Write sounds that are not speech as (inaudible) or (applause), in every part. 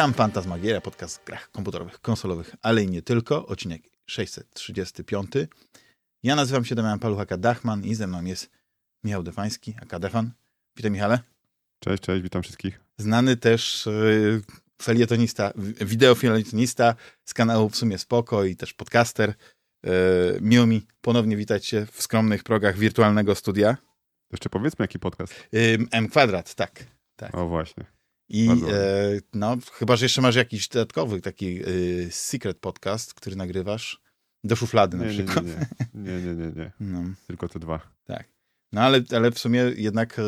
Witam, Fantasmagieria, podcast w grach komputerowych, konsolowych, ale i nie tylko, odcinek 635. Ja nazywam się Damian Paluchaka-Dachman i ze mną jest Michał Defański, aka Defan. Witam Michale. Cześć, cześć, witam wszystkich. Znany też yy, felietonista, wideofelietonista z kanału W sumie Spoko i też podcaster. Yy, miło mi ponownie witać się w skromnych progach wirtualnego studia. Jeszcze powiedzmy, jaki podcast. Yy, M kwadrat, tak. tak. O właśnie. I e, no, chyba, że jeszcze masz jakiś dodatkowy taki y, secret podcast, który nagrywasz do szuflady nie, na przykład. Nie, nie, nie, nie, nie, nie. (laughs) No. Tylko te dwa. Tak. No ale, ale w sumie jednak e,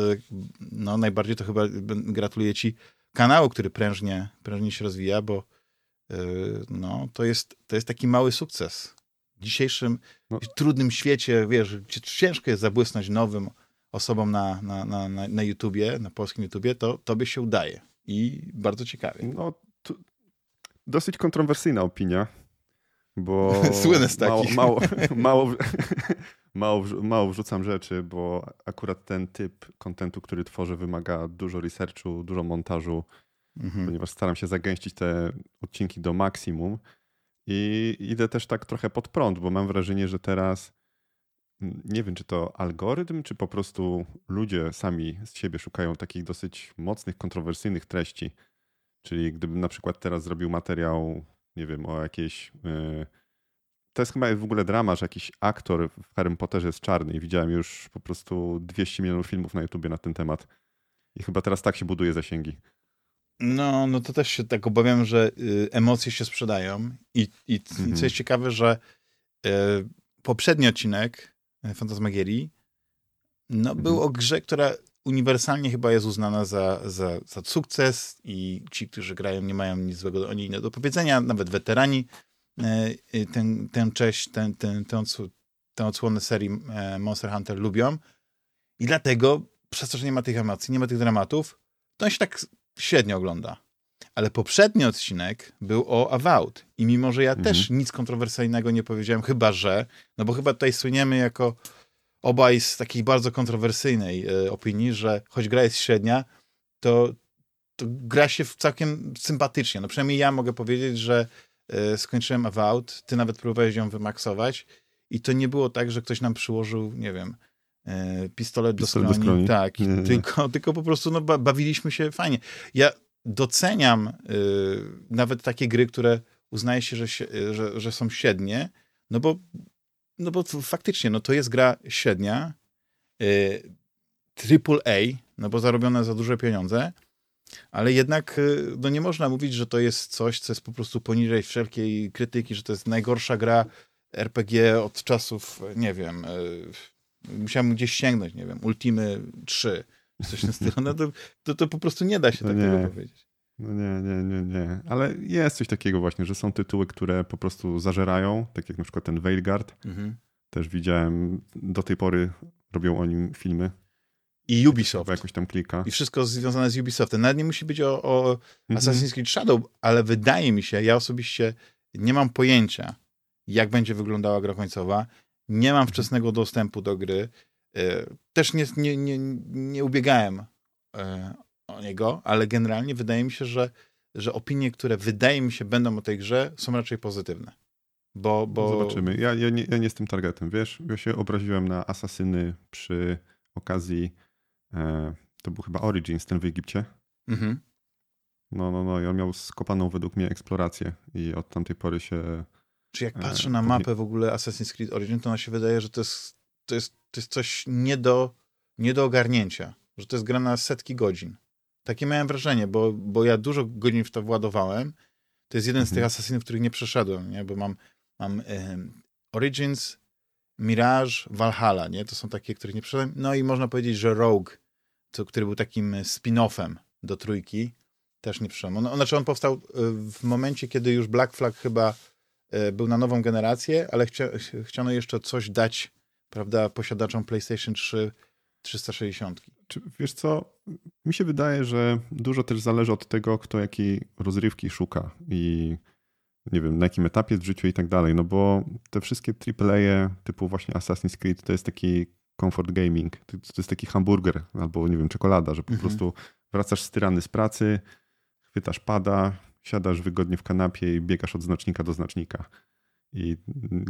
no, najbardziej to chyba gratuluję ci kanału, który prężnie, prężnie się rozwija, bo y, no, to, jest, to jest taki mały sukces. W dzisiejszym no. trudnym świecie, wiesz, ciężko jest zabłysnąć nowym osobom na, na, na, na, na YouTubie, na polskim YouTubie, to tobie się udaje i bardzo ciekawie. No, dosyć kontrowersyjna opinia, bo (laughs) Słynę z takich. Mało, mało, mało, (laughs) mało, mało wrzucam rzeczy, bo akurat ten typ kontentu, który tworzę, wymaga dużo researchu, dużo montażu, mhm. ponieważ staram się zagęścić te odcinki do maksimum i idę też tak trochę pod prąd, bo mam wrażenie, że teraz nie wiem, czy to algorytm, czy po prostu ludzie sami z siebie szukają takich dosyć mocnych, kontrowersyjnych treści. Czyli gdybym na przykład teraz zrobił materiał, nie wiem, o jakiejś. Yy... To jest chyba w ogóle drama, że jakiś aktor w Harry Potterze jest czarny i widziałem już po prostu 200 milionów filmów na YouTubie na ten temat. I chyba teraz tak się buduje zasięgi. No, no to też się tak obawiam, że y, emocje się sprzedają. I, i, mhm. co jest ciekawe, że y, poprzedni odcinek Fantasmagierii, no, mhm. był o grze, która uniwersalnie chyba jest uznana za, za, za sukces i ci, którzy grają, nie mają nic złego o niej do powiedzenia, nawet weterani e, tę, tę cześć, tę, tę, tę, tę odsłonę serii e, Monster Hunter lubią i dlatego, przez to, że nie ma tych emocji, nie ma tych dramatów, to on się tak średnio ogląda. Ale poprzedni odcinek był o Avowed i mimo, że ja mhm. też nic kontrowersyjnego nie powiedziałem, chyba że, no bo chyba tutaj słyniemy jako obaj z takiej bardzo kontrowersyjnej e, opinii, że choć gra jest średnia, to, to gra się całkiem sympatycznie. No przynajmniej ja mogę powiedzieć, że e, skończyłem Avowed, ty nawet próbowałeś ją wymaksować i to nie było tak, że ktoś nam przyłożył, nie wiem, e, pistolet, pistolet do, skroni, do skroni. Tak, nie, nie. Tylko, tylko po prostu no, bawiliśmy się fajnie. Ja doceniam y, nawet takie gry, które uznaje się, że, że, że są średnie, no bo, no bo faktycznie, no to jest gra średnia, y, triple A, no bo zarobione za duże pieniądze, ale jednak y, no nie można mówić, że to jest coś, co jest po prostu poniżej wszelkiej krytyki, że to jest najgorsza gra RPG od czasów, nie wiem, y, musiałem gdzieś sięgnąć, nie wiem, Ultimy 3, coś tym stylu, no to, to, to po prostu nie da się no takiego nie. powiedzieć. No nie, nie, nie, nie. Ale jest coś takiego właśnie, że są tytuły, które po prostu zażerają, tak jak na przykład ten Veilguard. Mhm. Też widziałem, do tej pory robią o nim filmy. I Ubisoft. Jakoś tam klika. I wszystko związane z Ubisoftem. Nawet nie musi być o, o mhm. Assassin's Creed Shadow, ale wydaje mi się, ja osobiście nie mam pojęcia, jak będzie wyglądała gra końcowa. Nie mam wczesnego dostępu do gry. E, też nie, nie, nie, nie ubiegałem e, o niego, ale generalnie wydaje mi się, że, że opinie, które wydaje mi się będą o tej grze, są raczej pozytywne. Bo, bo... Zobaczymy. Ja, ja, nie, ja nie jestem targetem, wiesz? Ja się obraziłem na Asasyny przy okazji, e, to był chyba Origins, ten w Egipcie. Mhm. No, no, no. Ja miał skopaną według mnie eksplorację i od tamtej pory się... Czy jak patrzę e, na mapę w ogóle Assassin's Creed Origin, to ona się wydaje, że to jest, to jest, to jest coś nie do, nie do ogarnięcia. Że to jest gra na setki godzin. Takie miałem wrażenie, bo, bo ja dużo godzin w to władowałem. To jest jeden mhm. z tych mhm. asasynów, których nie przeszedłem, nie? bo mam, mam Origins, Mirage, Valhalla, nie? To są takie, których nie przeszedłem. No i można powiedzieć, że Rogue, to, który był takim spin-offem do trójki, też nie przeszedłem. On, znaczy on powstał e, w momencie, kiedy już Black Flag chyba e, był na nową generację, ale chcia, chciano jeszcze coś dać, prawda, posiadaczom PlayStation 3 360. Czy, wiesz co, mi się wydaje, że dużo też zależy od tego, kto jakiej rozrywki szuka i nie wiem, na jakim etapie w życiu i tak dalej, no bo te wszystkie AAA typu właśnie Assassin's Creed to jest taki comfort gaming, to, to jest taki hamburger albo nie wiem, czekolada, że po mhm. prostu wracasz styrany z pracy, chwytasz pada, siadasz wygodnie w kanapie i biegasz od znacznika do znacznika. I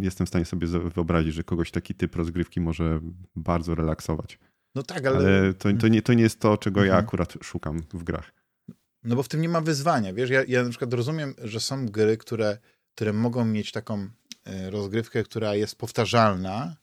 jestem w stanie sobie wyobrazić, że kogoś taki typ rozgrywki może bardzo relaksować. No tak, ale. ale to, to, nie, to nie jest to, czego mhm. ja akurat szukam w grach. No bo w tym nie ma wyzwania. Wiesz, ja, ja na przykład rozumiem, że są gry, które, które mogą mieć taką e, rozgrywkę, która jest powtarzalna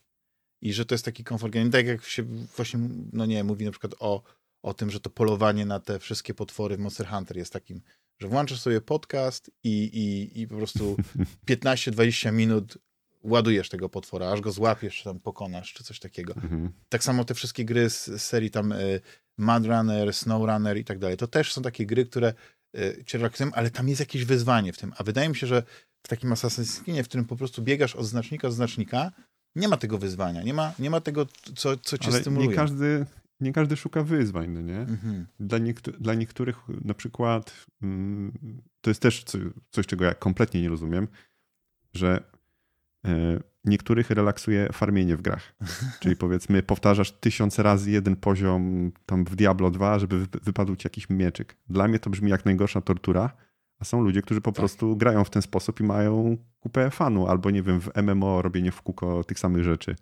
i że to jest taki komfort. Tak jak się właśnie, no nie, mówi na przykład o, o tym, że to polowanie na te wszystkie potwory w Monster Hunter jest takim że włączasz sobie podcast i, i, i po prostu (laughs) 15-20 minut ładujesz tego potwora, aż go złapiesz, czy tam pokonasz, czy coś takiego. Mhm. Tak samo te wszystkie gry z, z serii tam y, Mad Runner, Snow Runner i tak dalej, to też są takie gry, które y, cię relaksują, ale tam jest jakieś wyzwanie w tym. A wydaje mi się, że w takim Assassin's Creed, w którym po prostu biegasz od znacznika do znacznika, nie ma tego wyzwania, nie ma, nie ma tego, co, co cię ale stymuluje. Nie każdy, nie każdy szuka wyzwań, no nie? Mhm. Dla, niektó dla niektórych na przykład mm, to jest też coś, czego ja kompletnie nie rozumiem, że e, niektórych relaksuje farmienie w grach. (laughs) Czyli powiedzmy powtarzasz tysiące razy jeden poziom tam w Diablo 2, żeby wypadł ci jakiś mieczyk. Dla mnie to brzmi jak najgorsza tortura, a są ludzie, którzy po tak. prostu grają w ten sposób i mają kupę fanu, albo nie wiem, w MMO robienie w kółko tych samych rzeczy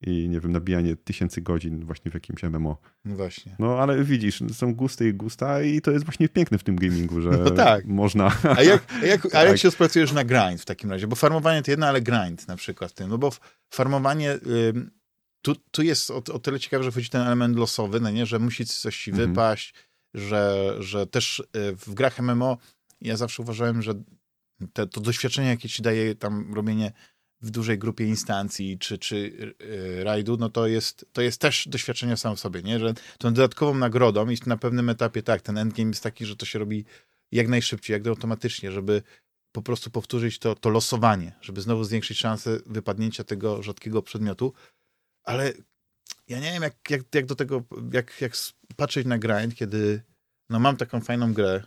i nie wiem, nabijanie tysięcy godzin właśnie w jakimś MMO. No właśnie. No ale widzisz, są gusty i gusta i to jest właśnie piękne w tym gamingu, że (laughs) no tak. można... A jak, a jak, a jak tak. się spracujesz na grind w takim razie? Bo farmowanie to jedno, ale grind na przykład w tym, no bo farmowanie... tu, tu jest o, o, tyle ciekawe, że wchodzi ten element losowy, no nie, że musi coś ci mhm. wypaść, że, że też y, w grach MMO ja zawsze uważałem, że te, to doświadczenie, jakie ci daje tam robienie w dużej grupie instancji czy, czy yy, rajdu, no to jest, to jest też doświadczenie sam w sobie, nie? że tą dodatkową nagrodą i na pewnym etapie tak, ten endgame jest taki, że to się robi jak najszybciej, jak automatycznie, żeby po prostu powtórzyć to, to losowanie, żeby znowu zwiększyć szansę wypadnięcia tego rzadkiego przedmiotu, ale ja nie wiem, jak, jak, jak do tego, jak, jak patrzeć na grind, kiedy no mam taką fajną grę,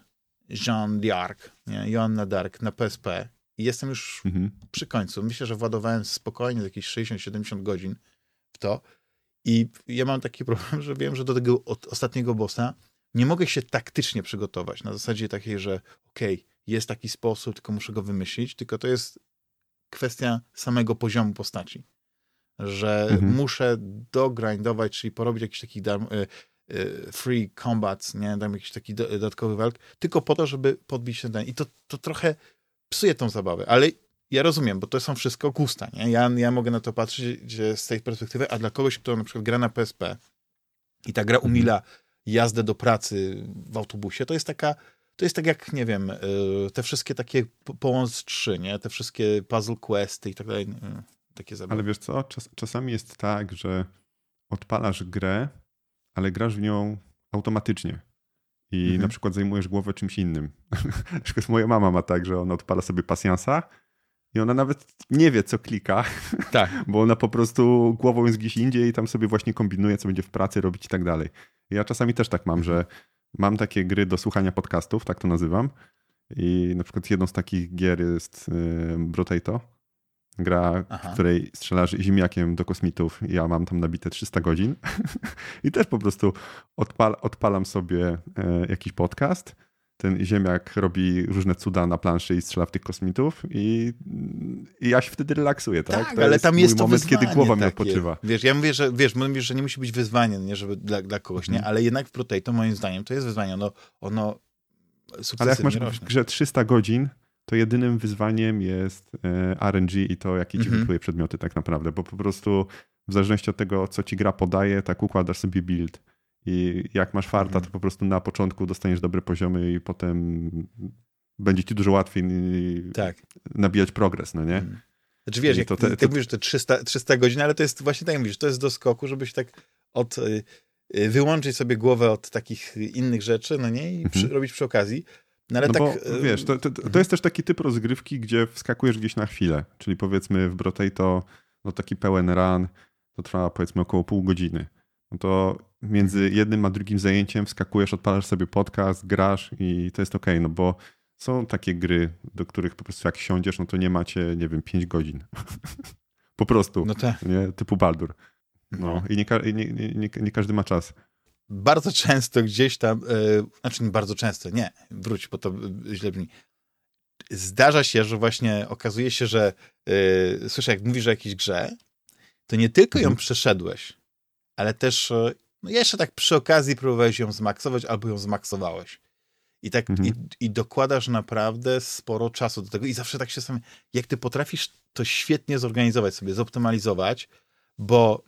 Jean d'Arc? Joanna Dark na PSP, i jestem już mhm. przy końcu. Myślę, że władowałem spokojnie jakieś 60-70 godzin w to. I ja mam taki (laughs) problem, że wiem, że do tego ostatniego bossa nie mogę się taktycznie przygotować. Na zasadzie takiej, że okej, okay, jest taki sposób, tylko muszę go wymyślić, tylko to jest kwestia samego poziomu postaci. Że mhm. muszę dogrindować, czyli porobić jakiś taki darm, y, y, free combat, nie, tam jakiś taki dodatkowy walk, tylko po to, żeby podbić ten. I to, to trochę psuje tą zabawę, ale ja rozumiem, bo to są wszystko gusta, nie? Ja, ja mogę na to patrzeć z tej perspektywy, a dla kogoś, kto na przykład gra na PSP i ta gra mhm. umila jazdę do pracy w autobusie, to jest taka, to jest tak jak, nie wiem, y, te wszystkie takie połącz trzy, nie? Te wszystkie puzzle questy i tak dalej. Y, takie zabawy. Ale wiesz co? Czas, czasami jest tak, że odpalasz grę, ale grasz w nią automatycznie i mhm. na przykład zajmujesz głowę czymś innym. (laughs) na przykład moja mama ma tak, że ona odpala sobie pasjansa i ona nawet nie wie, co klika, (laughs) tak. bo ona po prostu głową jest gdzieś indziej i tam sobie właśnie kombinuje, co będzie w pracy robić i tak dalej. Ja czasami też tak mam, że mam takie gry do słuchania podcastów, tak to nazywam. I na przykład jedną z takich gier jest y, Brotato, Gra, Aha. w której strzelasz ziemniakiem do kosmitów. Ja mam tam nabite 300 godzin. (laughs) I też po prostu odpal, odpalam sobie e, jakiś podcast. Ten ziemniak robi różne cuda na planszy i strzela w tych kosmitów i, i ja się wtedy relaksuję, tak? tak to ale jest tam jest to moment, kiedy głowa mi odpoczywa. Wiesz, ja mówię, że wiesz, mówisz, że nie musi być wyzwanie, nie, żeby dla, dla kogoś, nie? Mhm. Ale jednak w Proteito moim zdaniem to jest wyzwanie. Ono, ono Ale jak masz rośnie. w grze 300 godzin, to jedynym wyzwaniem jest e, RNG i to, jaki ci mhm. przedmioty tak naprawdę, bo po prostu w zależności od tego, co ci gra podaje, tak układasz sobie build. I jak masz farta, mhm. to po prostu na początku dostaniesz dobre poziomy i potem będzie ci dużo łatwiej tak. nabijać progres, no nie? Mhm. Znaczy wiesz, jak to, te, ty mówisz, że 300, 300 godzin, ale to jest właśnie tak mówisz, to jest do skoku, żebyś tak od, y, y, wyłączyć sobie głowę od takich innych rzeczy, no nie? I przy, robić przy okazji. No ale no tak... Bo, y, wiesz, to, to, to, jest też taki typ rozgrywki, gdzie wskakujesz gdzieś na chwilę. Czyli powiedzmy w Brotato, no taki pełen run, to trwa powiedzmy około pół godziny. No to między jednym a drugim zajęciem wskakujesz, odpalasz sobie podcast, grasz i to jest ok, no bo są takie gry, do których po prostu jak siądziesz, no to nie macie, nie wiem, 5 godzin. (laughs) po prostu. No tak. Nie? Typu Baldur. No, no. i nie, nie, nie, nie, każdy ma czas. Bardzo często gdzieś tam, yy, znaczy nie bardzo często, nie, wróć, bo to źle brzmi. Zdarza się, że właśnie okazuje się, że yy, słyszę, jak mówisz o jakiejś grze, to nie tylko ją mhm. przeszedłeś, ale też no jeszcze tak przy okazji próbowałeś ją zmaksować albo ją zmaksowałeś. I tak mhm. i, i, dokładasz naprawdę sporo czasu do tego i zawsze tak się sam, jak ty potrafisz to świetnie zorganizować sobie, zoptymalizować, bo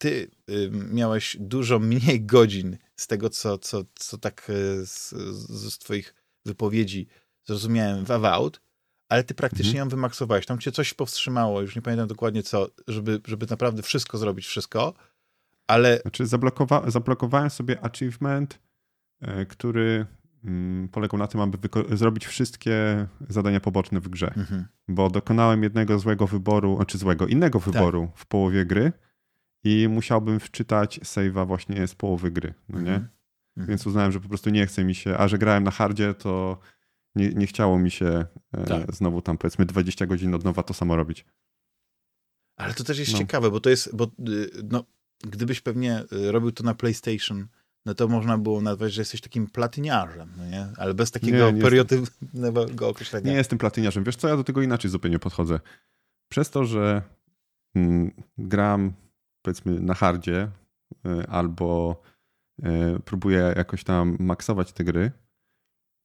ty y, miałeś dużo mniej godzin z tego, co, co, co tak y, z, z, twoich wypowiedzi zrozumiałem w Avowed, ale ty praktycznie mhm. ją wymaksowałeś. Tam cię coś powstrzymało, już nie pamiętam dokładnie co, żeby, żeby naprawdę wszystko zrobić, wszystko, ale... Znaczy zablokowa zablokowałem sobie achievement, e, który mm, polegał na tym, aby zrobić wszystkie zadania poboczne w grze. Mhm. Bo dokonałem jednego złego wyboru, znaczy złego, innego wyboru tak. w połowie gry i musiałbym wczytać save'a właśnie z połowy gry, no nie? Mhm. mhm. Więc uznałem, że po prostu nie chce mi się, a że grałem na hardzie, to nie, nie chciało mi się e, tak. znowu tam powiedzmy 20 godzin od nowa to samo robić. Ale to też jest no. ciekawe, bo to jest, bo y, no, gdybyś pewnie y, robił to na PlayStation, no to można było nazwać, że jesteś takim platyniarzem, no nie? ale bez takiego periodycznego określenia. Nie jestem platyniarzem. Wiesz co, ja do tego inaczej zupełnie podchodzę. Przez to, że mm, gram powiedzmy na hardzie y, albo y, próbuję jakoś tam maksować te gry,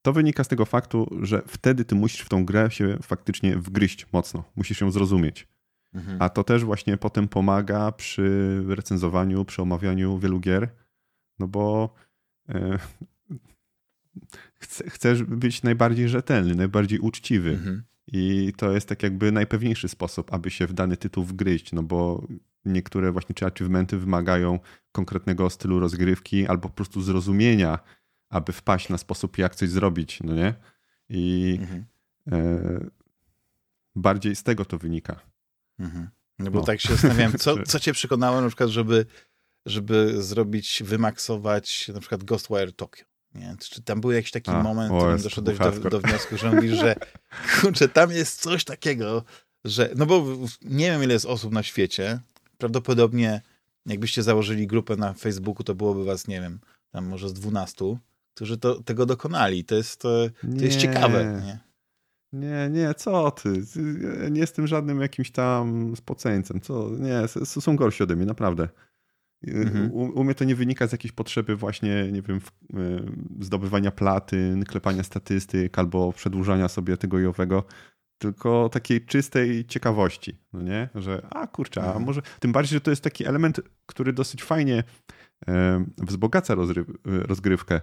to wynika z tego faktu, że wtedy ty musisz w tą grę się faktycznie wgryźć mocno. Musisz ją zrozumieć. Mhm. A to też właśnie potem pomaga przy recenzowaniu, przy omawianiu wielu gier, no bo e, chcesz być najbardziej rzetelny, najbardziej uczciwy. Mhm. I to jest tak jakby najpewniejszy sposób, aby się w dany tytuł wgryźć, no bo niektóre właśnie czy achievementy wymagają konkretnego stylu rozgrywki albo po prostu zrozumienia, aby wpaść na sposób, jak coś zrobić, no nie? I mhm. e, bardziej z tego to wynika. Mhm. No bo no. tak się zastanawiałem, co, (laughs) co cię przekonało na przykład, żeby, żeby zrobić, wymaksować na przykład Ghostwire Tokyo? Nie? Czy tam był jakiś taki A, moment, w którym do, do, wniosku, że mówisz, że (laughs) kurczę, tam jest coś takiego, że, no bo nie wiem ile jest osób na świecie, prawdopodobnie jakbyście założyli grupę na Facebooku, to byłoby was, nie wiem, tam może z 12, którzy to, tego dokonali. To jest, to, to jest ciekawe. Nie? Nie, nie, co ty? Nie jestem żadnym jakimś tam spoceńcem. Co? Nie, są gorsi ode mnie, naprawdę. Mhm. U, u, mnie to nie wynika z jakiejś potrzeby właśnie, nie wiem, zdobywania platyn, klepania statystyk albo przedłużania sobie tego i owego, tylko takiej czystej ciekawości, no nie? Że a kurczę, a mhm. może... Tym bardziej, że to jest taki element, który dosyć fajnie wzbogaca rozgrywkę,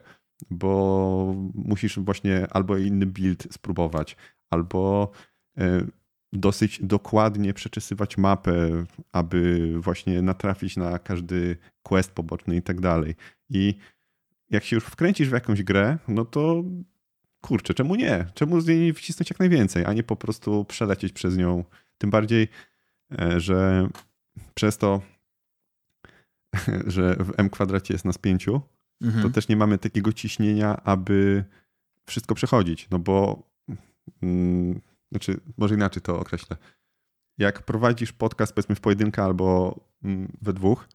bo musisz właśnie albo inny build spróbować, albo e, dosyć dokładnie przeczesywać mapę, aby właśnie natrafić na każdy quest poboczny i tak dalej. I jak się już wkręcisz w jakąś grę, no to kurczę, czemu nie? Czemu z niej wcisnąć jak najwięcej, a nie po prostu przelecieć przez nią? Tym bardziej, e, że przez to, (laughs) że w m kwadracie jest nas pięciu, mhm. to też nie mamy takiego ciśnienia, aby wszystko przechodzić, no bo mm, znaczy, może inaczej to określę. Jak prowadzisz podcast, powiedzmy w pojedynkę albo mm, we dwóch,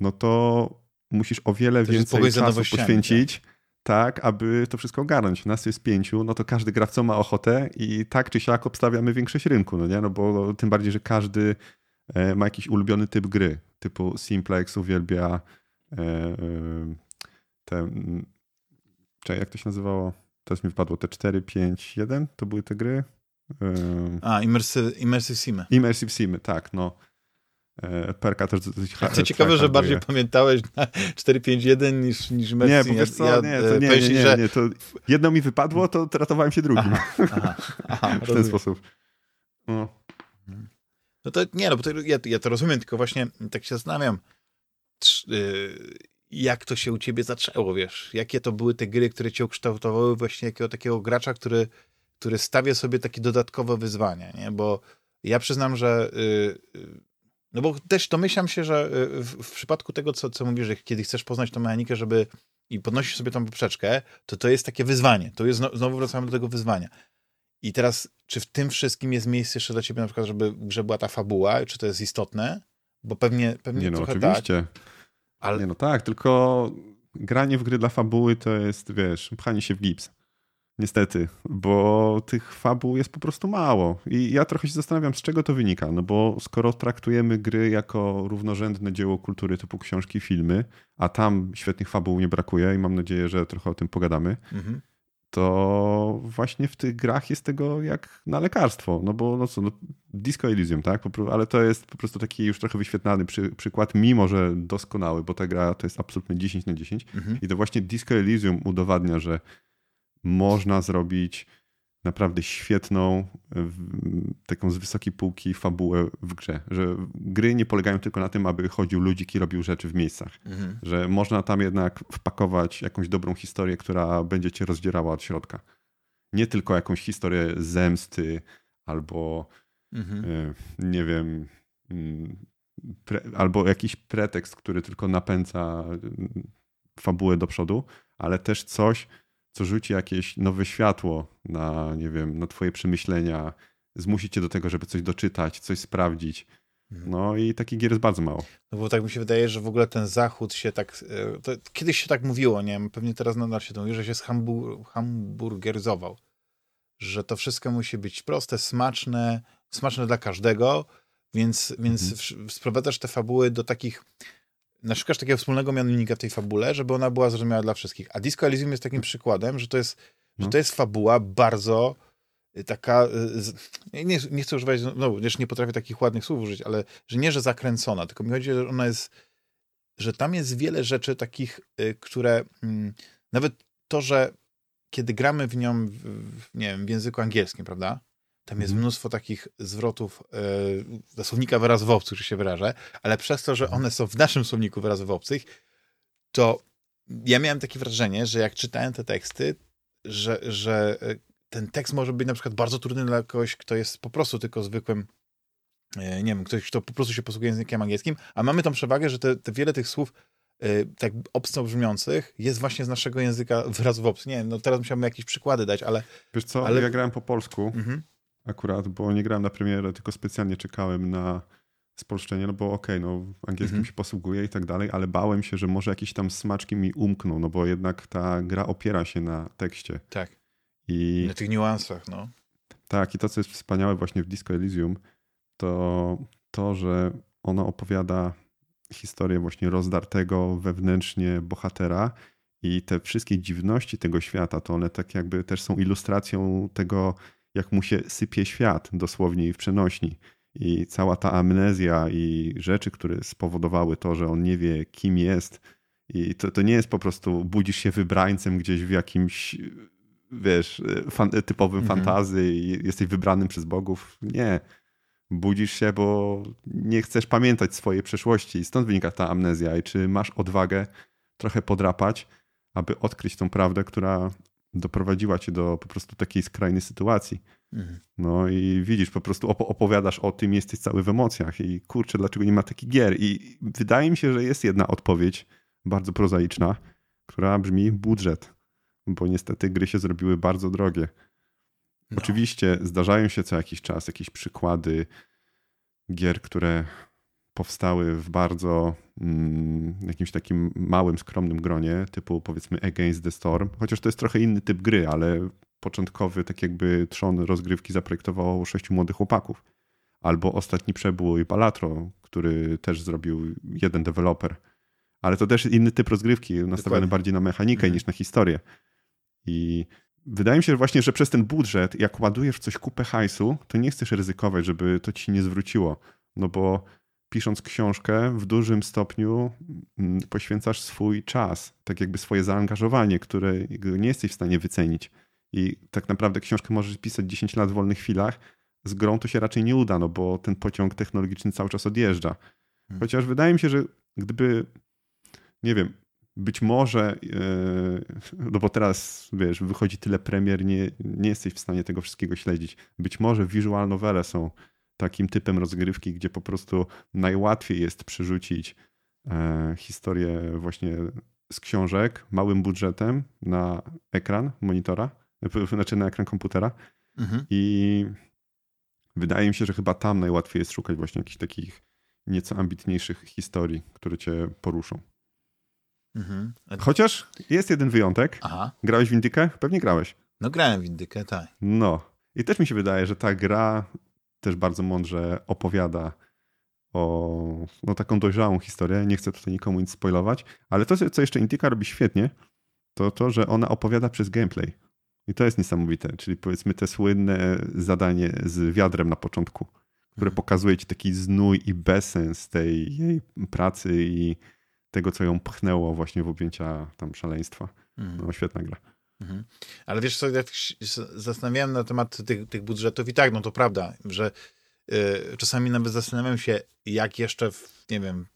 no to musisz o wiele to więcej czasu poświęcić, tak? Tak, aby to wszystko ogarnąć. Nas jest pięciu, no to każdy gra w co ma ochotę i tak czy siak obstawiamy większość rynku, no nie? No bo tym bardziej, że każdy e, ma jakiś ulubiony typ gry, typu Simplex uwielbia e, e, te, czy jak to się nazywało? Teraz mi wypadło te 4, 5, 1, to były te gry. A, Immersive, immersive Simy. Immersive Simy, tak, no. E, perka też dosyć Co ciekawe, że bardziej pamiętałeś na 451 niż, niż Messi. Nie, bo wiesz co, ja, nie, to e, nie, nie, nie, że... nie, to jedno mi wypadło, to ratowałem się drugim. Aha, (laughs) aha, aha, w ten sposób. No. no to nie, no bo to, ja, ja to rozumiem, tylko właśnie tak się zastanawiam, y, jak to się u ciebie zaczęło, wiesz? Jakie to były te gry, które cię ukształtowały właśnie jakiego takiego gracza, który, który stawia sobie takie dodatkowe wyzwania, nie? Bo ja przyznam, że yy, no bo też domyślam się, że y, w, w, przypadku tego, co, co mówisz, że kiedy chcesz poznać tą mechanikę, żeby i podnosisz sobie tą poprzeczkę, to to jest takie wyzwanie. To jest, znowu wracamy do tego wyzwania. I teraz, czy w tym wszystkim jest miejsce jeszcze dla ciebie na przykład, żeby grze była ta fabuła, czy to jest istotne? Bo pewnie, pewnie Nie no, oczywiście. Tak. Ale... Nie no tak, tylko granie w gry dla fabuły to jest, wiesz, pchanie się w gips. Niestety, bo tych fabuł jest po prostu mało. I ja trochę się zastanawiam, z czego to wynika. No bo skoro traktujemy gry jako równorzędne dzieło kultury typu książki, filmy, a tam świetnych fabuł nie brakuje i mam nadzieję, że trochę o tym pogadamy, mhm. to właśnie w tych grach jest tego jak na lekarstwo. No bo no co, no, Disco Elysium, tak? Ale to jest po prostu taki już trochę wyświetlany przy, przykład, mimo że doskonały, bo ta gra to jest absolutnie 10 na 10. Mhm. I to właśnie Disco Elysium udowadnia, że można zrobić naprawdę świetną, taką z wysokiej półki fabułę w grze. Że gry nie polegają tylko na tym, aby chodził ludzik i robił rzeczy w miejscach. Mhm. Że można tam jednak wpakować jakąś dobrą historię, która będzie cię rozdzierała od środka. Nie tylko jakąś historię zemsty albo mhm. E, nie wiem, mm, pre, albo jakiś pretekst, który tylko napędza mm, fabułę do przodu, ale też coś, co rzuci jakieś nowe światło na, nie wiem, na twoje przemyślenia, zmusi cię do tego, żeby coś doczytać, coś sprawdzić. Mhm. No i takich gier jest bardzo mało. No bo tak mi się wydaje, że w ogóle ten zachód się tak. E, kiedyś się tak mówiło, nie wiem, pewnie teraz nadal się to mówi, że się hambur, hamburgeryzował. Że to wszystko musi być proste, smaczne, smaczne dla każdego, więc, więc mhm. sprowadzasz te fabuły do takich naszukasz takiego wspólnego mianownika w tej fabule, żeby ona była zrozumiała dla wszystkich. A Disco Elysium jest takim przykładem, że to jest, no. że to jest fabuła bardzo y, taka, y, nie, nie chcę używać, no wiesz, nie potrafię takich ładnych słów użyć, ale że nie, że zakręcona, tylko mi chodzi, że ona jest, że tam jest wiele rzeczy takich, y, które mm, nawet to, że kiedy gramy w nią, w, nie wiem, w języku angielskim, prawda? Tam jest mhm. mnóstwo takich zwrotów e, słownika wyrazów obcych, że się wyrażę, ale przez to, że mhm. one są w naszym słowniku wyrazów obcych, to ja miałem takie wrażenie, że jak czytałem te teksty, że, że e, ten tekst może być na przykład bardzo trudny dla kogoś, kto jest po prostu tylko zwykłym, e, nie wiem, ktoś, kto po prostu się posługuje językiem angielskim, a mamy tą przewagę, że te, te wiele tych słów e, tak obco brzmiących jest właśnie z naszego języka wyrazów obcych. Nie no teraz musiałbym jakieś przykłady dać, ale... Wiesz co, ale... ja grałem po polsku, mhm akurat, bo nie grałem na premierę, tylko specjalnie czekałem na spolszczenie, no bo okej, okay, no angielskim mhm. się posługuje i tak dalej, ale bałem się, że może jakieś tam smaczki mi umkną, no bo jednak ta gra opiera się na tekście. Tak. I na tych niuansach, no. Tak, i to, co jest wspaniałe właśnie w Disco Elysium, to to, że ona opowiada historię właśnie rozdartego wewnętrznie bohatera i te wszystkie dziwności tego świata, to one tak jakby też są ilustracją tego, jak mu się sypie świat, dosłownie i w przenośni. I cała ta amnezja i rzeczy, które spowodowały to, że on nie wie, kim jest. I to, to nie jest po prostu budzisz się wybrańcem gdzieś w jakimś, wiesz, fan, typowym mhm. fantazy i jesteś wybranym przez bogów. Nie. Budzisz się, bo nie chcesz pamiętać swojej przeszłości. I stąd wynika ta amnezja. I czy masz odwagę trochę podrapać, aby odkryć tą prawdę, która doprowadziła cię do po prostu takiej skrajnej sytuacji. Mhm. No i widzisz, po prostu opowiadasz o tym, jesteś cały w emocjach i kurczę, dlaczego nie ma takich gier? I wydaje mi się, że jest jedna odpowiedź, bardzo prozaiczna, która brzmi budżet, bo niestety gry się zrobiły bardzo drogie. No. Oczywiście zdarzają się co jakiś czas jakieś przykłady gier, które powstały w bardzo mm, jakimś takim małym, skromnym gronie, typu powiedzmy Against the Storm, chociaż to jest trochę inny typ gry, ale początkowy, tak jakby trzon rozgrywki zaprojektowało sześciu młodych chłopaków. Albo Ostatni Przebój Balatro, który też zrobił jeden deweloper. Ale to też inny typ rozgrywki, nastawiony Dokładnie. bardziej na mechanikę mhm. niż na historię. I wydaje mi się że właśnie, że przez ten budżet, jak ładujesz w coś kupę hajsu, to nie chcesz ryzykować, żeby to ci nie zwróciło. No bo pisząc książkę, w dużym stopniu mm, poświęcasz swój czas, tak jakby swoje zaangażowanie, które nie jesteś w stanie wycenić. I tak naprawdę książkę możesz pisać 10 lat w wolnych chwilach, z grą to się raczej nie uda, no bo ten pociąg technologiczny cały czas odjeżdża. Hmm. Chociaż wydaje mi się, że gdyby, nie wiem, być może, yy, no bo teraz, wiesz, wychodzi tyle premier, nie, nie jesteś w stanie tego wszystkiego śledzić. Być może visual novele są takim typem rozgrywki, gdzie po prostu najłatwiej jest przerzucić e, historię właśnie z książek małym budżetem na ekran monitora, (laughs) znaczy na ekran komputera. Mhm. I wydaje mi się, że chyba tam najłatwiej jest szukać właśnie jakichś takich nieco ambitniejszych historii, które cię poruszą. Mhm. Chociaż jest jeden wyjątek. Aha. Grałeś w Indykę? Pewnie grałeś. No grałem w Indykę, tak. No. I też mi się wydaje, że ta gra też bardzo mądrze opowiada o no, taką dojrzałą historię. Nie chcę tutaj nikomu nic spoilować, ale to, co jeszcze Indyka robi świetnie, to to, że ona opowiada przez gameplay. I to jest niesamowite. Czyli powiedzmy te słynne zadanie z wiadrem na początku, które mhm. pokazuje ci taki znój i bezsens tej jej pracy i tego, co ją pchnęło właśnie w objęcia tam szaleństwa. Mhm. No, świetna gra. Mhm. Ale wiesz co, jak zastanawiałem na temat tych, tych budżetów i tak, no to prawda, że y, czasami nawet zastanawiam się, jak jeszcze w, nie wiem,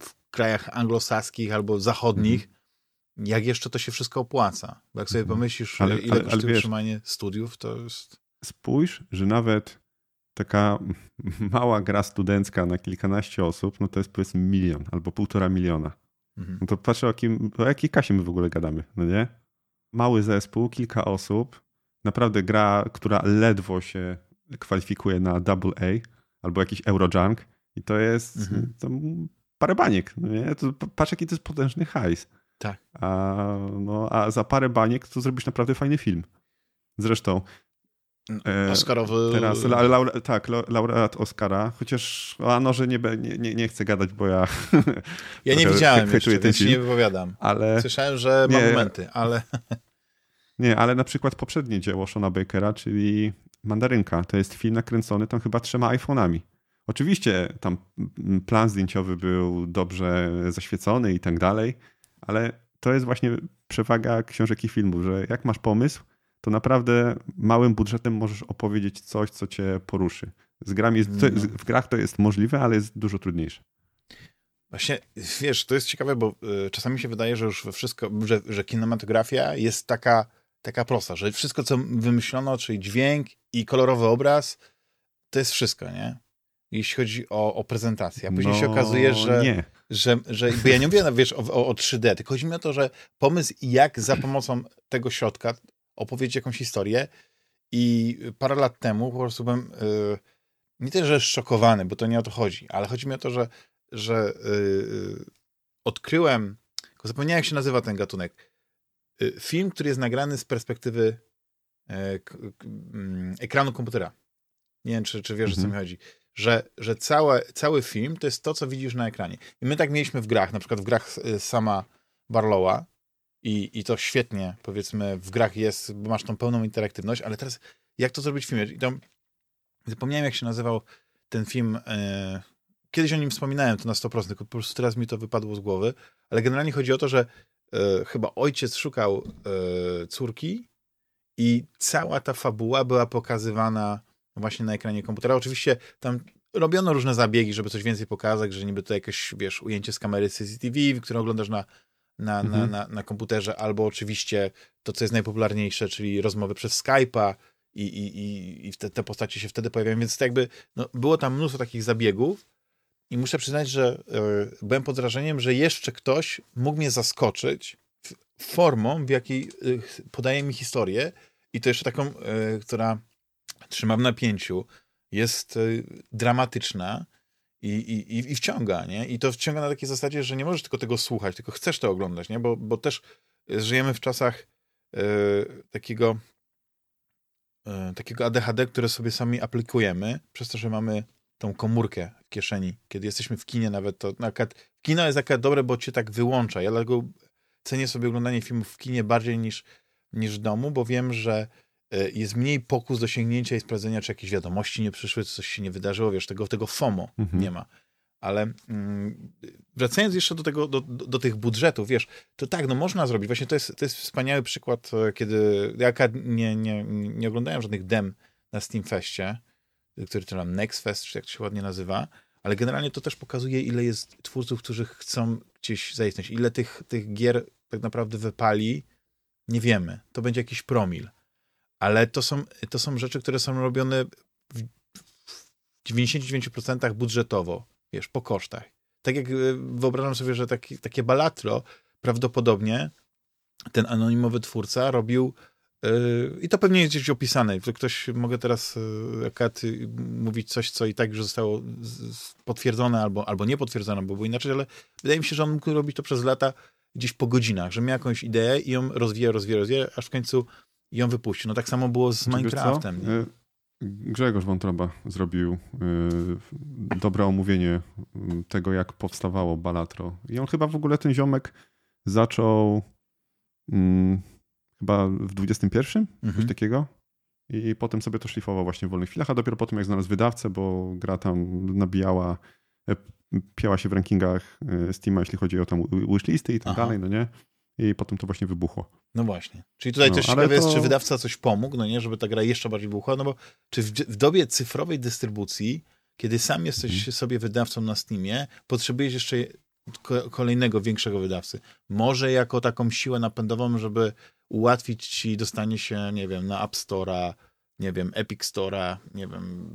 w krajach anglosaskich albo zachodnich, mhm. jak jeszcze to się wszystko opłaca. Bo jak sobie mhm. pomyślisz, ale, ile ale, kosztuje ale utrzymanie studiów, to jest... Spójrz, że nawet taka mała gra studencka na kilkanaście osób, no to jest powiedzmy milion albo półtora miliona. Mhm. No to patrzę o, kim, o jakiej kasie my w ogóle gadamy, no nie? Mały zespół, kilka osób, naprawdę gra, która ledwo się kwalifikuje na double A albo jakiś Eurojunk i to jest mhm. to parę baniek, no nie? To patrz jaki to jest potężny hajs. Tak. A, no, a za parę baniek to zrobisz naprawdę fajny film. Zresztą E, Oscarowy. Teraz, la, laure, tak, laureat Oscara, chociaż o Anorze nie, nie, nie chcę gadać, bo ja. Ja nie (laughs) widziałem jeszcze, ten film, nie wypowiadam. Ale... Słyszałem, że ma nie, momenty, ale. (laughs) Nie, ale na przykład poprzednie dzieło Shona Bakera, czyli Mandarynka, to jest film nakręcony tam chyba trzema iPhone'ami. Oczywiście tam plan zdjęciowy był dobrze zaświecony i tak dalej, ale to jest właśnie przewaga książek i filmów, że jak masz pomysł, to naprawdę małym budżetem możesz opowiedzieć coś, co cię poruszy. Z grami jest, no. w grach to jest możliwe, ale jest dużo trudniejsze. Właśnie, wiesz, to jest ciekawe, bo y, czasami się wydaje, że już wszystko, że, że kinematografia jest taka, taka prosta, że wszystko, co wymyślono, czyli dźwięk i kolorowy obraz, to jest wszystko, nie? Jeśli chodzi o, o prezentację. A później no, się okazuje, że, nie. że, że bo ja nie mówię, wiesz, o, o, o 3D, tylko chodzi mi o to, że pomysł, jak za pomocą tego środka opowiedzieć jakąś historię. I parę lat temu po prostu byłem yy, nie tyle, że szokowany, bo to nie o to chodzi, ale chodzi mi o to, że, że yy, odkryłem, zapomniałem jak się nazywa ten gatunek, film, który jest nagrany z perspektywy mm, ekranu komputera. Nie wiem, czy, czy wiesz, mhm. o co mhm. mi chodzi. Że, że całe, cały film to jest to, co widzisz na ekranie. I my tak mieliśmy w grach, na przykład w grach sama Barlowa, i, i to świetnie, powiedzmy, w grach jest, bo masz tą pełną interaktywność, ale teraz jak to zrobić w filmie? I tam, zapomniałem, jak się nazywał ten film. E, kiedyś o nim wspominałem, to na 100%, tylko po prostu teraz mi to wypadło z głowy, ale generalnie chodzi o to, że e, chyba ojciec szukał e, córki i cała ta fabuła była pokazywana właśnie na ekranie komputera. Oczywiście tam robiono różne zabiegi, żeby coś więcej pokazać, że niby to jakieś, wiesz, ujęcie z kamery CCTV, które oglądasz na na, mhm. na, na, na komputerze, albo oczywiście to, co jest najpopularniejsze, czyli rozmowy przez Skype'a i, i, i, i te, te postacie się wtedy pojawiają, więc to jakby no, było tam mnóstwo takich zabiegów i muszę przyznać, że y, byłem pod wrażeniem, że jeszcze ktoś mógł mnie zaskoczyć formą, w jakiej y, podaje mi historię i to jeszcze taką, y, która trzyma w napięciu, jest dramatyczna, i, i, i wciąga, nie? I to wciąga na takiej zasadzie, że nie możesz tylko tego słuchać, tylko chcesz to oglądać, nie? Bo, bo też żyjemy w czasach takiego takiego ADHD, które sobie sami aplikujemy, przez to, że mamy tą komórkę w kieszeni. Kiedy jesteśmy w kinie nawet, to na kino jest takie dobre, bo cię tak wyłącza. Ja dlatego cenię sobie oglądanie filmów w kinie bardziej niż, niż w domu, bo wiem, że E, jest mniej pokus do sięgnięcia i sprawdzenia, czy jakieś wiadomości nie przyszły, czy coś się nie wydarzyło, wiesz, tego, tego FOMO mhm. nie ma. Ale mm, wracając jeszcze do tego, do, do, do, tych budżetów, wiesz, to tak, no można zrobić. Właśnie to jest, to jest wspaniały przykład, e, kiedy ja nie, nie, nie oglądałem żadnych dem na Steamfestie, który to tam Nextfest, czy jak to się ładnie nazywa, ale generalnie to też pokazuje, ile jest twórców, którzy chcą gdzieś zaistnieć. Ile tych, tych gier tak naprawdę wypali, nie wiemy. To będzie jakiś promil ale to są, to są rzeczy, które są robione w 99% budżetowo, wiesz, po kosztach. Tak jak e, wyobrażam sobie, że taki, takie balatro prawdopodobnie ten anonimowy twórca robił i to pewnie jest gdzieś opisane. Ktoś, mogę teraz yy, mówić coś, co i tak już zostało potwierdzone albo, albo nie potwierdzone, bo było inaczej, ale wydaje mi się, że on mógł robić to przez lata gdzieś po godzinach, że miał jakąś ideę i ją rozwija, rozwija, rozwija, aż w końcu ją wypuścił. No tak samo było z Minecraftem. co? nie? Y, Grzegorz Wątroba zrobił y, dobre omówienie tego, jak powstawało Balatro. I on chyba w ogóle ten ziomek zaczął mm, chyba w 21, coś Mhm. takiego. I potem sobie to szlifował właśnie w wolnych chwilach, a dopiero potem jak znalazł wydawcę, bo gra tam nabijała, e, piała się w rankingach e, Steama, jeśli chodzi o tam wishlisty i tak Aha. dalej, no nie? I potem to właśnie wybuchło. No właśnie. Czyli tutaj No, też ciekawe jest, to- czy wydawca coś pomógł, no nie, żeby ta gra jeszcze bardziej buchła, no bo czy w, w dobie cyfrowej dystrybucji, kiedy sam jesteś Mhm. sobie wydawcą na Steamie, potrzebujesz jeszcze kolejnego, większego wydawcy. Może jako taką siłę napędową, żeby ułatwić ci dostanie się, nie wiem, na App Store'a, nie wiem, Epic Store'a, nie wiem,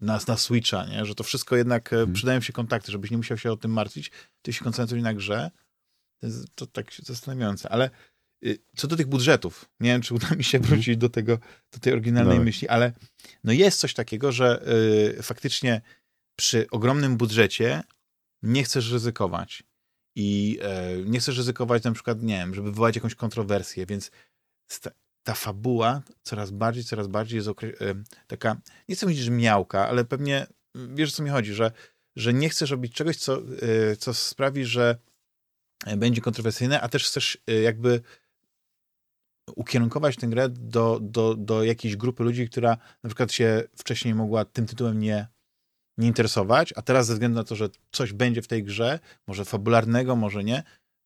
na, na Switcha, nie? Że to wszystko jednak Mhm. przydają się kontakty, żebyś nie musiał się o tym martwić, ty się koncentruj na grze. To, jest, to tak się zastanawiające, ale y, co do tych budżetów, nie wiem, czy uda mi się Mhm. wrócić do tego, do tej oryginalnej Dawaj. myśli, ale no jest coś takiego, że y, faktycznie przy ogromnym budżecie nie chcesz ryzykować. I e, nie chcesz ryzykować na przykład, nie wiem, żeby wywołać jakąś kontrowersję, więc ta fabuła coraz bardziej, coraz bardziej jest e, taka, nie chcę mówić, że miałka, ale pewnie y, wiesz, o co mi chodzi, że, że nie chcesz robić czegoś, co, e, co sprawi, że e, będzie kontrowersyjne, a też chcesz jakby ukierunkować tę grę do, do, do jakiejś grupy ludzi, która na przykład się wcześniej mogła tym tytułem nie, nie interesować, a teraz ze względu na to, że coś będzie w tej grze, może fabularnego, może nie,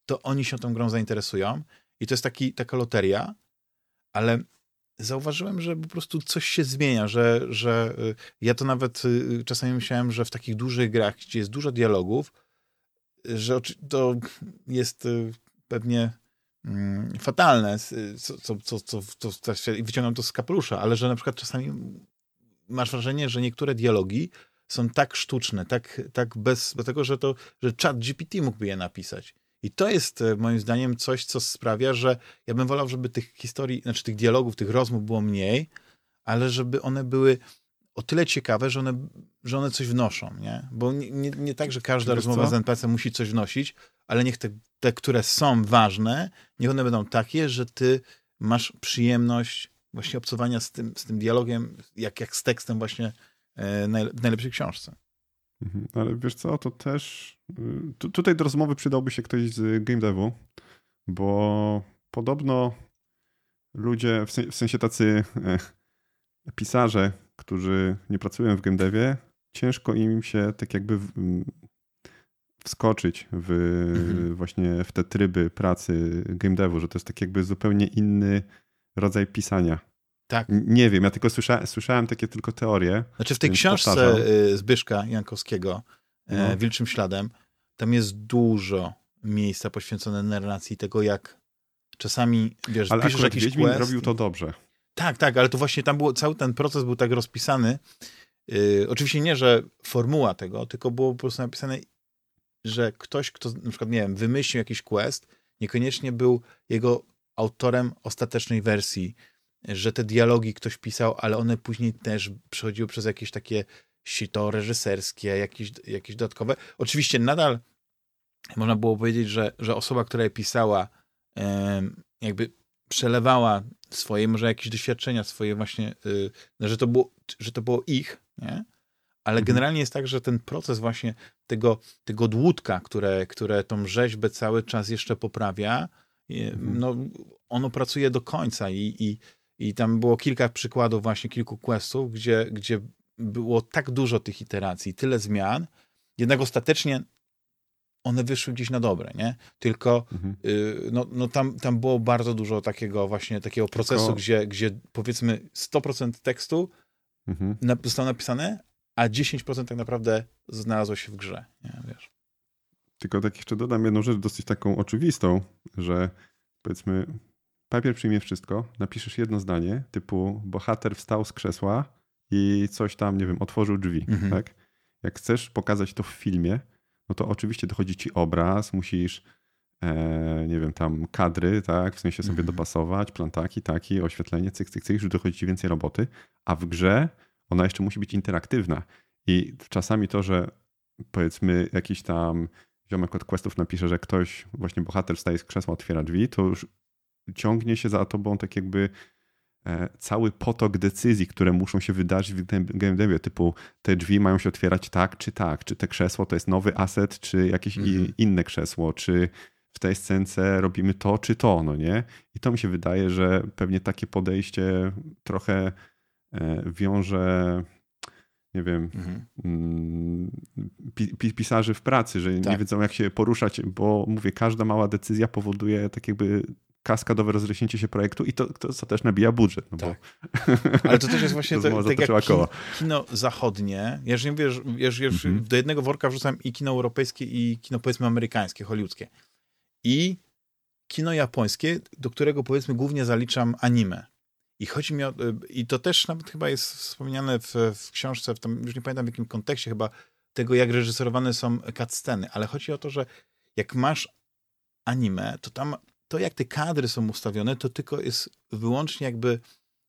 to oni się tą grą zainteresują. I to jest taki, taka loteria, ale zauważyłem, że po prostu coś się zmienia, że, że y, ja to nawet y, czasami myślałem, że w takich dużych grach, gdzie jest dużo dialogów, że to jest y, pewnie mm, fatalne, co, co, co, co, co, wyciągam to z kapelusza, ale że na przykład czasami masz wrażenie, że niektóre dialogi są tak sztuczne, tak, tak bez, bez tego, że to, że chat GPT mógłby je napisać. I to jest e, moim zdaniem coś, co sprawia, że ja bym wolał, żeby tych historii, znaczy tych dialogów, tych rozmów było mniej, ale żeby one były o tyle ciekawe, że one, że one coś wnoszą, nie? Bo nie, nie, nie tak, że każda Wiesz rozmowa co? z NPC musi coś wnosić, ale niech te, te, które są ważne, niech one będą takie, że ty masz przyjemność właśnie obcowania z tym, z tym dialogiem, jak, jak z tekstem właśnie w najlepszej książce. Mhm. Ale wiesz co, to też y, tu, tutaj do rozmowy przydałby się ktoś z game devu, bo podobno ludzie, w sen- w sensie tacy e, pisarze, którzy nie pracują w game devie, ciężko im się tak jakby w, wskoczyć w Mhm. właśnie w te tryby pracy game devu, że to jest tak jakby zupełnie inny rodzaj pisania. Tak. Nie wiem, ja tylko słysza, słyszałem takie tylko teorie. Znaczy w tej książce powtarzam. y, Zbyszka Jankowskiego, e, No. Wilczym Śladem, tam jest dużo miejsca poświęcone narracji tego, jak czasami, wiesz, Ale piszesz jakiś Wiedźmin quest. robił to dobrze. Tak, tak, ale to właśnie tam było, cały ten proces był tak rozpisany. Yy, oczywiście nie, że formuła tego, tylko było po prostu napisane, że ktoś, kto na przykład, nie wiem, wymyślił jakiś quest, niekoniecznie był jego autorem ostatecznej wersji, że te dialogi ktoś pisał, ale one później też przechodziły przez jakieś takie sito reżyserskie, jakieś, jakieś dodatkowe. Oczywiście nadal można było powiedzieć, że, że osoba, która je pisała, jakby przelewała swoje może jakieś doświadczenia, swoje właśnie, y, że, to było, że to było ich, nie? Ale Mhm. generalnie jest tak, że ten proces właśnie tego, tego dłutka, które, które tą rzeźbę cały czas jeszcze poprawia, Mhm. no, ono pracuje do końca i, i, i tam było kilka przykładów właśnie, kilku questów, gdzie, gdzie było tak dużo tych iteracji, tyle zmian, jednak ostatecznie one wyszły gdzieś na dobre, nie? Tylko Mhm. y, no, no tam, tam było bardzo dużo takiego właśnie takiego procesu, Tylko- gdzie, gdzie powiedzmy 100% tekstu Mhm. na, zostało napisane, a 10% tak naprawdę znalazło się w grze, nie? Wiesz. Tylko tak jeszcze dodam jedną rzecz dosyć taką oczywistą, że powiedzmy papier przyjmie wszystko, napiszesz jedno zdanie typu bohater wstał z krzesła i coś tam, nie wiem, otworzył drzwi, Mhm. tak? Jak chcesz pokazać to w filmie, no to oczywiście dochodzi ci obraz, musisz e, nie wiem, tam kadry, tak, w sensie sobie Mhm. dopasować, plantaki, taki, oświetlenie, cyk, cyk, cyk, już dochodzi ci więcej roboty, a w grze ona jeszcze musi być interaktywna i czasami to, że powiedzmy jakiś tam ziomek od questów napisze, że ktoś, właśnie bohater wstaje z krzesła, otwiera drzwi, to już ciągnie się za tobą tak jakby e, cały potok decyzji, które muszą się wydarzyć w game devie, typu te drzwi mają się otwierać tak czy tak, czy te krzesło to jest nowy asset, czy jakieś mhm. inne krzesło, czy w tej scence robimy to czy to, no nie? I to mi się wydaje, że pewnie takie podejście trochę e, wiąże nie wiem, mhm. Mm, pisarzy w pracy, że tak. nie wiedzą jak się poruszać, bo mówię, każda mała decyzja powoduje tak jakby kaskadowe rozrośnięcie się projektu i to, to, to też nabija budżet. No tak. bo... Ale to też jest właśnie (laughs) to, tak jak kino, kino zachodnie. Ja już nie mówię, ja już, mhm. do jednego worka wrzucam i kino europejskie i kino powiedzmy amerykańskie, hollywoodzkie. I kino japońskie, do którego powiedzmy głównie zaliczam anime. I chodzi mi o, i to też nawet chyba jest wspomniane w, w książce, w tam, już nie pamiętam w jakim kontekście, chyba tego, jak reżyserowane są cutsceny, ale chodzi o to, że jak masz anime, to tam to, jak te kadry są ustawione, to tylko jest wyłącznie jakby,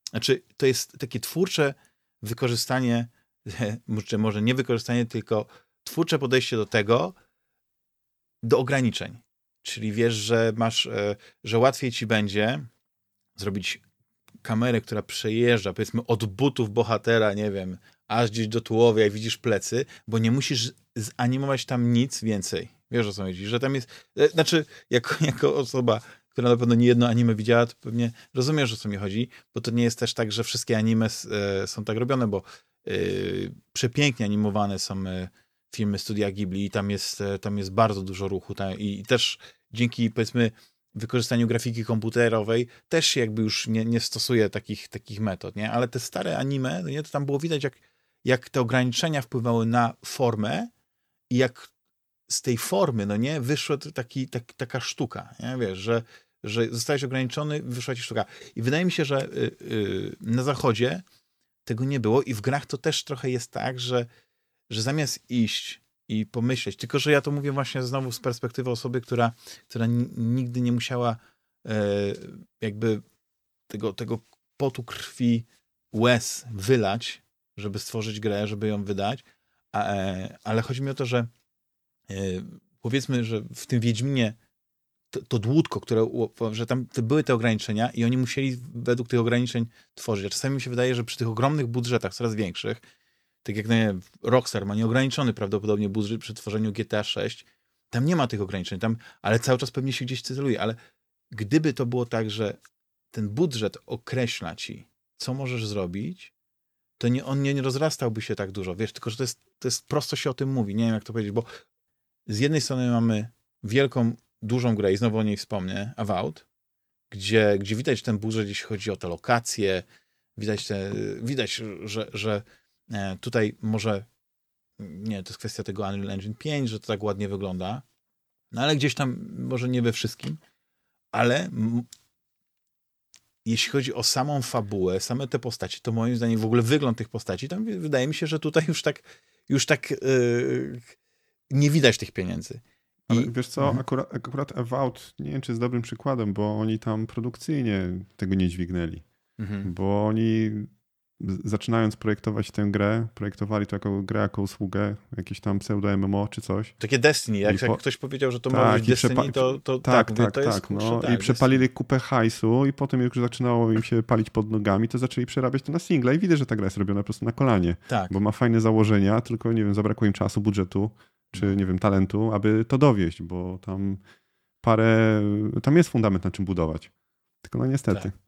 znaczy to jest takie twórcze wykorzystanie, (laughs) może nie wykorzystanie, tylko twórcze podejście do tego, do ograniczeń. Czyli wiesz, że masz, e, że łatwiej ci będzie zrobić kamerę, która przejeżdża, powiedzmy, od butów bohatera, nie wiem, aż gdzieś do tułowia i widzisz plecy, bo nie musisz zanimować tam nic więcej. Wiesz o co chodzi, że tam jest, e, znaczy, jako, (laughs) jako osoba, która na pewno nie jedno anime widziała, to pewnie rozumiesz o co mi chodzi, bo to nie jest też tak, że wszystkie anime e, są tak robione, bo y, przepięknie animowane są filmy studia Ghibli i tam jest, tam jest bardzo dużo ruchu tam, i, i też dzięki, powiedzmy, wykorzystaniu grafiki komputerowej też się jakby już nie, nie stosuje takich, takich metod, nie? Ale te stare anime, no nie, to tam było widać, jak, jak te ograniczenia wpływały na formę i jak z tej formy, no nie, wyszła taki, tak, taka sztuka, nie? Wiesz, że, że zostałeś ograniczony, wyszła ci sztuka. I wydaje mi się, że y, y, na zachodzie tego nie było i w grach to też trochę jest tak, że, że zamiast iść i pomyśleć. Tylko, że ja to mówię właśnie znowu z perspektywy osoby, która, która nigdy nie musiała e, jakby tego, tego potu krwi, łez wylać, żeby stworzyć grę, żeby ją wydać. A, e, ale chodzi mi o to, że powiedzmy, że w tym Wiedźminie to, to dłutko, które, że tam były te ograniczenia i oni musieli według tych ograniczeń tworzyć. A czasami mi się wydaje, że przy tych ogromnych budżetach, coraz większych, tak jak nie, Rockstar ma nieograniczony prawdopodobnie budżet przy tworzeniu GTA 6, tam nie ma tych ograniczeń, tam, ale cały czas pewnie się gdzieś celuje, ale gdyby to było tak, że ten budżet określa ci, co możesz zrobić, to nie, on nie, nie rozrastałby się tak dużo, wiesz, tylko że to jest, to jest prosto się o tym mówi, nie wiem jak to powiedzieć, bo z jednej strony mamy wielką, dużą grę i znowu o niej wspomnę, Avowed, gdzie, gdzie widać ten budżet, jeśli chodzi o te lokacje, widać, te, widać że, że E, tutaj może, nie, to jest kwestia tego Unreal Engine 5, że to tak ładnie wygląda, no ale gdzieś tam, może nie we wszystkim, ale jeśli chodzi o samą fabułę, same te postaci, to moim zdaniem w ogóle wygląd tych postaci, tam wydaje mi się, że tutaj już tak, już tak yy, nie widać tych pieniędzy. I... Ale wiesz co, mhm. akurat, akurat Avowed nie wiem, czy jest dobrym przykładem, bo oni tam produkcyjnie tego nie dźwignęli. Mhm. Bo oni zaczynając projektować tę grę, projektowali to jako grę, jako usługę, jakieś tam pseudo-MMO czy coś. Takie Destiny, jak, po... jak ktoś powiedział, że to tak, ma być Destiny, to, to tak, tak, mówię, to tak, jest, no. tak, I przepalili Destiny. kupę hajsu i potem jak już zaczynało im się palić pod nogami, to zaczęli przerabiać to na single i widzę, że ta gra jest robiona po prostu na kolanie, tak. bo ma fajne założenia, tylko nie wiem, zabrakło im czasu, budżetu, czy nie wiem, talentu, aby to dowieść, bo tam parę, tam jest fundament na czym budować. Tylko no niestety. Tak.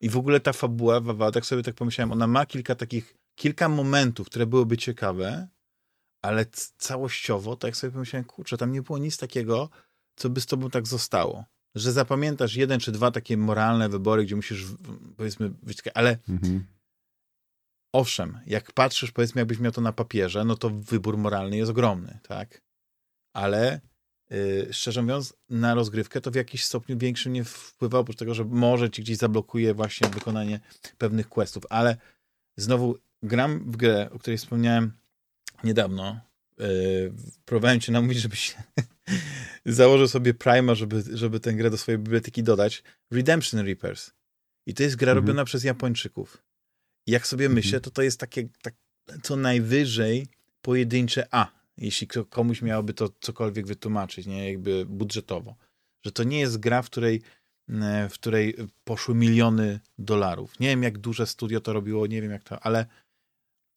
I w ogóle ta fabuła, Wawa, tak sobie tak pomyślałem, ona ma kilka takich, kilka momentów, które byłyby ciekawe, ale całościowo, tak sobie pomyślałem, kurczę, tam nie było nic takiego, co by z tobą tak zostało. Że zapamiętasz jeden czy dwa takie moralne wybory, gdzie musisz, powiedzmy, ale mhm. Owszem, jak patrzysz, powiedzmy, jakbyś miał to na papierze, no to wybór moralny jest ogromny, tak? Ale Y, szczerze mówiąc, na rozgrywkę to w jakiś stopniu większym nie wpływa, oprócz tego, że może ci gdzieś zablokuje właśnie wykonanie pewnych questów, ale znowu gram w grę, o której wspomniałem niedawno. Yy, próbowałem cię namówić, żebyś (laughs) założył sobie Prima, żeby, żeby tę grę do swojej biblioteki dodać. Redemption Reapers. I to jest gra mhm. robiona przez Japończyków. Jak sobie mhm. myślę, to to jest takie tak, co najwyżej pojedyncze A jeśli komuś miałoby to cokolwiek wytłumaczyć, nie, jakby budżetowo, że to nie jest gra, w której, e, w której poszły miliony dolarów. Nie wiem, jak duże studio to robiło, nie wiem jak to, ale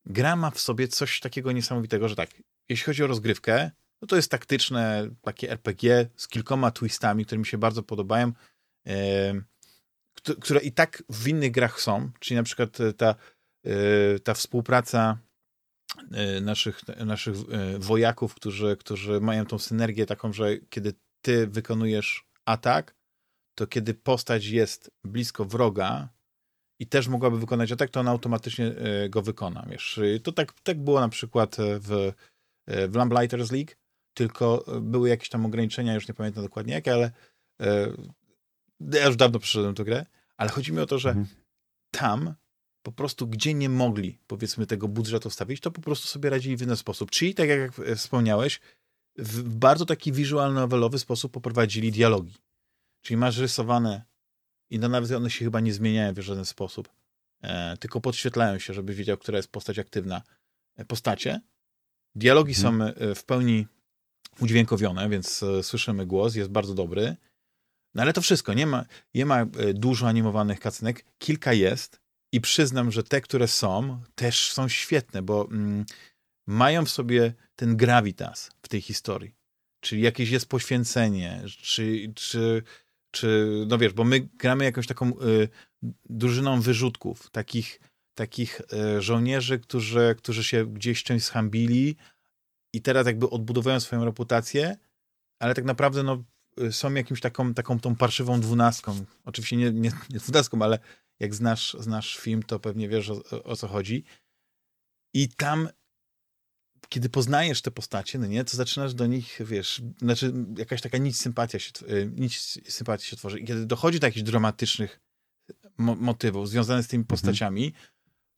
gra ma w sobie coś takiego niesamowitego, że tak, jeśli chodzi o rozgrywkę, no to jest taktyczne takie RPG z kilkoma twistami, które mi się bardzo podobają, e, które i tak w innych grach są, czyli na przykład ta, e, ta współpraca e, naszych, naszych e, wojaków, którzy, którzy mają tą synergię taką, że kiedy ty wykonujesz atak, to kiedy postać jest blisko wroga i też mogłaby wykonać atak, to ona automatycznie e, go wykona. Wiesz. To tak, tak było na przykład w, w Lamplighters League, tylko były jakieś tam ograniczenia, już nie pamiętam dokładnie jakie, ale ja już dawno przeszedłem tę grę, ale chodzi mi o to, że mhm. tam po prostu, gdzie nie mogli, powiedzmy, tego budżetu stawić, to po prostu sobie radzili w inny sposób. Czyli, tak jak wspomniałeś, w bardzo taki visual novelowy sposób poprowadzili dialogi. Czyli masz rysowane i no nawet one się chyba nie zmieniają w żaden sposób, e, tylko podświetlają się, żeby wiedział, która jest postać aktywna. E, postacie. Dialogi mhm. są e, w pełni udźwiękowione, więc e, słyszymy głos, jest bardzo dobry. No ale to wszystko, nie ma, nie ma e, dużo animowanych kacynek, kilka jest i przyznam, że te, które są, też są świetne, bo mm, mają w sobie ten gravitas w tej historii. Czyli jakieś jest poświęcenie, czy, czy, czy no wiesz, bo my gramy jakąś taką y, drużyną wyrzutków, takich, takich y, żołnierzy, którzy, którzy się gdzieś czymś schambili i teraz jakby odbudowują swoją reputację, ale tak naprawdę no, są jakimś taką, taką tą parszywą dwunastką. Oczywiście nie, nie, nie dwunastką, ale jak znasz, znasz film, to pewnie wiesz o, o, co chodzi. I tam, kiedy poznajesz te postacie, no nie, to zaczynasz do nich, wiesz, znaczy jakaś taka nic sympatia się, y, nic sympatii się tworzy. I kiedy dochodzi do jakichś dramatycznych mo motywów związanych z tymi mhm. postaciami,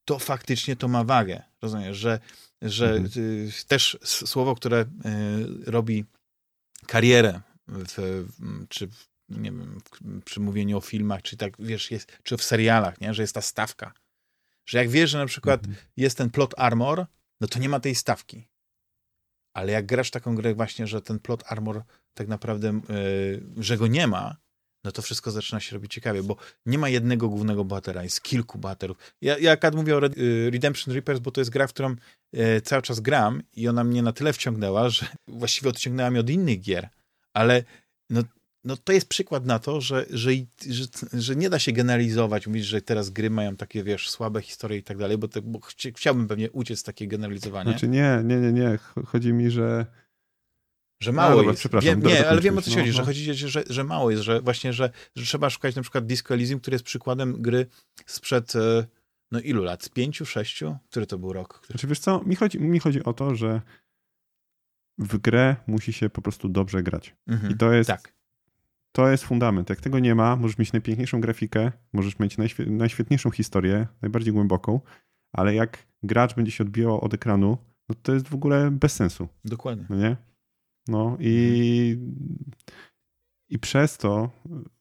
to faktycznie to ma wagę. Rozumiesz, że, że mhm. y, też słowo, które y, robi karierę w, czy w, nie wiem, przy mówieniu o filmach, czy tak, wiesz, jest, czy w serialach, nie? że jest ta stawka. Że jak wiesz, że na przykład mhm. jest ten plot armor, no to nie ma tej stawki. Ale jak grasz taką grę właśnie, że ten plot armor tak naprawdę, yy, że go nie ma, no to wszystko zaczyna się robić ciekawie, bo nie ma jednego głównego bohatera, jest kilku bohaterów. Ja, ja kad mówię o y, Redemption Reapers, bo to jest gra, w którą y, cały czas gram i ona mnie na tyle wciągnęła, że właściwie odciągnęła mnie od innych gier, ale no, no to jest przykład na to, że, że, że, że nie da się generalizować, mówić, że teraz gry mają takie, wiesz, słabe historie i tak dalej, bo, to, bo chciałbym pewnie uciec z takiego generalizowania. Znaczy nie, nie, nie, nie. Chodzi mi, że że mało no, dobra, jest. Wiem, nie, ale wiem o co no, chodzi, no. że chodzi, że, że mało jest, że właśnie, że, że trzeba szukać na przykład Disco Elysium, który jest przykładem gry sprzed e, no ilu lat? Z pięciu, sześciu? Który to był rok? Który... Znaczy wiesz co, mi chodzi, mi chodzi o to, że w grę musi się po prostu dobrze grać. Mhm, I to jest, tak. to jest fundament. Jak tego nie ma, możesz mieć najpiękniejszą grafikę, możesz mieć najświe najświetniejszą historię, najbardziej głęboką, ale jak gracz będzie się odbijał od ekranu, no to jest w ogóle bez sensu. Dokładnie. No nie? No i, i przez to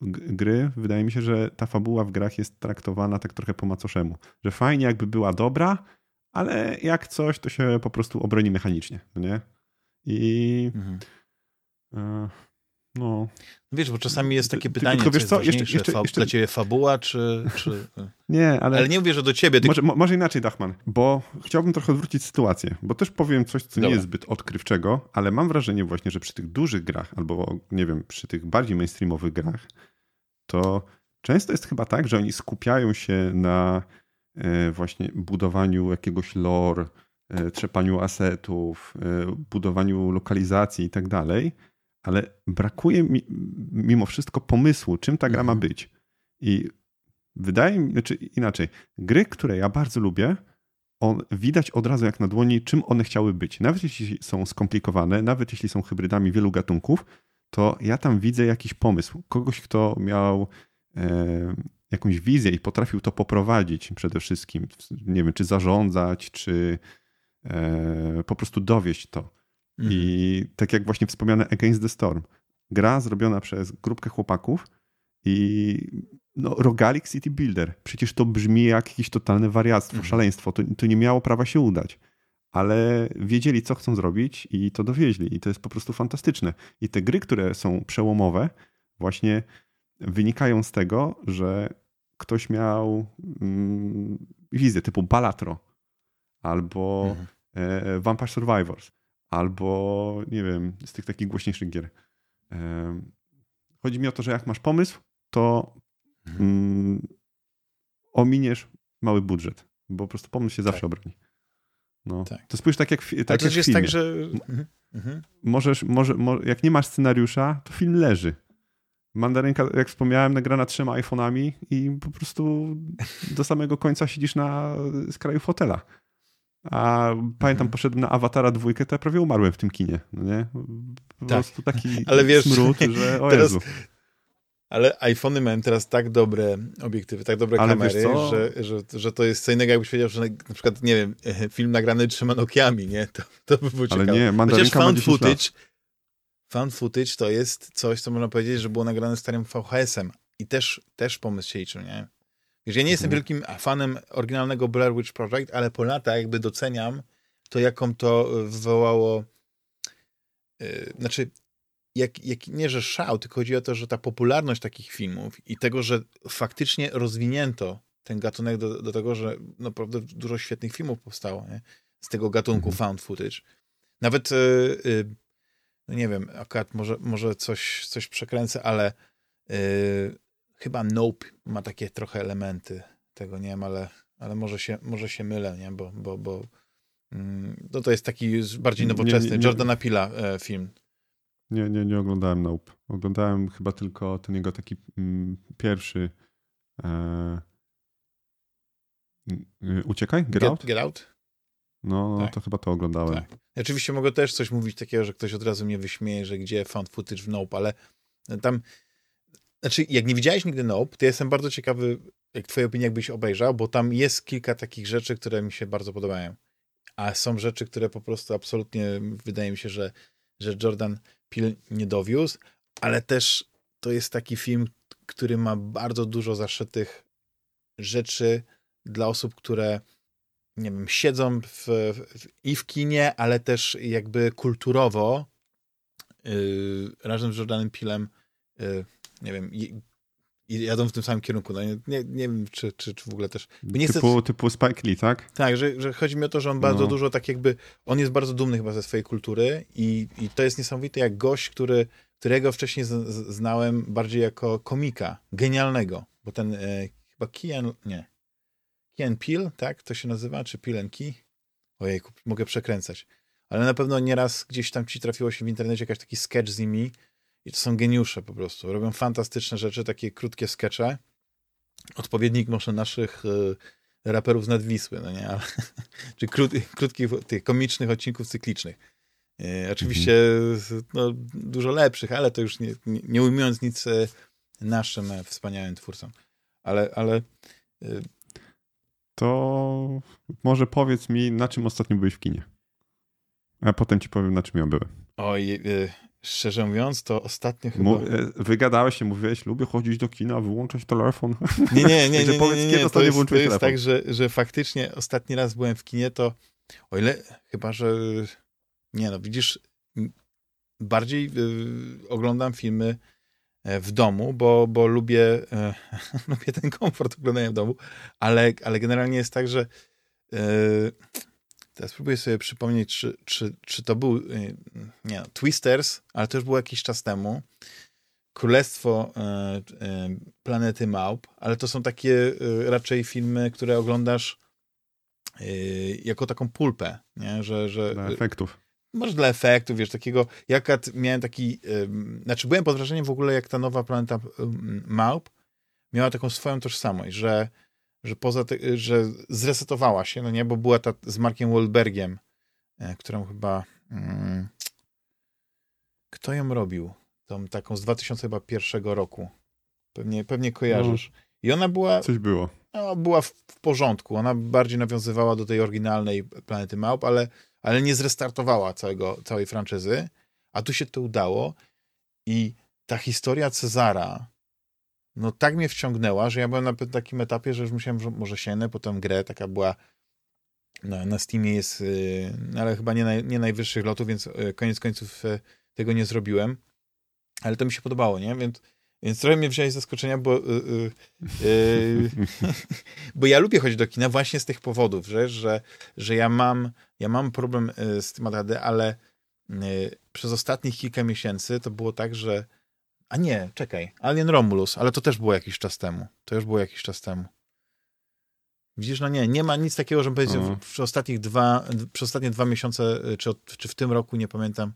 gry, wydaje mi się, że ta fabuła w grach jest traktowana tak trochę po macoszemu. Że fajnie jakby była dobra, ale jak coś, to się po prostu obroni mechanicznie, no nie? I mhm. e, no. Wiesz, bo czasami jest takie pytanie, tylko, wiesz co, jeszcze, jeszcze, fa jeszcze... dla ciebie fabuła, czy... czy... nie, ale... Ale nie mówię, że do ciebie. Może, może, inaczej, Dachman, bo chciałbym trochę odwrócić sytuację, bo też powiem coś, co Dobra. nie jest zbyt odkrywczego, ale mam wrażenie właśnie, że przy tych dużych grach, albo nie wiem, przy tych bardziej mainstreamowych grach, to często jest chyba tak, że oni skupiają się na e, właśnie budowaniu jakiegoś lore, E, trzepaniu asetów, e, budowaniu lokalizacji i tak dalej, ale brakuje mi mimo wszystko pomysłu, czym ta gra ma mhm. być. I wydaje mi, znaczy inaczej, gry, które ja bardzo lubię, on, widać od razu jak na dłoni, czym one chciały być. Nawet jeśli są skomplikowane, nawet jeśli są hybrydami wielu gatunków, to ja tam widzę jakiś pomysł. Kogoś, kto miał e, jakąś wizję i potrafił to poprowadzić przede wszystkim. Nie wiem, czy zarządzać, czy E, po prostu dowieść to. Mhm. I tak jak właśnie wspomniane Against the Storm. Gra zrobiona przez grupkę chłopaków i no, Rogalik City Builder. Przecież to brzmi jak jakieś totalne wariactwo, mhm. szaleństwo. To, to nie miało prawa się udać. ale wiedzieli, co chcą zrobić i to dowieźli. I to jest po prostu fantastyczne. I te gry, które są przełomowe, właśnie wynikają z tego, że ktoś miał mm, wizję typu Balatro albo mhm. E, Vampire Survivors, albo nie wiem, z tych takich głośniejszych gier. E, chodzi mi o to, że jak masz pomysł, to mhm. mm, ominiesz mały budżet, bo po prostu pomysł się zawsze tak. obroni. No. Tak. To spójrz tak jak, tak Ale jak jest filmie. tak, że... Mhm. mhm. Możesz, może, może, jak nie masz scenariusza, to film leży. Mandarynka, jak wspomniałem, nagrana trzema iPhone'ami i po prostu do samego końca siedzisz na skraju fotela. A pamiętam, mhm. poszedłem na Awatara dwójkę, to ja prawie umarłem w tym kinie. No nie? Po tak. prostu taki (laughs) Ale wiesz, smród, że o (laughs) teraz, Jezu. Ale iPhony mają teraz tak dobre obiektywy, tak dobre Ale kamery, że, że, że to jest co innego, jakbyś wiedział, że na, na, przykład, nie wiem, (laughs) film nagrany trzema Nokiami, nie? To, to by było ciekawe. Ale nie, mandarynka found footage, found footage to jest coś, co można powiedzieć, że było nagrane starym VHS-em i też, też pomysł się liczył, nie? Wiesz, ja nie jestem mhm. wielkim fanem oryginalnego Blair Witch Project, ale po latach jakby doceniam to, jaką to wywołało yy, znaczy jak, jak nie, że szał, tylko chodzi o to, że ta popularność takich filmów i tego, że faktycznie rozwinięto ten gatunek do, do tego, że naprawdę dużo świetnych filmów powstało nie? z tego gatunku mhm. found footage. Nawet, yy, yy, no nie wiem, akurat może, może coś, coś przekręcę, ale chyba Nope ma takie trochę elementy tego, nie wiem, ale, ale może, się, może się mylę, nie? Bo, bo, bo mm, no to jest taki bardziej nowoczesny, nie, nie. Jordana Pila e, film. Nie, nie, nie oglądałem Nope. Oglądałem chyba tylko ten jego taki mm, pierwszy e, y, Uciekaj? Get, Get, Out? Get Out? No, tak. to chyba to oglądałem. Tak. Oczywiście mogę też coś mówić takiego, że ktoś od razu mnie wyśmieje, że gdzie found footage w Nope, ale tam znaczy, jak nie widziałeś nigdy Nope, to jestem bardzo ciekawy, jak twoja opinia jakbyś obejrzał, bo tam jest kilka takich rzeczy, które mi się bardzo podobają. A są rzeczy, które po prostu absolutnie wydaje mi się, że, że Jordan Peele nie dowiózł, ale też to jest taki film, który ma bardzo dużo zaszytych rzeczy dla osób, które nie wiem, siedzą w, w, i w kinie, ale też jakby kulturowo yy, razem z Jordanem Pilem yy, nie wiem, i, jadą w tym samym kierunku. No nie, nie, nie wiem, czy, czy, czy w ogóle też... Nie typu, chcę... typu Spike Lee, tak? Tak, że, że chodzi mi o to, że on bardzo no. dużo tak jakby... On jest bardzo dumny chyba ze swojej kultury i, i to jest niesamowite, jak gość, który, którego wcześniej z, z, znałem bardziej jako komika, genialnego, bo ten e, chyba Kian... nie. Kian Peel, tak? To się nazywa? Czy Key? Ojejku, mogę przekręcać. Ale na pewno nieraz gdzieś tam ci trafiło się w internecie jakiś taki sketch z nimi, i to są geniusze po prostu. Robią fantastyczne rzeczy, takie krótkie skecze. Odpowiednik może naszych y, raperów z Nadwisły, no nie? Ale, (laughs) czy krót, krótkich, tych komicznych odcinków cyklicznych. Y, oczywiście mhm. no, dużo lepszych, ale to już nie, nie, nie ujmując nic y, naszym e, wspaniałym twórcom. Ale, ale y, to może powiedz mi, na czym ostatnio byłeś w kinie? A potem ci powiem, na czym ja byłem. Oj, y, Szczerze mówiąc, to ostatnio chyba... Mów, wygadałeś się, mówiłeś, lubię chodzić do kina, wyłączać telefon. Nie, nie, nie, (laughs) nie, nie, powiedz, nie, nie, nie. to jest, to jest tak, że, że faktycznie ostatni raz byłem w kinie, to o ile, chyba, że nie no, widzisz, bardziej y, oglądam filmy e, w domu, bo, bo lubię, y, (laughs) lubię ten komfort oglądania w domu, ale, ale generalnie jest tak, że y, Teraz próbuję sobie przypomnieć, czy, czy, czy to był, y, nie no, Twisters, ale to już było jakiś czas temu. Królestwo e, e, Planety Małp, ale to są takie raczej filmy, które oglądasz jako taką pulpę, nie? Że, że, dla efektów. Może dla efektów, wiesz, takiego, jak miałem taki, znaczy byłem pod wrażeniem w ogóle, jak ta nowa Planeta Małp miała taką swoją tożsamość, że że poza ty, że zresetowała się, no nie, bo była ta z Markiem Wahlbergiem, e, którą chyba hmm, kto ją robił? Tą taką z 2001 roku. Pewnie, pewnie kojarzysz. No, I ona była... Coś było. No, była w, w, porządku. Ona bardziej nawiązywała do tej oryginalnej Planety Małp, ale, ale nie zrestartowała całego, całej franczyzy. A tu się to udało i ta historia Cezara, no tak mnie wciągnęła, że ja byłem na takim etapie, że już musiałem, że może sięgnę po tę grę, taka była na, na Steamie jest, no ale chyba nie, naj, nie najwyższych lotów, więc koniec końców tego nie zrobiłem. Ale to mi się podobało, nie? Więc, więc trochę mnie wziąłeś z zaskoczenia, bo, yy, yy, (laughs) bo ja lubię chodzić do kina właśnie z tych powodów, że, że, że ja, mam, ja mam problem z tym ADHD, ale yy, przez ostatnich kilka miesięcy to było tak, że a nie, czekaj, Alien Romulus, ale to też było jakiś czas temu. To już było jakiś czas temu. Widzisz, no nie, nie ma nic takiego, że powiedzieć, że przez ostatnich dwa, przez ostatnie dwa miesiące, czy, od, czy w tym roku, nie pamiętam,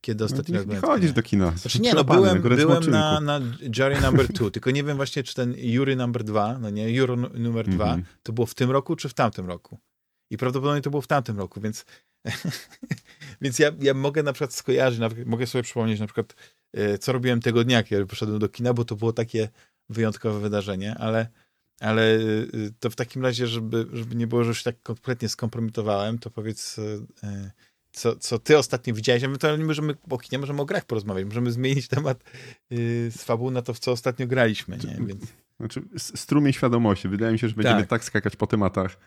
kiedy ostatnio no, nie chodzisz do kina. Znaczy nie, (laughs) no byłem, byłem na, na Jury number 2, tylko nie wiem właśnie, czy ten Jury number 2, no nie, Jury numer 2, mm -hmm. to było w tym roku, czy w tamtym roku. I prawdopodobnie to było w tamtym roku, więc (laughs) więc ja, ja mogę na przykład skojarzyć, mogę sobie przypomnieć na przykład, co robiłem tego dnia, kiedy poszedłem do kina, bo to było takie wyjątkowe wydarzenie, ale ale e, to w takim razie, żeby, żeby nie było, że już tak kompletnie skompromitowałem, to powiedz, co, co ty ostatnio widziałeś, a my to nie możemy o kinie, możemy o grach porozmawiać, możemy zmienić temat z fabuły na to, w co ostatnio graliśmy, nie? Więc... Znaczy, strumień świadomości. Wydaje mi się, że będziemy tak, tak skakać po tematach.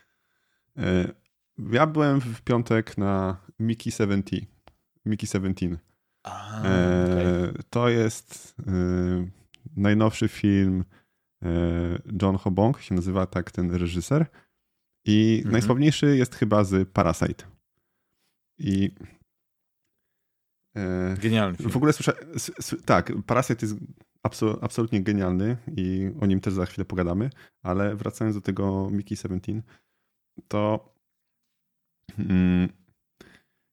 Ja byłem w piątek na Mickey 70. Mickey 17. A, okay. To jest yy, najnowszy film yy, John Hobong, się nazywa tak ten reżyser. I mhm. najsławniejszy jest chyba z Parasite. I e, Genialny film. W ogóle słyszę, tak, Parasite jest absolutnie genialny i o nim też za chwilę pogadamy, ale wracając do tego Mickey 17, to mm,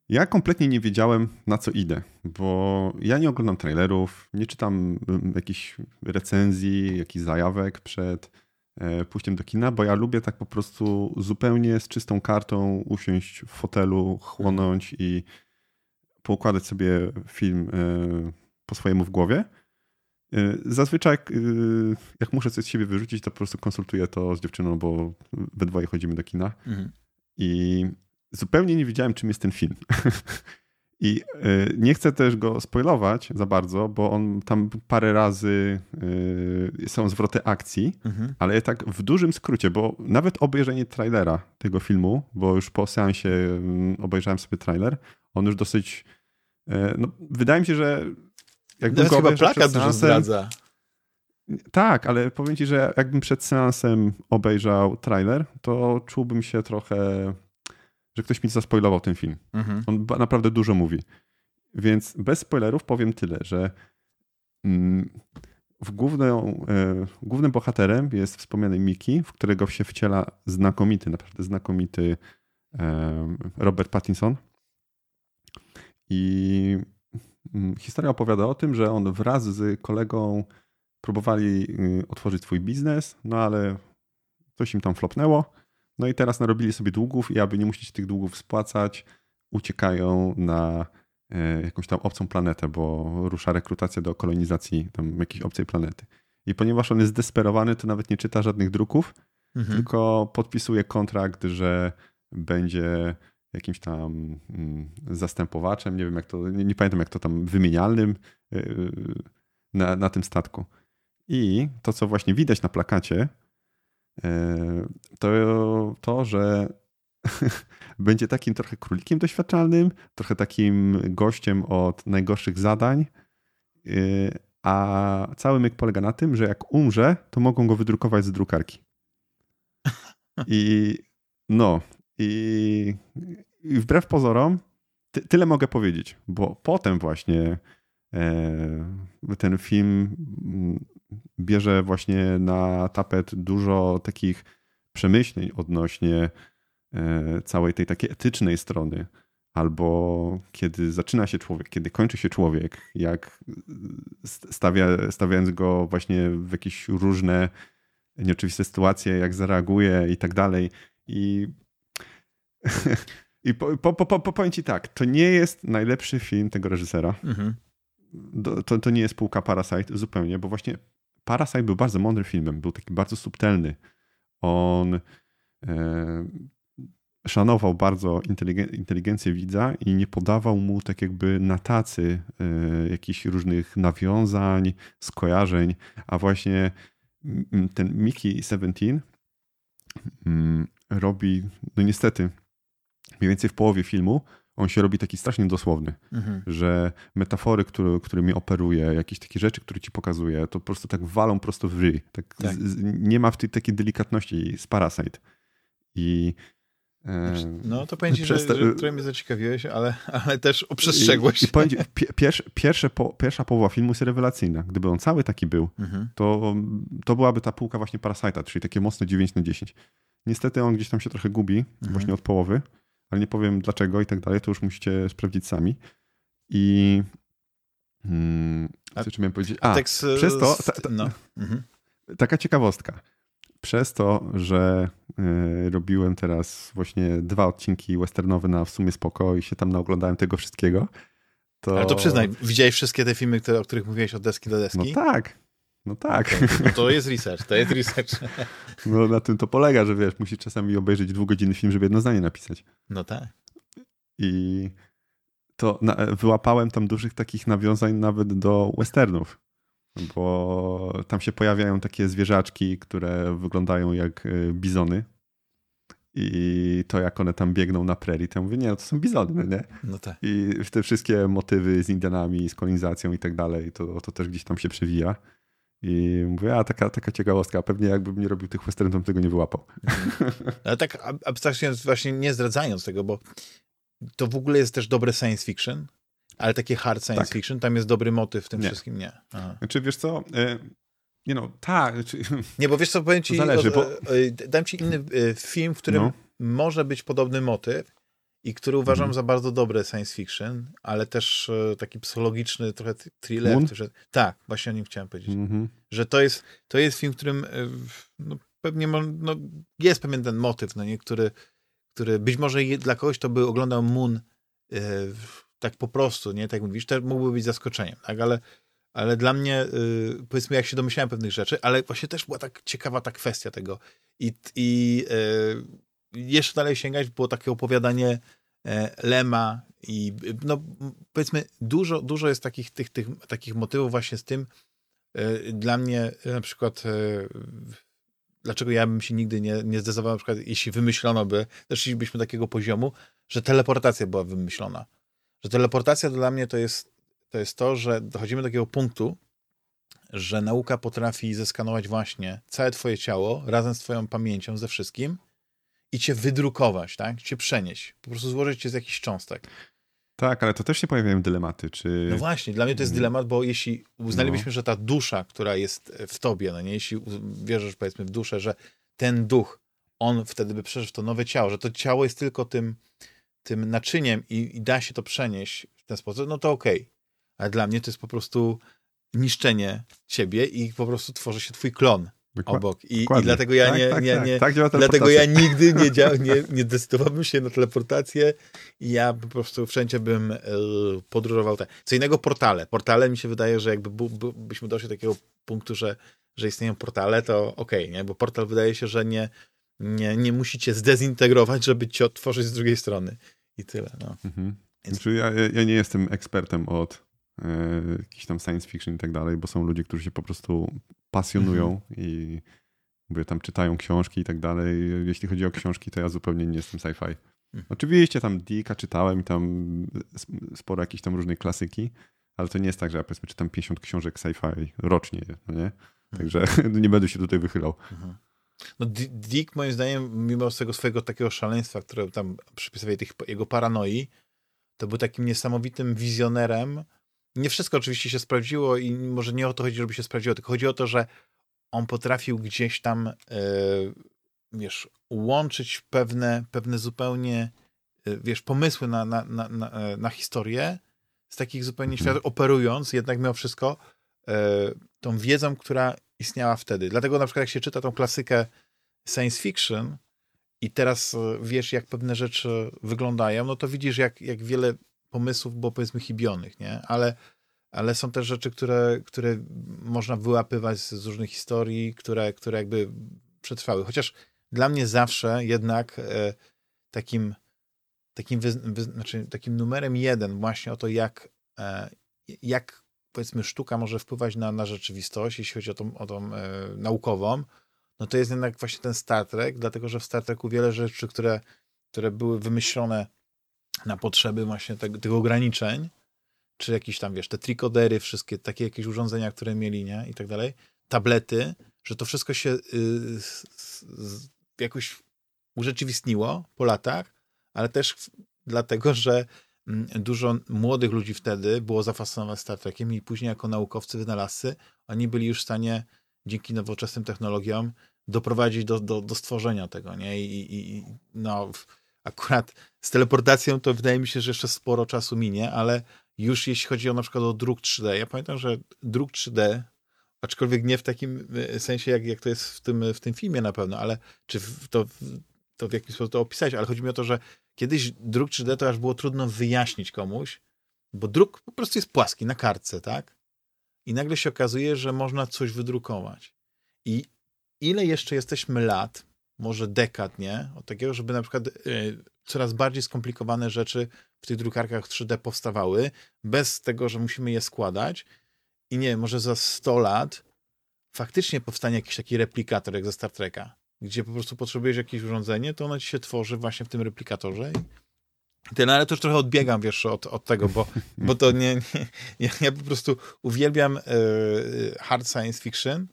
ja kompletnie nie wiedziałem na co idę, bo ja nie oglądam trailerów, nie czytam mm, jakichś recenzji, jakichś zajawek przed E, pójściem do kina, bo ja lubię tak po prostu zupełnie z czystą kartą usiąść w fotelu, chłonąć i poukładać sobie film e, po swojemu w głowie. E, zazwyczaj jak muszę coś z siebie wyrzucić, to po prostu konsultuję to z dziewczyną, bo we dwoje chodzimy do kina. Mhm. I zupełnie nie wiedziałem, czym jest ten film. (laughs) I y, nie chcę też go spoilować za bardzo, bo on tam parę razy y, są zwroty akcji, mhm. ale tak w dużym skrócie, bo nawet obejrzenie trailera tego filmu, bo już po seansie mm, obejrzałem sobie trailer, on już dosyć. Y, no, wydaje mi się, że jakbym go chyba plakat dużo zdradza. Tak, ale powiem ci, że jakbym przed seansem obejrzał trailer, to czułbym się trochę że ktoś mi zaspoilował ten film. Mhm. On naprawdę dużo mówi. Więc bez spoilerów powiem tyle, że mm, w główną, e, głównym bohaterem jest wspomniany Mickey, w którego się wciela znakomity, naprawdę znakomity Robert Pattinson. I mm, historia opowiada o tym, że on wraz z kolegą próbowali y, otworzyć swój biznes, no ale coś im tam flopnęło no i teraz narobili sobie długów i aby nie musieć tych długów spłacać, uciekają na e, jakąś tam obcą planetę, bo rusza rekrutacja do kolonizacji tam jakiejś obcej planety. I ponieważ on jest zdesperowany, to nawet nie czyta żadnych druków, mhm. tylko podpisuje kontrakt, że będzie jakimś tam mm, zastępowaczem, nie wiem jak to, nie, nie pamiętam jak to tam wymienialnym e, na, na tym statku. I to, co właśnie widać na plakacie, E, to to, że (laughs) będzie takim trochę królikiem doświadczalnym, trochę takim gościem od najgorszych zadań, e, a cały myk polega na tym, że jak umrze, to mogą go wydrukować z drukarki. I no, i, i wbrew pozorom, ty, tyle mogę powiedzieć, bo potem właśnie e, ten film bierze właśnie na tapet dużo takich przemyśleń odnośnie e, całej tej takiej etycznej strony. Albo kiedy zaczyna się człowiek, kiedy kończy się człowiek, jak stawia, stawiając go właśnie w jakieś różne nieoczywiste sytuacje, jak zareaguje i tak dalej. I, (laughs) i po, po, po, po, powiem ci tak, to nie jest najlepszy film tego reżysera. Mhm. To, to nie jest półka Parasite zupełnie, bo właśnie Parasite był bardzo mądrym filmem, był taki bardzo subtelny. On e, szanował bardzo inteligen inteligencję widza i nie podawał mu tak jakby na tacy e, jakichś różnych nawiązań, skojarzeń, a właśnie ten Mickey 17 mm, robi, no niestety, mniej więcej w połowie filmu on się robi taki strasznie dosłowny, mhm. że metafory, który, którymi operuje, jakieś takie rzeczy, które ci pokazuje, to po prostu tak walą prosto w ryj. Tak, tak. Z, nie ma w tej takiej delikatności z Parasite. I no to powiem ci, że, że, że mnie zaciekawiłeś, ale, ale też oprzestrzegłeś. I, i pierwsze, pierwsze po, pierwsza połowa filmu jest rewelacyjna. Gdyby on cały taki był, mhm. to, to byłaby ta półka właśnie Parasite'a, czyli takie mocne 9 na 10. Niestety on gdzieś tam się trochę gubi, mhm. właśnie od połowy, ale nie powiem dlaczego i tak dalej, to już musicie sprawdzić sami. I hmm, co czy miałem powiedzieć? A, tekst, przez to, ta, ta, no. mhm. taka ciekawostka przez to, że y, robiłem teraz właśnie dwa odcinki westernowe na w sumie spoko i się tam naoglądałem tego wszystkiego, to... Ale to przyznaj, widziałeś wszystkie te filmy, które, o których mówiłeś od deski do deski? No tak, no tak. Okay. No to jest research, to jest research. (laughs) No na tym to polega, że wiesz, musisz czasami obejrzeć dwugodzinny film, żeby jedno zdanie napisać. No tak. I to na, wyłapałem tam dużych takich nawiązań nawet do westernów bo tam się pojawiają takie zwierzaczki, które wyglądają jak y, bizony. I to, jak one tam biegną na prerii, to ja mówię, nie, no to są bizony, no nie? No tak. I te wszystkie motywy z Indianami, z kolonizacją i tak dalej, to, to też gdzieś tam się przewija. I mówię, a taka, taka ciekawostka, pewnie jakbym nie robił tych westernów, to tego nie wyłapał. Mhm. Ale tak abstrahując, właśnie nie zdradzając tego, bo to w ogóle jest też dobre science fiction, ale takie hard science tak. fiction, tam jest dobry motyw w tym nie. wszystkim? Nie. Aha. Znaczy, wiesz co, e, nie no, tak. Znaczy, (laughs) nie, bo wiesz co, powiem ci, zależy, bo... Dam ci inny film, w którym no. może być podobny motyw i który uważam mhm. za bardzo dobre science fiction, ale też taki psychologiczny trochę thriller. Który, tak, właśnie o nim chciałem powiedzieć. Mhm. Że to jest, to jest film, w którym no, pewnie no, jest pewien ten motyw, no nie, który, który być może dla kogoś, to by oglądał Moon tak po prostu, nie, tak mówisz, to mógłby być zaskoczeniem, tak, ale, ale dla mnie, yy, powiedzmy, jak się domyślałem pewnych rzeczy, ale właśnie też była tak ciekawa ta kwestia tego i, i yy, jeszcze dalej sięgać było takie opowiadanie e, Lema i no powiedzmy dużo, dużo jest takich, tych, tych, takich motywów właśnie z tym e, dla mnie na przykład e, dlaczego ja bym się nigdy nie, nie zdecydował na przykład jeśli wymyślono by, doszlibyśmy do takiego poziomu, że teleportacja była wymyślona. Że teleportacja dla mnie to jest, to jest to, że dochodzimy do takiego punktu, że nauka potrafi zeskanować właśnie całe twoje ciało razem z twoją pamięcią, ze wszystkim i cię wydrukować, tak? Cię przenieść. Po prostu złożyć cię z jakichś cząstek. Tak, ale to też się pojawiają dylematy, czy... No właśnie, dla mnie to jest mm. dylemat, bo jeśli uznalibyśmy, no. że ta dusza, która jest w tobie, no nie, jeśli wierzysz powiedzmy w duszę, że ten duch, on wtedy by przeżył to nowe ciało, że to ciało jest tylko tym, tym naczyniem i, i da się to przenieść w ten sposób, no to okej. Okay. Ale dla mnie to jest po prostu niszczenie ciebie i po prostu tworzy się twój klon obok. I, i dlatego ja tak, nie, tak, nie, tak. nie, tak, dlatego ja nigdy nie, dzia- nie, nie decydowałbym się na teleportację i ja po prostu wszędzie bym y, podróżował. Te. Co innego portale. Portale mi się wydaje, że jakby bu, bu, byśmy doszli do takiego punktu, że, że istnieją portale, to okej, okay, nie? Bo portal wydaje się, że nie, nie, nie musicie zdezintegrować, żeby cię odtworzyć z drugiej strony. I tyle. No. Mhm. Więc... Znaczy ja, ja nie jestem ekspertem od e, jakiś tam science fiction i tak dalej, bo są ludzie, którzy się po prostu pasjonują mhm. i mówię, tam czytają książki i tak dalej. Jeśli chodzi o książki, to ja zupełnie nie jestem sci-fi. Mhm. Oczywiście tam Dicka czytałem i tam sporo jakichś tam różnej klasyki, ale to nie jest tak, że ja powiedzmy czytam 50 książek sci-fi rocznie, no nie? Także (laughs) nie będę się tutaj wychylał. Mhm. No Dick moim zdaniem, mimo tego swojego takiego szaleństwa, które tam przypisuje tych, jego paranoi, to był takim niesamowitym wizjonerem. Nie wszystko oczywiście się sprawdziło i może nie o to chodzi, żeby się sprawdziło, tylko chodzi o to, że on potrafił gdzieś tam, yy, wiesz, łączyć pewne, pewne zupełnie, yy, wiesz, pomysły na, na, na, na, e, na historię z takich zupełnie światów, operując jednak mimo wszystko yy, tą wiedzą, która istniała wtedy. Dlatego na przykład jak się czyta tą klasykę science fiction i teraz wiesz, jak pewne rzeczy wyglądają, no to widzisz, jak, jak wiele pomysłów było powiedzmy chibionych, nie? Ale, ale są też rzeczy, które, które można wyłapywać z różnych historii, które, które jakby przetrwały. Chociaż dla mnie zawsze jednak e, takim takim, wy, wy, znaczy, takim numerem jeden właśnie o to, jak, e, jak powiedzmy sztuka może wpływać na, na rzeczywistość, jeśli chodzi o tą, o tą e, naukową, no to jest jednak właśnie ten Star Trek, dlatego że w Star Treku wiele rzeczy, które które były wymyślone na potrzeby właśnie tego, tych ograniczeń, czy jakieś tam, wiesz, te trikodery, wszystkie takie jakieś urządzenia, które mieli, nie, i tak dalej, tablety, że to wszystko się y, jakoś urzeczywistniło po latach, ale też dlatego, że mm, dużo młodych ludzi wtedy było zafascynowanych Star Trekiem i później jako naukowcy, wynalazcy, oni byli już w stanie dzięki nowoczesnym technologiom doprowadzić do, do, do stworzenia tego, nie? I, i no, akurat z teleportacją to wydaje mi się, że jeszcze sporo czasu minie, ale już jeśli chodzi o na przykład o druk 3D, ja pamiętam, że druk 3D, aczkolwiek nie w takim e, sensie, jak, jak to jest w tym, w tym filmie na pewno, ale czy to, to w jakiś sposób to opisać, ale chodzi mi o to, że kiedyś druk 3D to aż było trudno wyjaśnić komuś, bo druk po prostu jest płaski na kartce, tak? I nagle się okazuje, że można coś wydrukować. I ile jeszcze jesteśmy lat, może dekad, nie? Od takiego, żeby na przykład y, coraz bardziej skomplikowane rzeczy w tych drukarkach 3D powstawały, bez tego, że musimy je składać. I nie, może za 100 lat faktycznie powstanie jakiś taki replikator jak ze Star Treka, gdzie po prostu potrzebujesz jakieś urządzenie, to ono ci się tworzy właśnie w tym replikatorze i no ale to już trochę odbiegam, wiesz, od, od tego, bo, bo to nie, nie ja, ja, po prostu uwielbiam y, hard science fiction,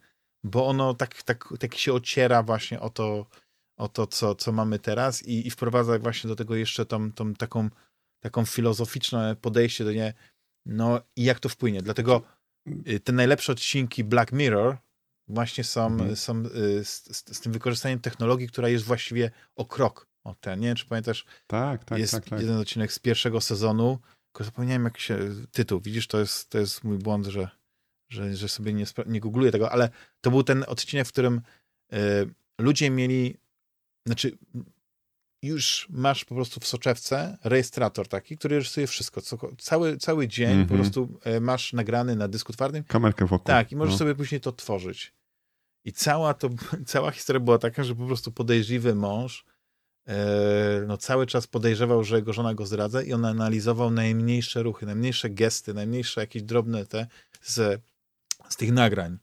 bo ono tak, tak, tak się ociera właśnie o to, o to co, co mamy teraz i, i wprowadza właśnie do tego jeszcze tą, tą taką, taką filozoficzne podejście do nie, no i jak to wpłynie. Dlatego y, te najlepsze odcinki Black Mirror właśnie są, mhm. są y, z, z, z, tym wykorzystaniem technologii, która jest właściwie o krok od ten. Nie wiem, czy pamiętasz, tak, tak, jest tak, tak. jeden odcinek z pierwszego sezonu, tylko zapomniałem jak się, tytuł, widzisz, to jest, to jest mój błąd, że że, że sobie nie, nie googluję tego, ale to był ten odcinek, w którym y, ludzie mieli, znaczy już masz po prostu w soczewce rejestrator taki, który rysuje wszystko. Co, cały, cały dzień mm -hmm. po mhm. prostu y, masz nagrany na dysku twardym. Kamerkę wokół. Tak, i możesz no. sobie później to tworzyć. I cała, to, (laughs) cała historia była taka, że po prostu podejrzliwy mąż e, no, cały czas podejrzewał, że jego żona go zdradza i on analizował najmniejsze ruchy, najmniejsze gesty, najmniejsze jakieś drobne te z z tych nagrań.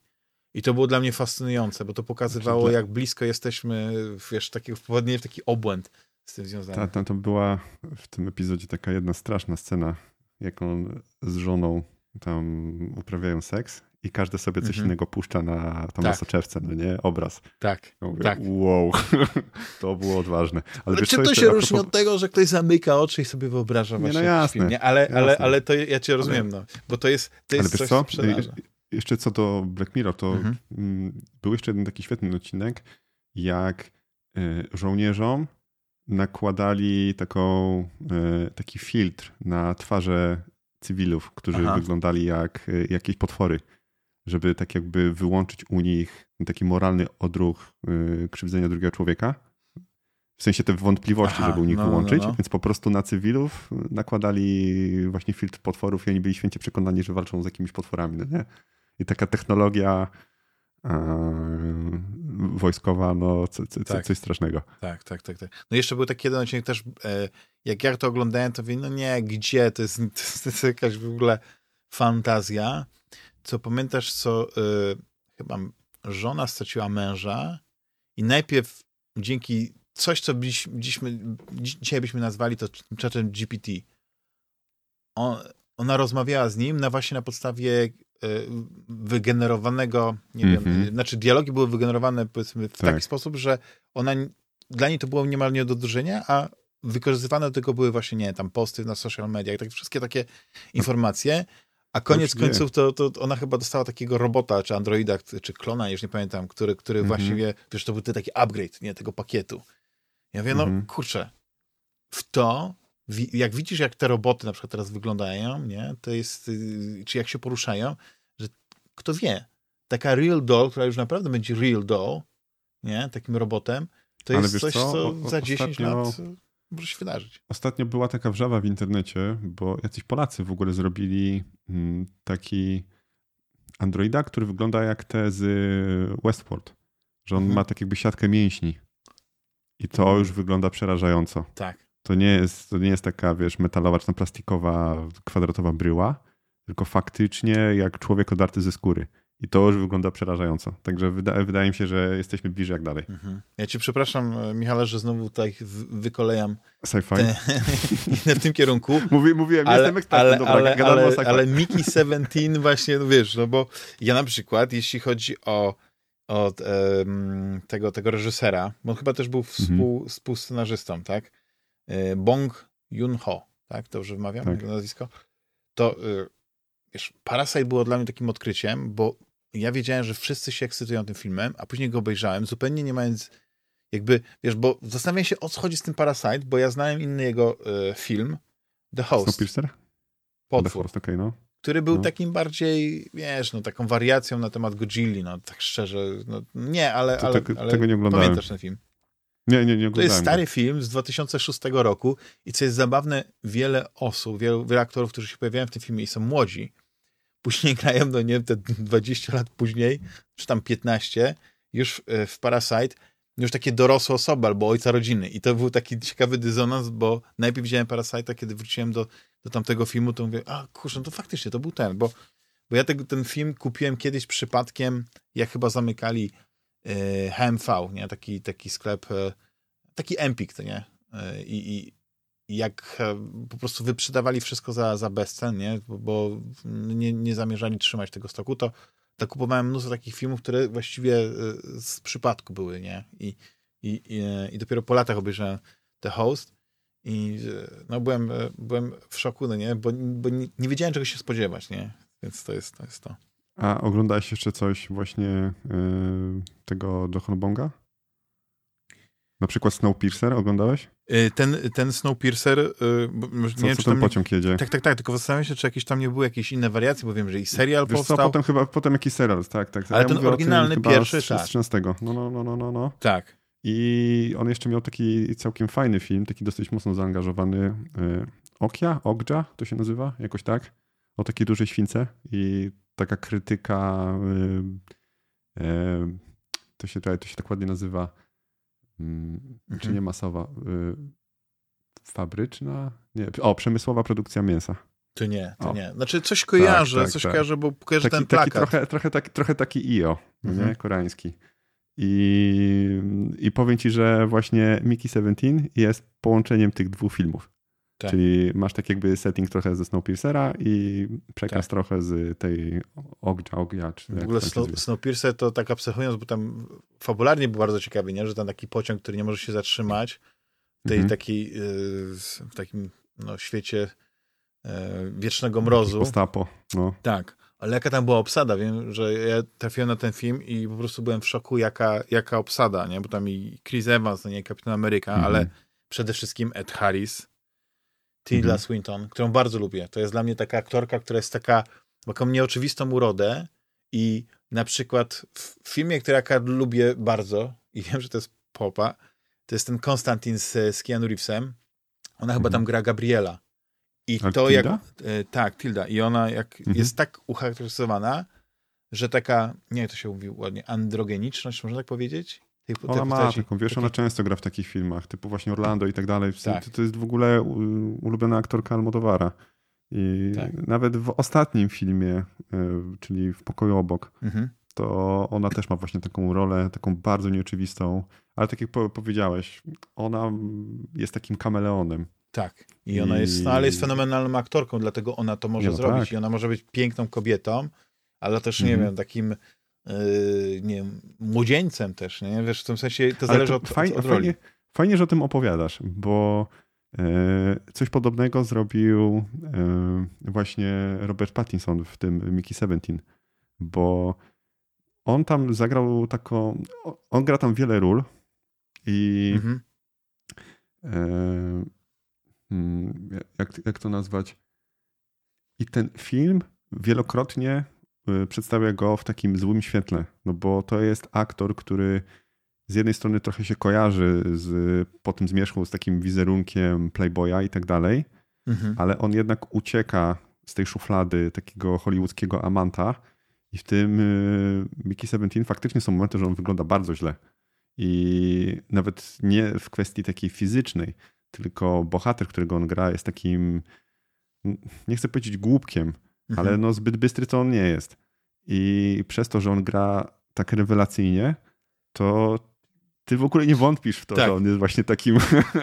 I to było dla mnie fascynujące, bo to pokazywało, znaczy, jak blisko jesteśmy, wiesz, takiego, wpadnie w taki obłęd z tym związany. Tak, tam to była w tym epizodzie taka jedna straszna scena, jak on z żoną tam uprawiają seks i każdy sobie coś mm -hmm. innego puszcza na, tam tak. na soczewce, no nie? Obraz. Tak, mówię, tak. Wow, (laughs) to było odważne. Ale, ale wiesz, czym to się propos... różni od tego, że ktoś zamyka oczy i sobie wyobraża nie, właśnie no jasne, film, nie? Ale, ale, ale to ja cię rozumiem, ale... no. Bo to jest, to jest ale coś, wiesz co? Jeszcze co do Black Mirror, to mhm. Mm, był jeszcze jeden taki świetny odcinek, jak e, żołnierzom nakładali taką, e, taki filtr na twarze cywilów, którzy Aha. wyglądali jak e, jakieś potwory, żeby tak jakby wyłączyć u nich taki moralny odruch krzywdzenia drugiego człowieka. W sensie te wątpliwości, Aha, żeby u nich no, no wyłączyć, no, no. więc po prostu na cywilów nakładali właśnie filtr potworów i oni byli święcie przekonani, że walczą z jakimiś potworami. No nie? I taka technologia e, wojskowa, no co, co, tak. coś strasznego. Tak, tak, tak, tak. No jeszcze był taki jeden odcinek też, e, jak ja to oglądałem, to mówię, no nie, gdzie, to jest, (laughs) to jest jakaś w ogóle fantazja. Co pamiętasz, co e, chyba żona straciła męża i najpierw dzięki coś, co dziśmy, dzisiaj byśmy nazwali to czatem GPT. On, ona rozmawiała z nim na właśnie na podstawie wygenerowanego, nie mm -hmm. wiem, mhm. znaczy dialogi były wygenerowane powiedzmy w tak. taki sposób, że ona, dla niej to było niemal nie do drżenia, a wykorzystywane do tego były właśnie, nie tam posty na social mediach, tak, wszystkie takie informacje, a koniec końców to, to ona chyba dostała takiego robota, czy androida, czy klona, już nie pamiętam, który, który mm -hmm. właściwie, wiesz, to był taki upgrade, nie, tego pakietu. Ja wiem, no mm -hmm. kurczę, w to jak widzisz, jak te roboty na przykład teraz wyglądają, nie, to jest, y, czy jak się poruszają, że kto wie, taka real doll, która już naprawdę będzie real doll, nie, takim robotem, to Ale jest coś, co, co za 10 ostatnio... lat może się wydarzyć. Ostatnio była taka wrzawa w internecie, bo jacyś Polacy w ogóle zrobili mm, taki androida, który wygląda jak te z Westport, że on mhm. ma tak jakby siatkę mięśni. I to mhm. już wygląda przerażająco. Tak. To nie jest, to nie jest taka, wiesz, metalowa czy plastikowa, kwadratowa bryła, tylko faktycznie jak człowiek odarty ze skóry. I to już wygląda przerażająco. Także wyda wydaje mi się, że jesteśmy bliżej jak dalej. Mhm. Ja ci przepraszam, Michale, że znowu tutaj wykolejam sci-fi (laughs) w tym kierunku. Mówi, mówiłem, ale, jestem ekspertem, ale, dobra, ale, ale, ale Mickey 17 właśnie, no wiesz, no bo ja na przykład, jeśli chodzi o, o um, tego, tego reżysera, bo on chyba też był współ, mhm. współscenarzystą, tak? E, Bong Joon-ho, tak? Dobrze wymawiam tak. jego nazwisko? To y, wiesz, Parasite było dla mnie takim odkryciem, bo ja wiedziałem, że wszyscy się ekscytują tym filmem, a później go obejrzałem, zupełnie nie mając jakby, wiesz, bo zastanawiam się, o co chodzi z tym Parasite, bo ja znałem inny jego y, film, The Host. Snowpiercer? Potwór. The Host, okay, no. Który był no. takim bardziej, wiesz, no taką wariacją na temat Godzilli, no tak szczerze, no nie, ale, ale, tego, ale tego nie oglądałem. pamiętasz ten film? Nie, nie, nie oglądałem. To jest stary film z 2006 roku i co jest zabawne, wiele osób, wielu, wiele aktorów, którzy się pojawiają w tym filmie i są młodzi, później (laughs) grają, no nie wiem, te 20 lat później, czy tam 15, już w, w Parasite, już takie dorosłe osoby albo ojca rodziny. I to był taki ciekawy dysonans, bo najpierw widziałem Parasite'a, kiedy wróciłem do, do tamtego filmu, to mówię, a kurczę, no to faktycznie to był ten, bo, bo ja tego, ten film kupiłem kiedyś przypadkiem, jak chyba zamykali e, HMV, nie? Taki, taki sklep, e, taki Empik, to nie? E, I, i jak po prostu wyprzedawali wszystko za, za bezcen, nie? Bo, nie, nie zamierzali trzymać tego stoku, to tak kupowałem mnóstwo takich filmów, które właściwie z przypadku były, nie? I, i, i, i dopiero po latach obejrzałem The Host i no byłem, byłem w szoku, no nie? Bo, bo nie, nie wiedziałem, czego się spodziewać, nie? Więc to jest to. Jest to. A oglądałeś jeszcze coś właśnie yy, tego John Na przykład Snowpiercer oglądałeś? Y, ten, ten Snowpiercer... Y, co, nie co ten pociąg jedzie? Tak, tak, tak, tylko zastanawiam się, czy jakieś tam nie były jakieś inne wariacje, bo wiem, że i serial Wiesz powstał. co, potem chyba, potem jakiś serial, tak, tak. Ale ja ten oryginalny pierwszy, z, tak. Z 13. No, no, no, no, no, no. Tak. I on jeszcze miał taki całkiem fajny film, taki dosyć mocno zaangażowany. Okia, Ogja to się nazywa, jakoś tak. O takiej dużej śwince i taka krytyka, y, y, to się, to się tak ładnie nazywa, mm, mhm. czy nie masowa, fabryczna, nie, o, przemysłowa produkcja mięsa. To nie, to o. nie. Znaczy coś kojarzę, tak, tak, coś tak. kojarzę, bo kojarzę taki, ten plakat. Taki trochę, trochę, taki, trochę taki IO, mhm. nie? koreański. I, I powiem ci, że właśnie Mickey 17 jest połączeniem tych dwóch filmów. Tak. Czyli masz tak jakby setting trochę ze Snowpiercera i przekaz tak. trochę z tej Ogja, Ogja czy W ogóle Snow, Snowpiercer to tak abstrahując, bo tam fabularnie był bardzo ciekawy, nie? że tam taki pociąg, który nie może się zatrzymać w tej mhm. takiej, y, w takim no, świecie e, wiecznego mrozu. Postapo, no. Tak. Ale jaka tam była obsada? Wiem, że ja trafiłem na ten film i po prostu byłem w szoku, jaka, jaka obsada, nie? Bo tam i Chris Evans, no nie Kapitan Ameryka, mhm. ale przede wszystkim Ed Harris, Tilda mhm. Swinton, którą bardzo lubię. To jest dla mnie taka aktorka, która jest taka, ma taką nieoczywistą urodę i na przykład w filmie, który ja lubię bardzo (laughs) i wiem, że to jest popa, to jest ten Konstantin z, z Keanu Reevesem. Ona chyba tam mhm. gra Gabriela. I A to Tilda? jak. E, tak, Tilda. I ona jak mhm. jest tak ucharakteryzowana, że taka, nie jak to się mówi ładnie, androgeniczność, można tak powiedzieć? Tej, ona tej ma taką, wiesz, ona często gra w takich filmach, typu właśnie Orlando i tak dalej. Tak. To, to jest w ogóle ulubiona aktorka Almodovara. I tak. nawet w ostatnim filmie, e, czyli w Pokoju Obok, mhm. to ona też ma właśnie taką rolę, taką bardzo nieoczywistą, ale tak jak powiedziałeś, ona jest takim kameleonem. Tak. I ona I... jest, no, ale jest fenomenalną aktorką, dlatego ona to może no zrobić. Tak. I ona może być piękną kobietą, ale też, nie mhm. wiem, takim nie wiem, młodzieńcem też, nie? Wiesz, w tym sensie to zależy to od, fajnie, od. Fajnie, fajnie, że o tym opowiadasz, bo yy, coś podobnego zrobił yy, właśnie Robert Pattinson w tym Mickey 17, bo on tam zagrał taką, on gra tam wiele ról i mhm. Hmm, jak, jak to nazwać? I ten film wielokrotnie y, przedstawia go w takim złym świetle, no bo to jest aktor, który z jednej strony trochę się kojarzy z, po tym zmierzchu z takim wizerunkiem playboya i tak dalej, mhm. ale on jednak ucieka z tej szuflady takiego hollywoodzkiego amanta i w tym y, Mickey 17 faktycznie są momenty, że on wygląda bardzo źle. I nawet nie w kwestii takiej fizycznej, tylko bohater, którego on gra, jest takim, nie chcę powiedzieć głupkiem, mhm. ale no zbyt bystry to on nie jest. I przez to, że on gra tak rewelacyjnie, to ty w ogóle nie wątpisz w to, tak. że on jest właśnie takim.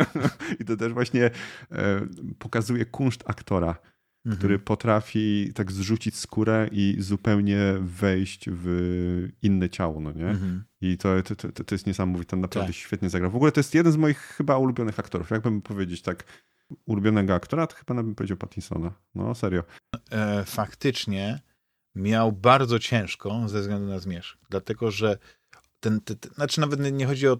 (laughs) I to też właśnie e, pokazuje kunszt aktora, mhm. który potrafi tak zrzucić skórę i zupełnie wejść w inne ciało, no nie? Mhm. I to, to, to, to jest niesamowite, naprawdę tak. świetnie zagrał. W ogóle to jest jeden z moich chyba ulubionych aktorów. Jakbym powiedzieć tak, ulubionego aktora, to chyba bym powiedział Pattinsona. No, serio. E, faktycznie miał bardzo ciężko ze względu na zmierzch, dlatego że ten, ten, ten, znaczy nawet nie chodzi o,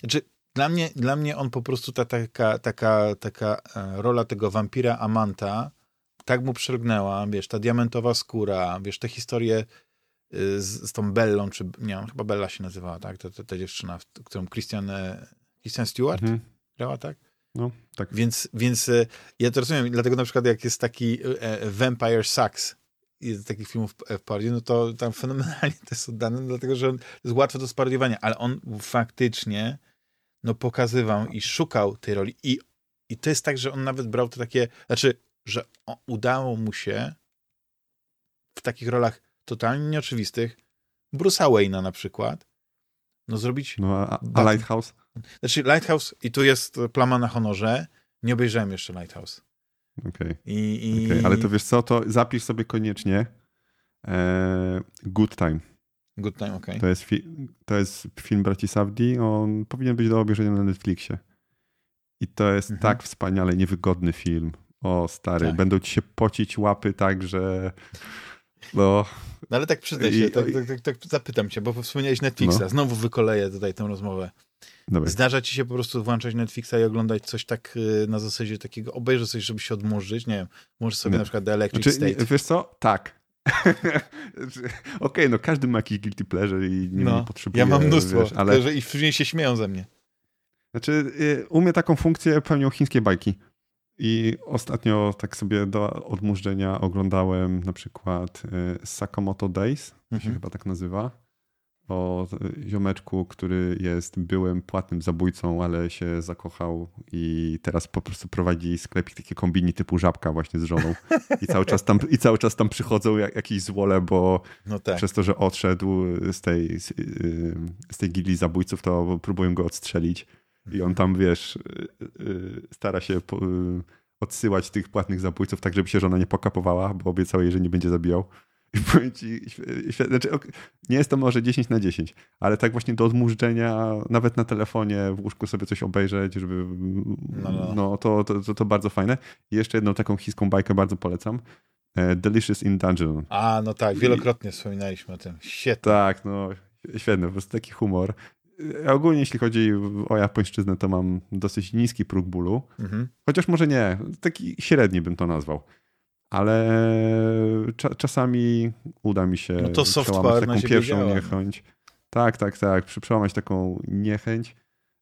znaczy dla mnie, dla mnie on po prostu ta taka, taka, taka e, rola tego wampira Amanta tak mu przylgnęła, wiesz, ta diamentowa skóra, wiesz, te historie y, z, z tą Bellą, czy nie wiem, chyba Bella się nazywała, tak, ta, ta, ta dziewczyna, którą Christian, e, Christian Stewart mhm. grała, tak? No, tak. Więc, więc e, ja to rozumiem, dlatego na przykład jak jest taki Vampire Sucks, jest takich filmów w parodii, no to tam fenomenalnie to jest oddane, dlatego że jest łatwe do sparodiowania, ale on faktycznie no pokazywał i szukał tej roli i, i to jest tak, że on nawet brał to takie, znaczy, że udało mu się w takich rolach totalnie nieoczywistych, Bruce'a Wayne'a na przykład, no zrobić... No a, a Lighthouse? Znaczy Lighthouse i tu jest plama na honorze, nie obejrzałem jeszcze Lighthouse. Okej. Okay. I, i... okay. Ale to wiesz co, to zapisz sobie koniecznie e, Good Time. Good Time, okej. Okay. To, jest to jest film braci Savdi, on powinien być do obejrzenia na Netflixie. I to jest mhm. tak wspaniale niewygodny film. O stary, tak. będą ci się pocić łapy tak, że no... No ale tak przyznaj się, I, tak, tak, tak, tak, zapytam cię, bo wspomniałeś Netflixa, no. znowu wykoleję tutaj tę rozmowę. Dawaj. Zdarza ci się po prostu włączać Netflixa i oglądać coś tak y, na zasadzie takiego, obejrzeć coś, żeby się odmurzyć, nie wiem, możesz sobie na przykład The Electric znaczy, State. Nie, wiesz co? Tak. (laughs) Okej, okay, no każdy ma jakiś guilty pleasure i nie, no, nie potrzebuje. Ja mam mnóstwo, wiesz, ale... i później się śmieją ze mnie. Znaczy, y, u mnie taką funkcję pełnią chińskie bajki. I ostatnio tak sobie do odmurzenia oglądałem na przykład y, Sakamoto Days, -hmm. się mhm. chyba tak nazywa o ziomeczku, który jest byłym płatnym zabójcą, ale się zakochał i teraz po prostu prowadzi sklepik takie kombini typu żabka właśnie z żoną. I cały czas tam, i cały czas tam przychodzą jak, jakieś złole, bo no tak. przez to, że odszedł z tej, z tej gildii zabójców, to próbują go odstrzelić. I on tam, wiesz, y, y, stara się y, odsyłać tych płatnych zabójców tak, żeby się żona nie pokapowała, bo obiecał jej, że nie będzie zabijał. Powiem ci, znaczy, nie jest to może 10 na 10, ale tak właśnie do odmurzenia, nawet na telefonie, w łóżku sobie coś obejrzeć, żeby. No, no. no to, to, to, bardzo fajne. I jeszcze jedną taką chińską bajkę bardzo polecam. E, Delicious in Dungeon. A, no tak, wielokrotnie I... wspominaliśmy o tym. Świetnie. Tak, no, świetny, po prostu taki humor. E, ogólnie jeśli chodzi o japońszczyznę, to mam dosyć niski próg bólu. Mhm. Chociaż może nie, taki średni bym to nazwał ale cza czasami uda mi się no to przełamać taką pierwszą działa. niechęć. Tak, tak, tak. Przełamać taką niechęć.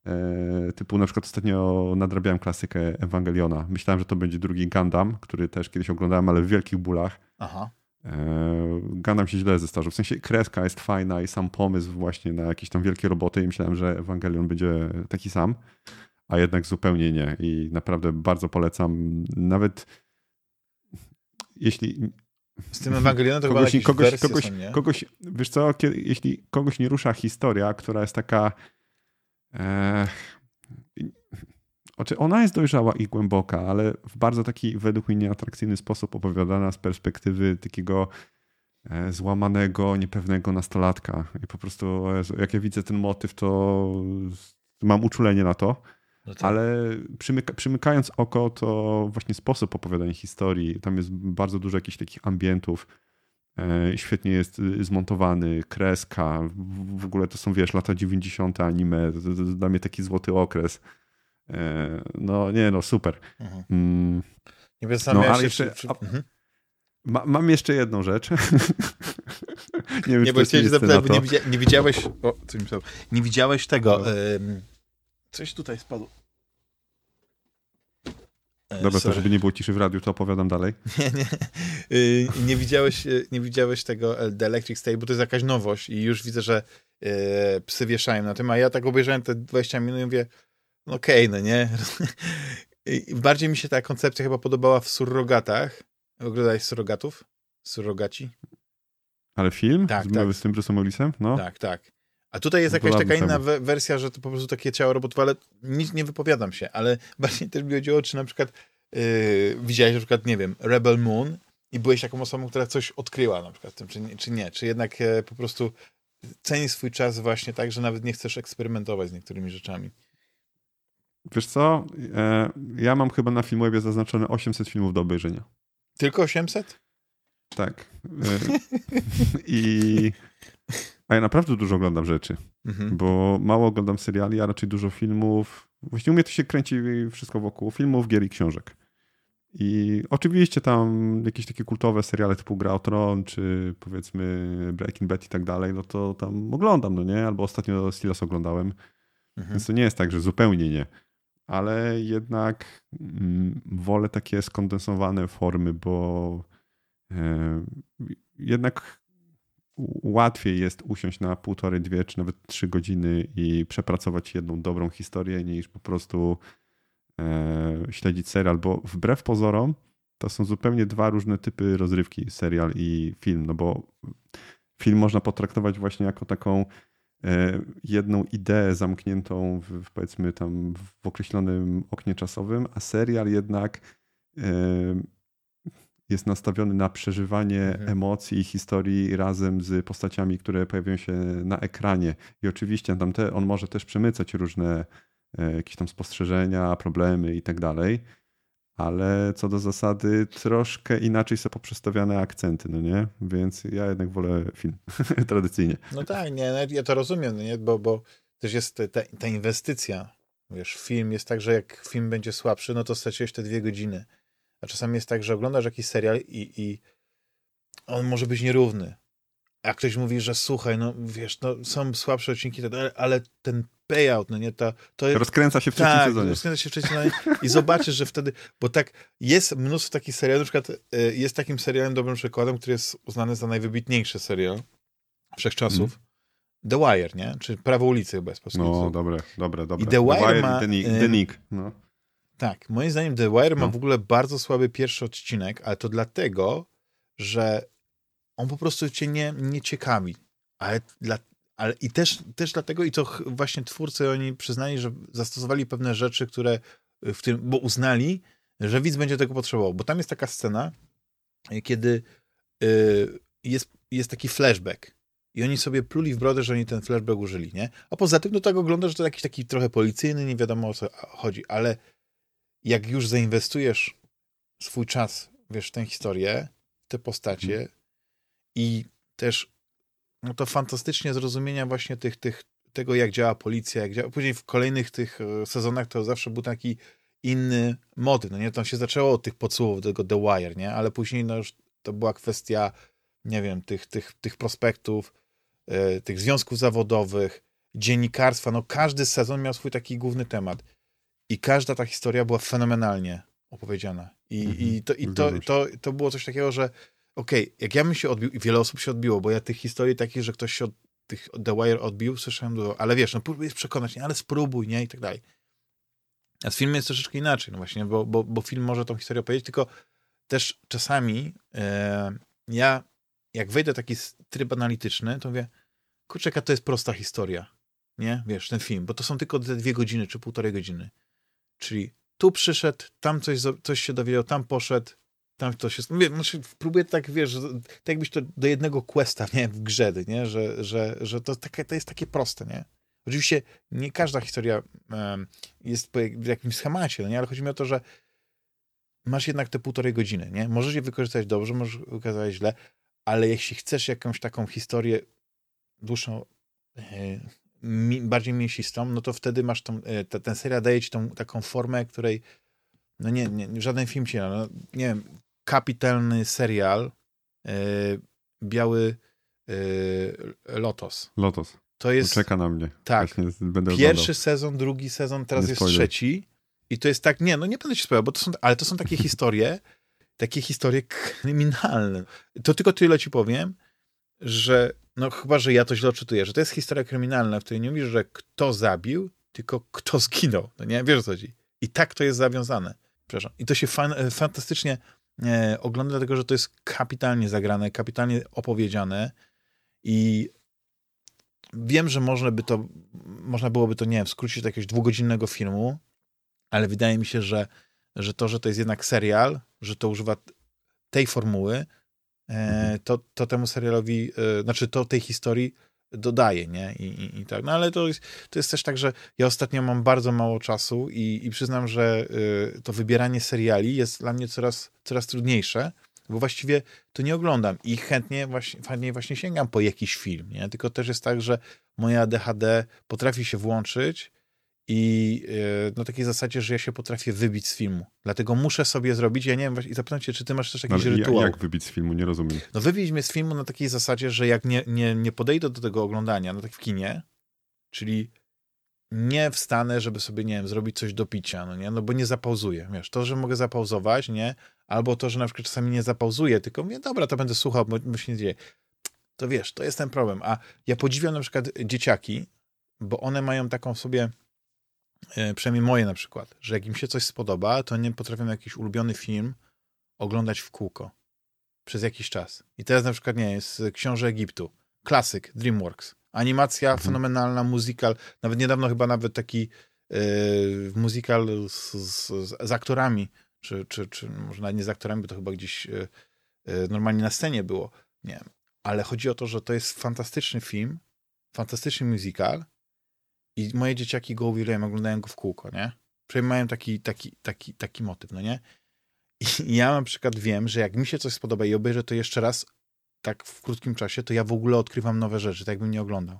E, typu na przykład ostatnio nadrabiałem klasykę Ewangeliona. Myślałem, że to będzie drugi Gundam, który też kiedyś oglądałem, ale w wielkich bólach. Aha. E, Gundam się źle zestarzył. W sensie kreska jest fajna i sam pomysł właśnie na jakieś tam wielkie roboty i myślałem, że Ewangelion będzie taki sam, a jednak zupełnie nie. I naprawdę bardzo polecam. Nawet jeśli z tym Ewangelionem to kogoś, chyba kogoś, kogoś, są, nie? kogoś, wiesz co, kiedy, jeśli kogoś nie rusza historia, która jest taka e, ona jest dojrzała i głęboka, ale w bardzo taki według mnie atrakcyjny sposób opowiadana z perspektywy takiego e, złamanego, niepewnego nastolatka. I po prostu jak ja widzę ten motyw, to mam uczulenie na to. No tak. Ale przymyka, przymykając oko, to właśnie sposób opowiadania historii, tam jest bardzo dużo jakichś takich ambientów. E, świetnie jest y, zmontowany, kreska. W ogóle to są, wiesz, lata 90. anime. Dla mnie taki złoty okres. E, no nie, no super. Mhm. Mm. Nie no, ale jeszcze, czy, czy... Mhm. Ma, mam jeszcze jedną rzecz. (laughs) nie wiem, nie, bo chciałem zapytać, bo nie, widzia, nie widziałeś. O, co mi nie widziałeś tego. No. Coś tutaj spadło. E, Dobra, Sorry. to żeby nie było ciszy w radiu, to opowiadam dalej. (laughs) Nie, nie. Y, nie widziałeś, y, nie widziałeś tego The Electric Stay, bo to jest jakaś nowość i już widzę, że e, psy wieszają na tym, a ja tak obejrzałem te 20 minut i mówię, no okej, okay, no nie. (laughs) Bardziej mi się ta koncepcja chyba podobała w surrogatach. Oglądałeś surrogatów? Surrogaci? Ale film? Tak, z, tak. z tym Bruce'em Willisem? No. Tak, tak. A tutaj jest jakaś taka inna wersja, że to po prostu takie ciało robotowe, ale nic nie wypowiadam się, ale (laughs) bardziej też mi chodziło, czy na przykład yy, widziałeś na przykład, nie wiem, Rebel Moon i byłeś taką osobą, która coś odkryła na przykład tym, czy nie, czy, nie, czy jednak e, po prostu cenisz swój czas właśnie tak, że nawet nie chcesz eksperymentować z niektórymi rzeczami. Wiesz co, e, ja mam chyba na Filmwebie zaznaczone 800 filmów do obejrzenia. Tylko 800? Tak. E, (laughs) I a ja naprawdę dużo oglądam rzeczy, mhm. bo mało oglądam seriali, a raczej dużo filmów. Właśnie u mnie to się kręci wszystko wokół filmów, gier i książek. I oczywiście tam jakieś takie kultowe seriale typu Gra o Tron, czy powiedzmy Breaking Bad i tak dalej, no to tam oglądam, no nie? Albo ostatnio Silas oglądałem. Mhm. Więc to nie jest tak, że zupełnie nie. Ale jednak mm, wolę takie skondensowane formy, bo e, jednak łatwiej jest usiąść na półtorej, dwie czy nawet trzy godziny i przepracować jedną dobrą historię, niż po prostu e, śledzić serial, bo wbrew pozorom to są zupełnie dwa różne typy rozrywki, serial i film, no bo film można potraktować właśnie jako taką e, jedną ideę zamkniętą w, powiedzmy tam w określonym oknie czasowym, a serial jednak e, jest nastawiony na przeżywanie mhm. emocji i historii razem z postaciami, które pojawiają się na ekranie. I oczywiście tam te, on może też przemycać różne e, jakieś tam spostrzeżenia, problemy i tak dalej, ale co do zasady troszkę inaczej są poprzestawiane akcenty, no nie? Więc ja jednak wolę film (laughs) tradycyjnie. No tak, nie, ja to rozumiem, no nie? Bo, bo też jest ta, ta inwestycja. Wiesz, film jest tak, że jak film będzie słabszy, no to straciłeś te dwie godziny a czasami jest tak, że oglądasz jakiś serial i, i on może być nierówny. A ktoś mówi, że słuchaj, no wiesz, no są słabsze odcinki, ale ten payout, no nie, to, to jest... Rozkręca się w trzecim tak, sezonie. rozkręca się w trzecim sezonie i zobaczysz, że wtedy, bo tak, jest mnóstwo takich serialów, na przykład y, jest takim serialem, dobrym przykładem, który jest uznany za najwybitniejszy serial wszechczasów, mm. The Wire, nie? Czy Prawo ulicy chyba jest po No, dobre, dobre, dobre. I The Wire, The Wire ma... No. Tak, moim zdaniem The Wire ma no. w ogóle bardzo słaby pierwszy odcinek, ale to dlatego, że on po prostu cię nie, nie ciekawi. Ale, dla, ale i też, też dlatego, i to właśnie twórcy oni przyznali, że zastosowali pewne rzeczy, które w tym, bo uznali, że widz będzie tego potrzebował. Bo tam jest taka scena, kiedy y, jest, jest taki flashback. I oni sobie pluli w brodę, że oni ten flashback użyli, nie? A poza tym, no tak oglądasz, że to jakiś taki trochę policyjny, nie wiadomo o co chodzi, ale jak już zainwestujesz swój czas, wiesz, w tę historię, te postacie hmm. i też no to fantastycznie zrozumienia właśnie tych, tych, tego, jak działa policja, jak działa. Później w kolejnych tych e, sezonach to zawsze był taki inny motyw, no nie? Tam się zaczęło od tych podsłuchów, tego The Wire, nie? Ale później no już to była kwestia, nie wiem, tych, tych, tych prospektów, yy, tych związków zawodowych, dziennikarstwa, no każdy sezon miał swój taki główny temat. I każda ta historia była fenomenalnie opowiedziana. I, mhm, i, to, i to, to, to było coś takiego, że okej, okay, jak ja bym się odbił, i wiele osób się odbiło, bo ja tych historii takich, że ktoś się od tych The Wire odbił, słyszałem dużo, ale wiesz, no próbuj przekonać, nie, ale spróbuj, nie, i tak dalej. A z filmem jest troszeczkę inaczej, no właśnie, bo, bo, bo film może tą historię opowiedzieć, tylko też czasami e, ja, jak wejdę w taki tryb analityczny, to mówię, kurczę, jaka to jest prosta historia, nie, wiesz, ten film, bo to są tylko te dwie godziny, czy półtorej godziny. Czyli tu przyszedł, tam coś, coś się dowiedział, tam poszedł, tam to się... Znaczy, próbuję tak, wiesz, tak jakbyś to do jednego questa, nie, w grze, nie, że, że, że to, takie, to jest takie proste, nie. Oczywiście nie każda historia um, jest w jakimś schemacie, no nie, ale chodzi mi o to, że masz jednak te półtorej godziny, nie? Możesz je wykorzystać dobrze, możesz wykorzystać źle, ale jeśli chcesz jakąś taką historię dłuższą, mi, bardziej mięsistą, no to wtedy masz tą, e, ta, ten serial daje ci tą taką formę, której no nie, nie żaden film ci, no, nie wiem, kapitalny serial yy, Biały yy, Lotos. Lotos. To jest... Czeka na mnie. Tak. Pierwszy oglądał. sezon, drugi sezon, teraz nie jest spoiler. trzeci. I to jest tak, nie, no nie będę ci spoilerował, bo to są, ale to są takie (laughs) historie, takie historie kryminalne. To tylko tyle ci powiem, że no chyba, że ja to źle odczytuję, że to jest historia kryminalna, w której nie mówisz, że kto zabił, tylko kto zginął. No nie, wiesz o co chodzi. I tak to jest zawiązane. Przepraszam. I to się fan, e, fantastycznie e, oglądam dlatego, że to jest kapitalnie zagrane, kapitalnie opowiedziane i wiem, że można by to, można byłoby to, nie wiem, skrócić do jakiegoś dwugodzinnego filmu, ale wydaje mi się, że, że to, że to jest jednak serial, że to używa tej formuły. To, to temu serialowi, e, znaczy to tej historii dodaje, nie? I, i, i tak. No ale to jest, to jest też tak, że ja ostatnio mam bardzo mało czasu i, i przyznam, że y, to wybieranie seriali jest dla mnie coraz, coraz trudniejsze, bo właściwie to nie oglądam i chętnie właśnie, chętnie właśnie sięgam po jakiś film, nie? Tylko też jest tak, że moja ADHD potrafi się włączyć i yy, na takiej zasadzie, że ja się potrafię wybić z filmu. Dlatego muszę sobie zrobić, ja nie wiem, i zapytam cię, czy ty masz też jakiś Ale rytuał. Jak wybić z filmu? Nie rozumiem. No wybić mnie z filmu na takiej zasadzie, że jak nie, nie, nie podejdę do tego oglądania, no tak w kinie, czyli nie wstanę, żeby sobie, nie wiem, zrobić coś do picia, no nie, no bo nie zapauzuję, wiesz, to, że mogę zapauzować, nie, albo to, że na przykład czasami nie zapauzuję, tylko mówię, dobra, to będę słuchał, bo, bo się nie dzieje. To wiesz, to jest ten problem, a ja podziwiam na przykład dzieciaki, bo one mają taką sobie E, przynajmniej moje na przykład, że jak im się coś spodoba, to nie potrafią jakiś ulubiony film oglądać w kółko przez jakiś czas. I teraz na przykład, nie jest Książę Egiptu, klasyk, DreamWorks. Animacja mhm. fenomenalna, muzykal, nawet niedawno chyba nawet taki yy, muzykal z, z, z, aktorami, czy, czy, czy może nawet nie z aktorami, bo to chyba gdzieś yy, normalnie na scenie było, nie wiem. Ale chodzi o to, że to jest fantastyczny film, fantastyczny musical, i moje dzieciaki go uwielbiają, oglądają go w kółko, nie? Przynajmniej mają taki, taki, taki, taki motyw, no nie? I (laughs) ja na przykład wiem, że jak mi się coś spodoba i obejrzę to jeszcze raz, tak w krótkim czasie, to ja w ogóle odkrywam nowe rzeczy, tak jakbym nie oglądał.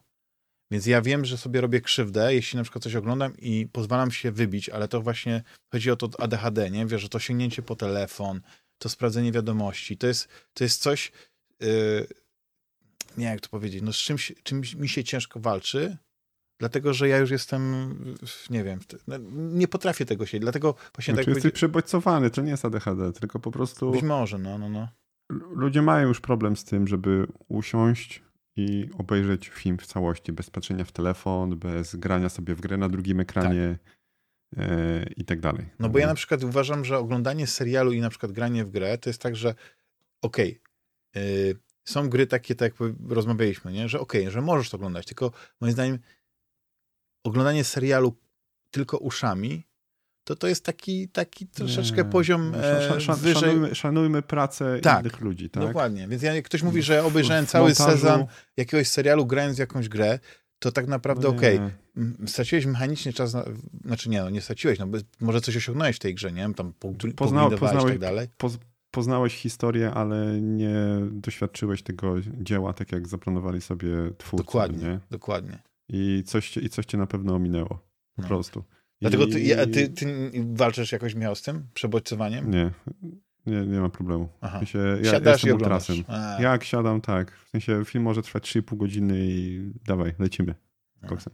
Więc ja wiem, że sobie robię krzywdę, jeśli na przykład coś oglądam i pozwalam się wybić, ale to właśnie chodzi o to ADHD, nie? Wiesz, że to sięgnięcie po telefon, to sprawdzenie wiadomości, to jest, to jest coś, yy, nie jak to powiedzieć, no z czymś, czymś mi się ciężko walczy, Dlatego, że ja już jestem, nie wiem, no, nie potrafię tego się. Dlatego właśnie znaczy, tak. Jesteś przebodźcowany, to nie jest ADHD, tylko po prostu. Być może, no, no, no. Ludzie mają już problem z tym, żeby usiąść i obejrzeć film w całości, bez patrzenia w telefon, bez grania sobie w grę na drugim ekranie tak. i tak dalej. No bo ja na przykład uważam, że oglądanie serialu i na przykład granie w grę to jest tak, że okej, okay, są gry takie, tak jak rozmawialiśmy, nie? że okej, okay, że możesz to oglądać, tylko moim zdaniem oglądanie serialu tylko uszami, to to jest taki, taki troszeczkę nie. poziom e, Szan, wyżej. Szanujmy, szanujmy pracę tak, innych ludzi. Tak, dokładnie. Więc jak ktoś mówi, że obejrzałem cały montażu... sezon jakiegoś serialu grając w jakąś grę, to tak naprawdę okej, okay, straciłeś mechanicznie czas, na, znaczy nie, no nie straciłeś, no może coś osiągnąłeś w tej grze, nie? Tam Pozna, poznałeś, i tak dalej. Poz, poznałeś historię, ale nie doświadczyłeś tego dzieła tak, jak zaplanowali sobie twórcy. Dokładnie, nie? dokładnie i coś, i coś cię na pewno ominęło. Po no. prostu. Dlatego ty, ja, ty, ty walczysz jakoś miał z tym przebodźcowaniem? Nie, nie, nie ma problemu. Aha. W sensie, ja, Siadasz jestem i Jak siadam, tak. W sensie film może trwać 3,5 godziny i dawaj, lecimy. Koksem.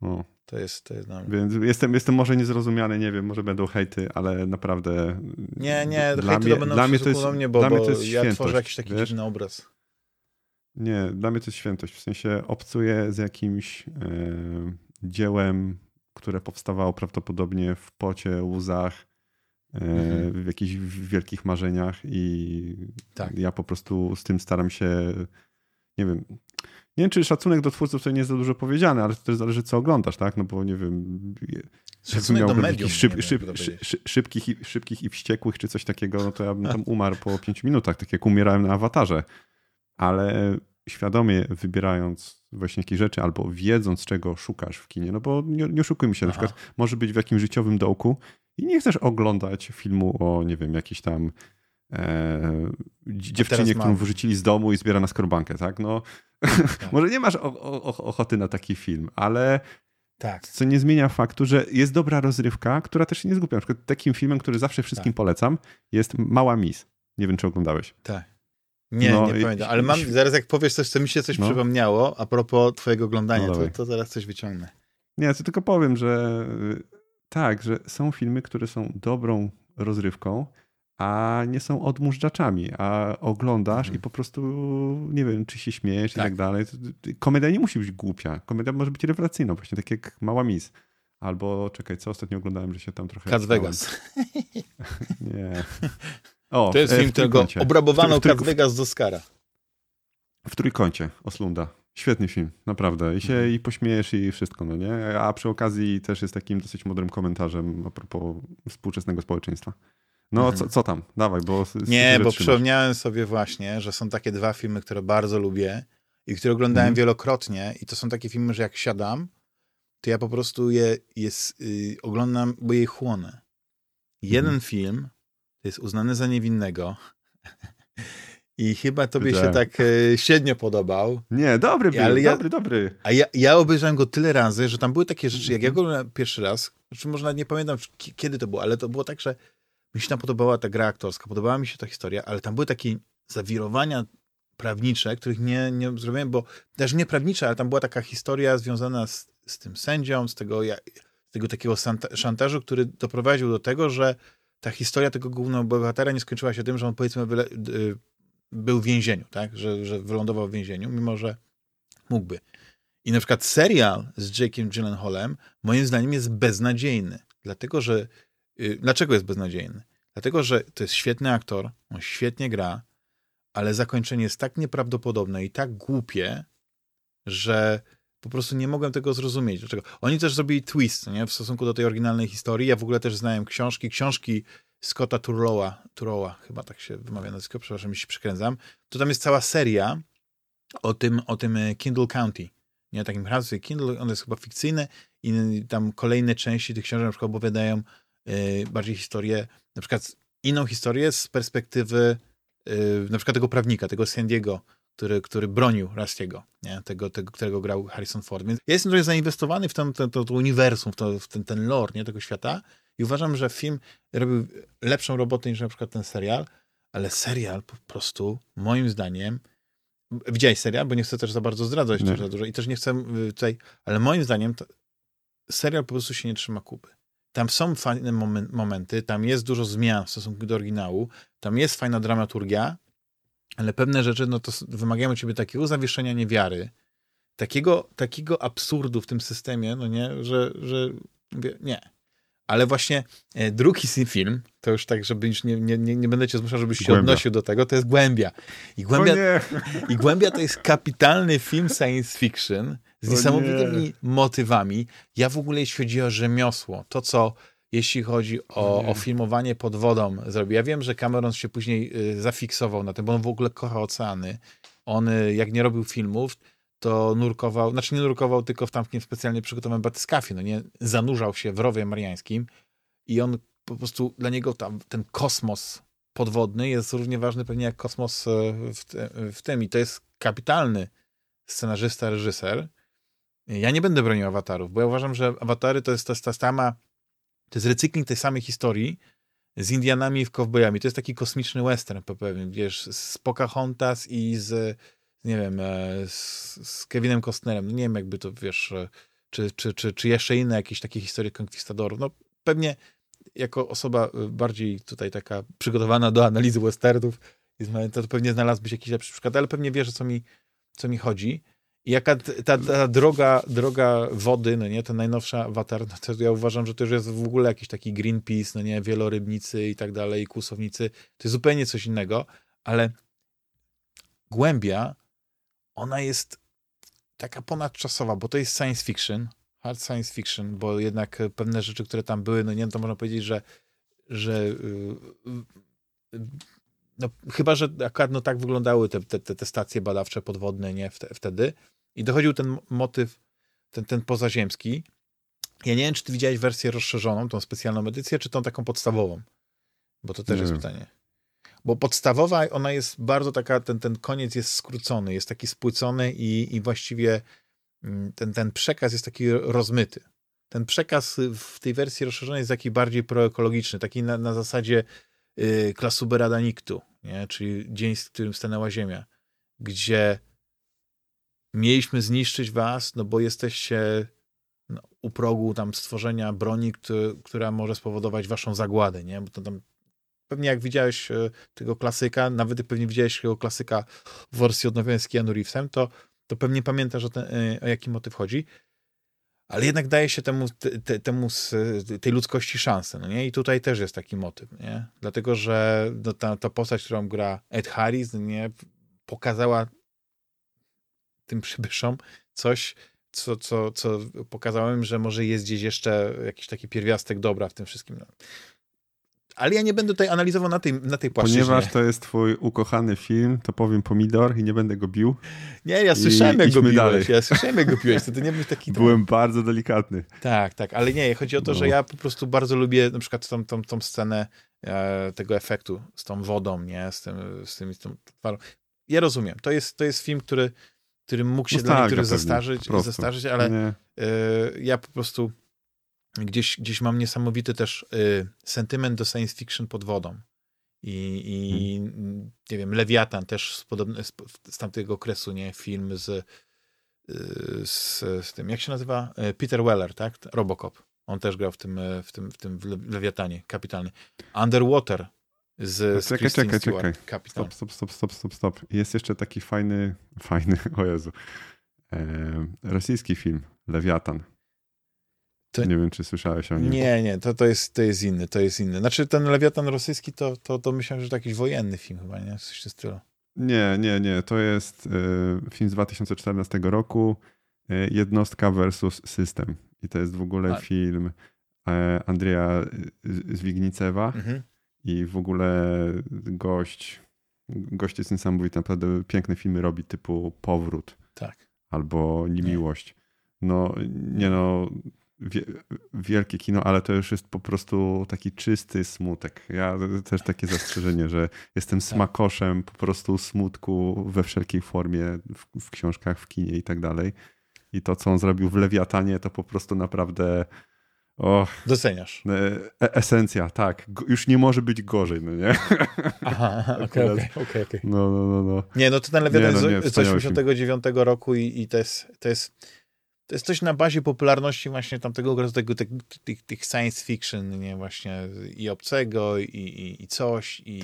No. To jest, to jest Więc jestem, jestem może niezrozumiany, nie wiem, może będą hejty, ale naprawdę. Nie, nie, dla hejty mnie, to będą dla mnie to jest, mnie, bo, dla mnie to jest ja tworzę jakiś taki wiesz? dziwny obraz. Nie, dla mnie to jest świętość. W sensie obcuję z jakimś e, dziełem, które powstawało prawdopodobnie w pocie, łzach, e, mhm. w jakichś wielkich marzeniach i tak. ja po prostu z tym staram się, nie wiem, nie wiem, czy szacunek do twórców to nie jest za dużo powiedziane, ale to też zależy, co oglądasz, tak? No bo nie wiem. Szacunek do medium. Szyb, szyb, szyb, szybkich, i, szybkich i wściekłych, czy coś takiego, no to ja bym tam (laughs) umarł po pięciu minutach, tak jak umierałem na awatarze. Ale świadomie wybierając właśnie jakieś rzeczy albo wiedząc, czego szukasz w kinie, no bo nie, nie oszukujmy się, Aha. na przykład może być w jakimś życiowym dołku i nie chcesz oglądać filmu o, nie wiem, jakiejś tam e, dziewczynie, którą wyrzucili z domu i zbiera na skorbankę, tak? No, tak. (laughs) może nie masz o, o, ochoty na taki film, ale tak. Co nie zmienia faktu, że jest dobra rozrywka, która też nie zgubia. Na przykład takim filmem, który zawsze wszystkim tak. polecam, jest Mała Miss. Nie wiem, czy oglądałeś. Tak. Nie, no, nie pamiętam, ale mam, zaraz jak powiesz coś, co mi się coś no. przypomniało a propos twojego oglądania, no to, to zaraz coś wyciągnę. Nie, to tylko powiem, że tak, że są filmy, które są dobrą rozrywką, a nie są odmóżdżaczami, a oglądasz mhm. i po prostu nie wiem, czy się śmiejesz tak. i tak dalej. Komedia nie musi być głupia. Komedia może być rewelacyjna, właśnie tak jak Mała Miss. Albo, czekaj, co ostatnio oglądałem, że się tam trochę... Cat Vegas. (laughs) nie. (laughs) O, to jest film, którego obrabowano w, w, w, Vegas z Oscara. W trójkącie Oslunda. Świetny film, naprawdę. I się mhm. i pośmiejesz i wszystko, no nie? A przy okazji też jest takim dosyć mądrym komentarzem a propos współczesnego społeczeństwa. No, mhm. co, co tam? Dawaj, bo... Nie, bo przypomniałem sobie właśnie, że są takie dwa filmy, które bardzo lubię i które oglądałem mhm. wielokrotnie i to są takie filmy, że jak siadam, to ja po prostu je jest, yy, oglądam, bo je chłonę. Jeden mhm. film to jest Uznany za niewinnego i chyba tobie się tak e, średnio podobał. Nie, dobry był, ale ja, dobry, dobry. A ja, ja obejrzałem go tyle razy, że tam były takie rzeczy, jak ja go oglądałem pierwszy raz, znaczy może nie pamiętam kiedy to było, ale to było tak, że mi się tam podobała ta gra aktorska, podobała mi się ta historia, ale tam były takie zawirowania prawnicze, których nie, nie zrobiłem, bo też nie prawnicze, ale tam była taka historia związana z, z tym sędzią, z tego, z tego takiego szantażu, który doprowadził do tego, że ta historia tego głównego bohatera nie skończyła się tym, że on powiedzmy wyle, y, był w więzieniu, tak? Że, że wylądował w więzieniu, mimo że mógłby. I na przykład serial z Jake'em Gyllenhaalem moim zdaniem jest beznadziejny, dlatego że y, dlaczego jest beznadziejny? Dlatego, że to jest świetny aktor, on świetnie gra, ale zakończenie jest tak nieprawdopodobne i tak głupie, że po prostu nie mogłem tego zrozumieć. Dlaczego? Oni też zrobili twist nie? w stosunku do tej oryginalnej historii. Ja w ogóle też znałem książki. Książki Scotta Turlowa, Turowa, chyba tak się wymawia nazwisko, przepraszam, jeśli przykręcam. To tam jest cała seria o tym, o tym e, Kindle County. Nie, takim hrabstwie Kindle, on jest chyba fikcyjny i tam kolejne części tych książek na przykład opowiadają y, bardziej historię, na przykład inną historię z perspektywy y, na przykład tego prawnika, tego Sandiego, który, który bronił Rustiego, nie? Tego, tego, którego grał Harrison Ford. Więc ja jestem trochę zainwestowany w, ten, to, to, to uniwersum, w, to, w ten, ten lore nie? tego świata i uważam, że film robił lepszą robotę niż na przykład ten serial, ale serial po prostu, moim zdaniem, widziałeś serial, bo nie chcę też za bardzo zdradzać też za dużo i też nie chcę y, tutaj, ale moim zdaniem serial po prostu się nie trzyma kupy. Tam są fajne momenty, tam jest dużo zmian w stosunku do oryginału, tam jest fajna dramaturgia, ale pewne rzeczy no to wymagają od ciebie takiego zawieszenia niewiary, takiego, takiego absurdu w tym systemie, no nie, że, że mówię, nie. Ale właśnie e, drugi film, to już tak, żeby już nie, nie, nie, nie będę cię zmuszał, żebyś się Głębia. odnosił do tego, to jest Głębia. I Głębia, I Głębia to jest kapitalny film science fiction z niesamowitymi motywami. Ja w ogóle, jeśli chodzi o rzemiosło, to co jeśli chodzi o, o, filmowanie pod wodą zrobił. Ja wiem, że Cameron się później y, zafiksował na tym, bo on w ogóle kocha oceany. On, y, jak nie robił filmów, to nurkował, znaczy nie nurkował, tylko w tamtym specjalnie przygotowanym batyskafie, no nie, zanurzał się w rowie mariańskim i on po prostu, dla niego tam ten kosmos podwodny jest równie ważny pewnie jak kosmos y, w, w tym i to jest kapitalny scenarzysta, reżyser. Ja nie będę bronił awatarów, bo ja uważam, że awatary to jest, to jest ta sama to jest recykling tej samej historii z Indianami i kowbojami. To jest taki kosmiczny western po pewnym, wiesz, z Pocahontas i z, nie wiem, e, z, z Kevinem Costnerem. No nie wiem, jakby to, wiesz, e, czy, czy, czy, czy jeszcze inne jakieś takie historie konkwistadorów. No pewnie jako osoba e, bardziej tutaj taka przygotowana do analizy westernów, to pewnie znalazłbyś jakiś lepszy przykład, ale pewnie wiesz, co mi, co mi chodzi. Jaka ta, ta droga, droga wody, no nie, ta najnowsza Avatar, no to ja uważam, że to już jest w ogóle jakiś taki Greenpeace, no nie, wielorybnicy i tak dalej, kłusownicy, to jest zupełnie coś innego, ale głębia, ona jest taka ponadczasowa, bo to jest science fiction, hard science fiction, bo jednak pewne rzeczy, które tam były, no nie, to można powiedzieć, że że yy, no, chyba, że akurat no, tak wyglądały te, te, te stacje badawcze podwodne, nie, wtedy. I dochodził ten motyw, ten, ten pozaziemski. Ja nie wiem, czy ty widziałeś wersję rozszerzoną, tą specjalną edycję, czy tą taką podstawową? Bo to też nie. jest pytanie. Bo podstawowa, ona jest bardzo taka, ten, ten koniec jest skrócony, jest taki spłycony i, i właściwie mm, ten, ten przekaz jest taki rozmyty. Ten przekaz w tej wersji rozszerzonej jest taki bardziej proekologiczny, taki na, na zasadzie yy, klasu Beraдаniktu, nie? czyli dzień, w którym stanęła Ziemia, gdzie mieliśmy zniszczyć was, no bo jesteście no, u progu tam stworzenia broni, która może spowodować waszą zagładę, nie? Bo to tam pewnie jak widziałeś e, tego klasyka, nawet pewnie widziałeś tego klasyka w wersji odnowionej z Keanu Reevesem, to, to pewnie pamiętasz o, ten, e, o jaki motyw chodzi. ale jednak daje się temu, te, temu tej ludzkości szansę, no nie? I tutaj też jest taki motyw, nie? Dlatego, że no, ta, ta postać, którą gra Ed Harris, nie? Pokazała tym przybyszom coś, co, co, co pokazałem, że może jest gdzieś jeszcze jakiś taki pierwiastek dobra w tym wszystkim. No. Ale ja nie będę tutaj analizował na tej, na tej płaszczyźnie. Ponieważ to jest twój ukochany film, to powiem pomidor i nie będę go bił. Nie, ja słyszałem, jak go biłeś. Dalej. Ja słyszałem, jak go (laughs) piłeś. To, to nie był taki... Byłem bardzo delikatny. Tak, tak, ale nie, chodzi o to, no. że ja po prostu bardzo lubię na przykład tą, tą, tą scenę e, tego efektu z tą wodą, nie? Z tym, z tym, z tą. Ja rozumiem. To jest, to jest film, który, który mógł się no dla tak, niektórych zestarzyć, zestarzyć, ale y, ja po prostu gdzieś, gdzieś mam niesamowity też y, sentyment do science fiction pod wodą. I, i hmm. nie wiem, Lewiatan też z, podobny, z, z tamtego okresu, nie? Film z, y, z, z tym, jak się nazywa? Peter Weller, tak? Robocop. On też grał w tym, w tym, w tym Lewiatanie, kapitalny. Underwater z, czekaj, czekaj, czekaj. Stop, stop, stop, stop, stop, stop. Jest jeszcze taki fajny, (laughs) fajny, o Jezu, e, rosyjski film, Lewiatan. To... Nie wiem, czy słyszałeś o nim. Nie, nie, to, to, jest, to jest inny, to jest inny. Znaczy ten Lewiatan rosyjski, to, to, to myślałem, że to jakiś wojenny film chyba, nie? Coś w stylu. Nie, nie, nie. To jest y, film z 2014 roku. Y, jednostka versus system. I to jest w ogóle A. film y, Andrzeja Zwignicewa. Mhm. I w ogóle gość, gość jest niesamowity. Naprawdę piękne filmy robi typu Powrót. Tak. Albo Niemiłość. No, nie no, wielkie kino, ale to już jest po prostu taki czysty smutek. Ja też takie zastrzeżenie, że jestem tak. smakoszem po prostu smutku we wszelkiej formie w, w książkach, w kinie i tak dalej. I to, co on zrobił w Lewiatanie, to po prostu naprawdę Oh, Doceniasz. E, esencja, tak. Już nie może być gorzej, no nie? Aha, (laughs) okej, okej, okej. No, no, no, no. Nie, no to ten Lewiatan no, jest z 89 roku i, i to, jest, to jest to jest coś na bazie popularności właśnie tamtego okresu, tego, tych, tych, tych science fiction, nie, właśnie i obcego, i, i, i coś, i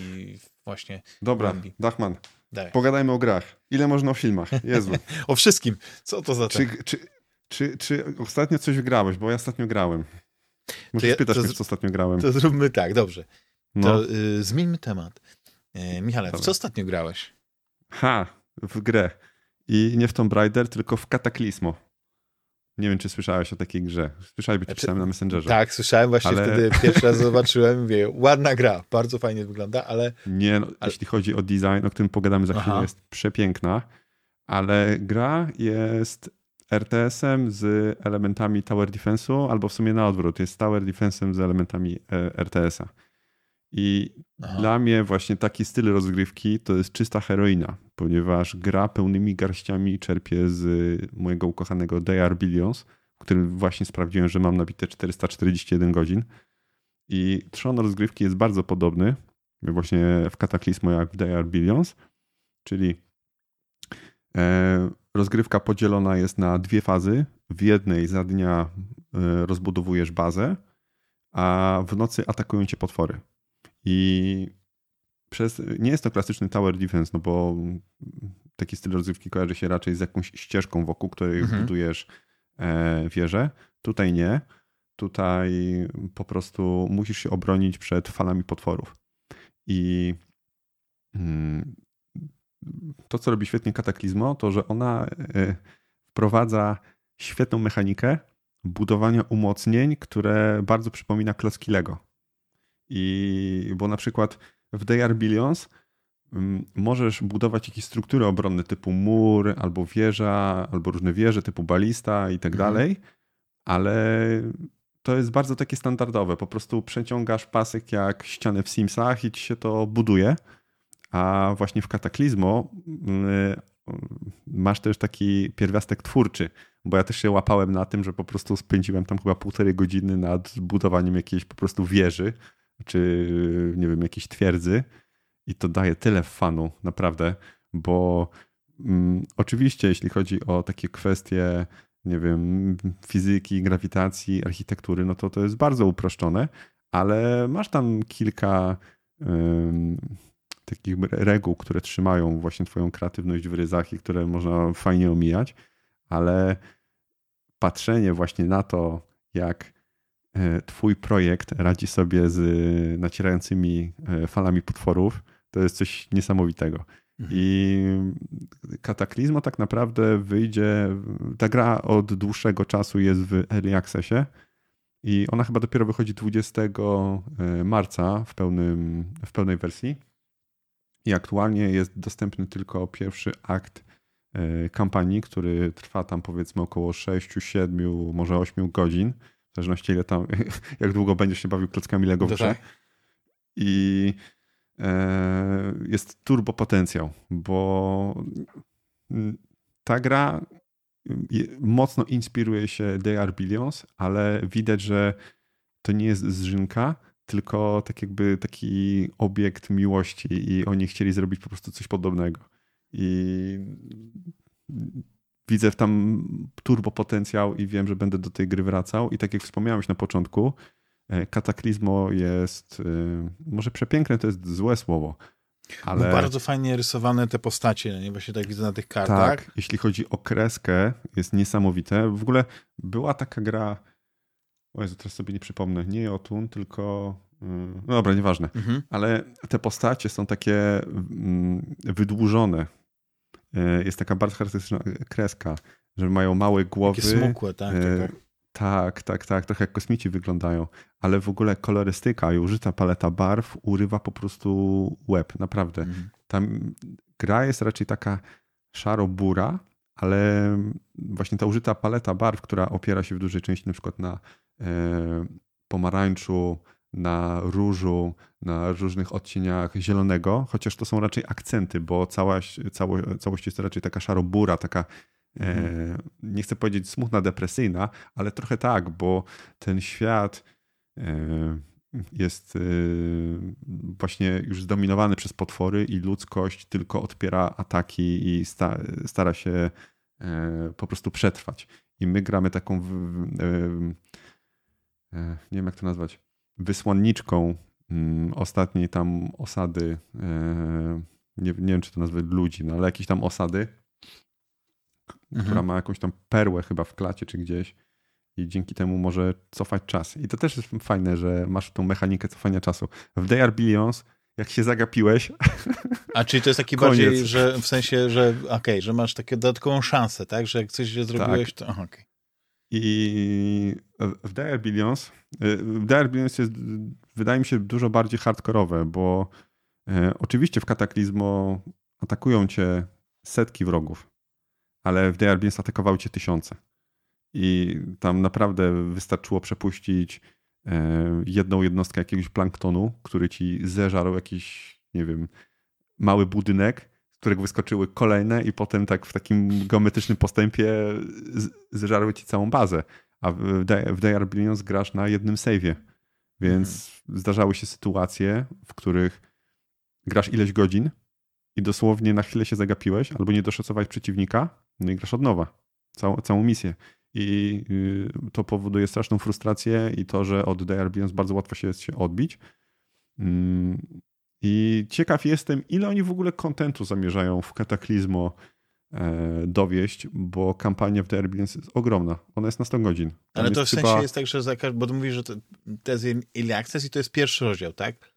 właśnie... Dobra, Bambi. Dachman, Daj. pogadajmy o grach. Ile można o filmach? Jezu. (laughs) o wszystkim. Co to za czy, czy, czy, czy ostatnio coś grałeś? Bo ja ostatnio grałem. Muszę ja, spytać, mnie, co ostatnio grałem. To zróbmy tak, dobrze. No. To y, zmieńmy temat. E, Michale, w co ostatnio grałeś? Ha, w grę. I nie w Tomb Raider, tylko w Cataclysmo. Nie wiem, czy słyszałeś o takiej grze. Słyszałeś, bo znaczy, pisałem na Messengerze. Tak, słyszałem, właśnie ale... wtedy (laughs) pierwszy raz zobaczyłem, mówię, ładna gra, bardzo fajnie wygląda, ale... Nie, no, ale... jeśli chodzi o design, o którym pogadamy za chwilę, Aha. jest przepiękna, ale gra jest RTS-em z elementami Tower Defense'u, albo w sumie na odwrót, jest Tower Defense'em z elementami e, RTS-a. I Aha. dla mnie właśnie taki styl rozgrywki to jest czysta heroina, ponieważ gra pełnymi garściami czerpie z mojego ukochanego They Billions, który właśnie sprawdziłem, że mam nabite 441 godzin. I trzon rozgrywki jest bardzo podobny, właśnie w Kataklizmu jak w They Billions, czyli rozgrywka podzielona jest na dwie fazy. W jednej za dnia e, rozbudowujesz bazę, a w nocy atakują cię potwory. I przez, nie jest to klasyczny tower defense, no bo taki styl rozgrywki kojarzy się raczej z jakąś ścieżką, wokół której mhm. budujesz e, wieżę. Tutaj nie. Tutaj po prostu musisz się obronić przed falami potworów. I mm, to, co robi świetnie Kataklizmo, to że ona e, wprowadza świetną mechanikę budowania umocnień, które bardzo przypomina klocki Lego. I bo na przykład w They Are Billions mm, możesz budować jakieś struktury obronne typu mur, albo wieża, albo różne wieże typu balista i tak mhm. dalej, ale to jest bardzo takie standardowe. Po prostu przeciągasz pasek jak ścianę w Simsach i ci się to buduje. A właśnie w Kataklizmo mm, masz też taki pierwiastek twórczy, bo ja też się łapałem na tym, że po prostu spędziłem tam chyba półtorej godziny nad budowaniem jakiejś po prostu wieży, czy nie wiem, jakiejś twierdzy. I to daje tyle fanu, naprawdę, bo mm, oczywiście jeśli chodzi o takie kwestie, nie wiem, fizyki, grawitacji, architektury, no to to jest bardzo uproszczone, ale masz tam kilka takich reguł, które trzymają właśnie twoją kreatywność w ryzach i które można fajnie omijać, ale patrzenie właśnie na to, jak e, twój projekt radzi sobie z nacierającymi e, falami potworów, to jest coś niesamowitego. Mhm. I Kataklizmo tak naprawdę wyjdzie, ta gra od dłuższego czasu jest w Early Accessie i ona chyba dopiero wychodzi 20 e, marca w, pełnym, w pełnej wersji. I aktualnie jest dostępny tylko pierwszy akt e, kampanii, który trwa tam powiedzmy około 6, 7, może 8 godzin. W zależności ile tam, (laughs) jak długo będziesz się bawił klockami Lego w tak. I e, jest turbo potencjał, bo ta gra mocno inspiruje się They Are Billions, ale widać, że to nie jest zżynka, tylko tak jakby taki obiekt miłości i oni chcieli zrobić po prostu coś podobnego. I widzę tam turbo potencjał i wiem, że będę do tej gry wracał. I tak jak wspomniałeś na początku, e, Kataklizmo jest, e, może przepiękne to jest złe słowo, ale... No bardzo fajnie rysowane te postacie, nie? Właśnie tak widzę na tych kartach. Tak, jeśli chodzi o kreskę, jest niesamowite. W ogóle była taka gra, o Jezu, teraz sobie nie przypomnę, nie Jotun, tylko... Mm, no dobra, nieważne. Mhm. Ale te postacie są takie mm, wydłużone. E, jest taka bardzo charakterystyczna kreska, że mają małe głowy. Takie smukłe, tak, tak, tak. Tak, tak, tak. Trochę jak kosmici wyglądają, ale w ogóle kolorystyka i użyta paleta barw urywa po prostu łeb, naprawdę. Mhm. Tam gra jest raczej taka szaro-bura, ale właśnie ta użyta paleta barw, która opiera się w dużej części na przykład na pomarańczu, na różu, na różnych odcieniach zielonego, chociaż to są raczej akcenty, bo całość, całość jest to raczej taka szaro-bura, taka Mhm. Nie chcę powiedzieć smutna, depresyjna, ale trochę tak, bo ten świat e, jest e, właśnie już zdominowany przez potwory i ludzkość tylko odpiera ataki i stara się e, po prostu przetrwać. I my gramy taką, nie wiem jak to nazwać, wysłanniczką mm, ostatniej tam osady, nie, nie wiem czy to nazwać ludzi, no ale jakieś tam osady, mhm. która ma jakąś tam perłę chyba w klacie czy gdzieś i dzięki temu może cofać czas. I to też jest fajne, że masz tą mechanikę cofania czasu. W They Are Billions, jak się zagapiłeś... A czyli to jest taki (laughs) bardziej, że w sensie, że okej, okay, że masz taką dodatkową szansę, tak? Że jak coś źle zrobiłeś, tak. to okej. Okay. I w Are Billions, y, w Are Billions jest, wydaje mi się, dużo bardziej hardkorowe, bo e, oczywiście w Kataklizmo atakują cię setki wrogów, ale w DRBS atakowały cię tysiące. I tam naprawdę wystarczyło przepuścić e, jedną jednostkę jakiegoś planktonu, który ci zeżarł jakiś, nie wiem, mały budynek, z którego wyskoczyły kolejne i potem tak w takim geometrycznym postępie zeżarły ci całą bazę. A w DR Billions grasz na jednym save'ie. Więc mhm. zdarzały się sytuacje, w których grasz ileś godzin i dosłownie na chwilę się zagapiłeś albo nie doszacowałeś przeciwnika no i grasz od nowa. Całą, całą misję. I y, to powoduje straszną frustrację i to, że od Billions bardzo łatwo się, się odbić. I ciekaw jestem, ile oni w ogóle kontentu zamierzają w Kataklizmo e, dowieść, bo kampania w Billions jest ogromna. Ona jest na 100 godzin. Tam Ale to w sensie chyba... jest tak, że za, bo mówisz, że to, to jest ile akces i to jest pierwszy rozdział, tak?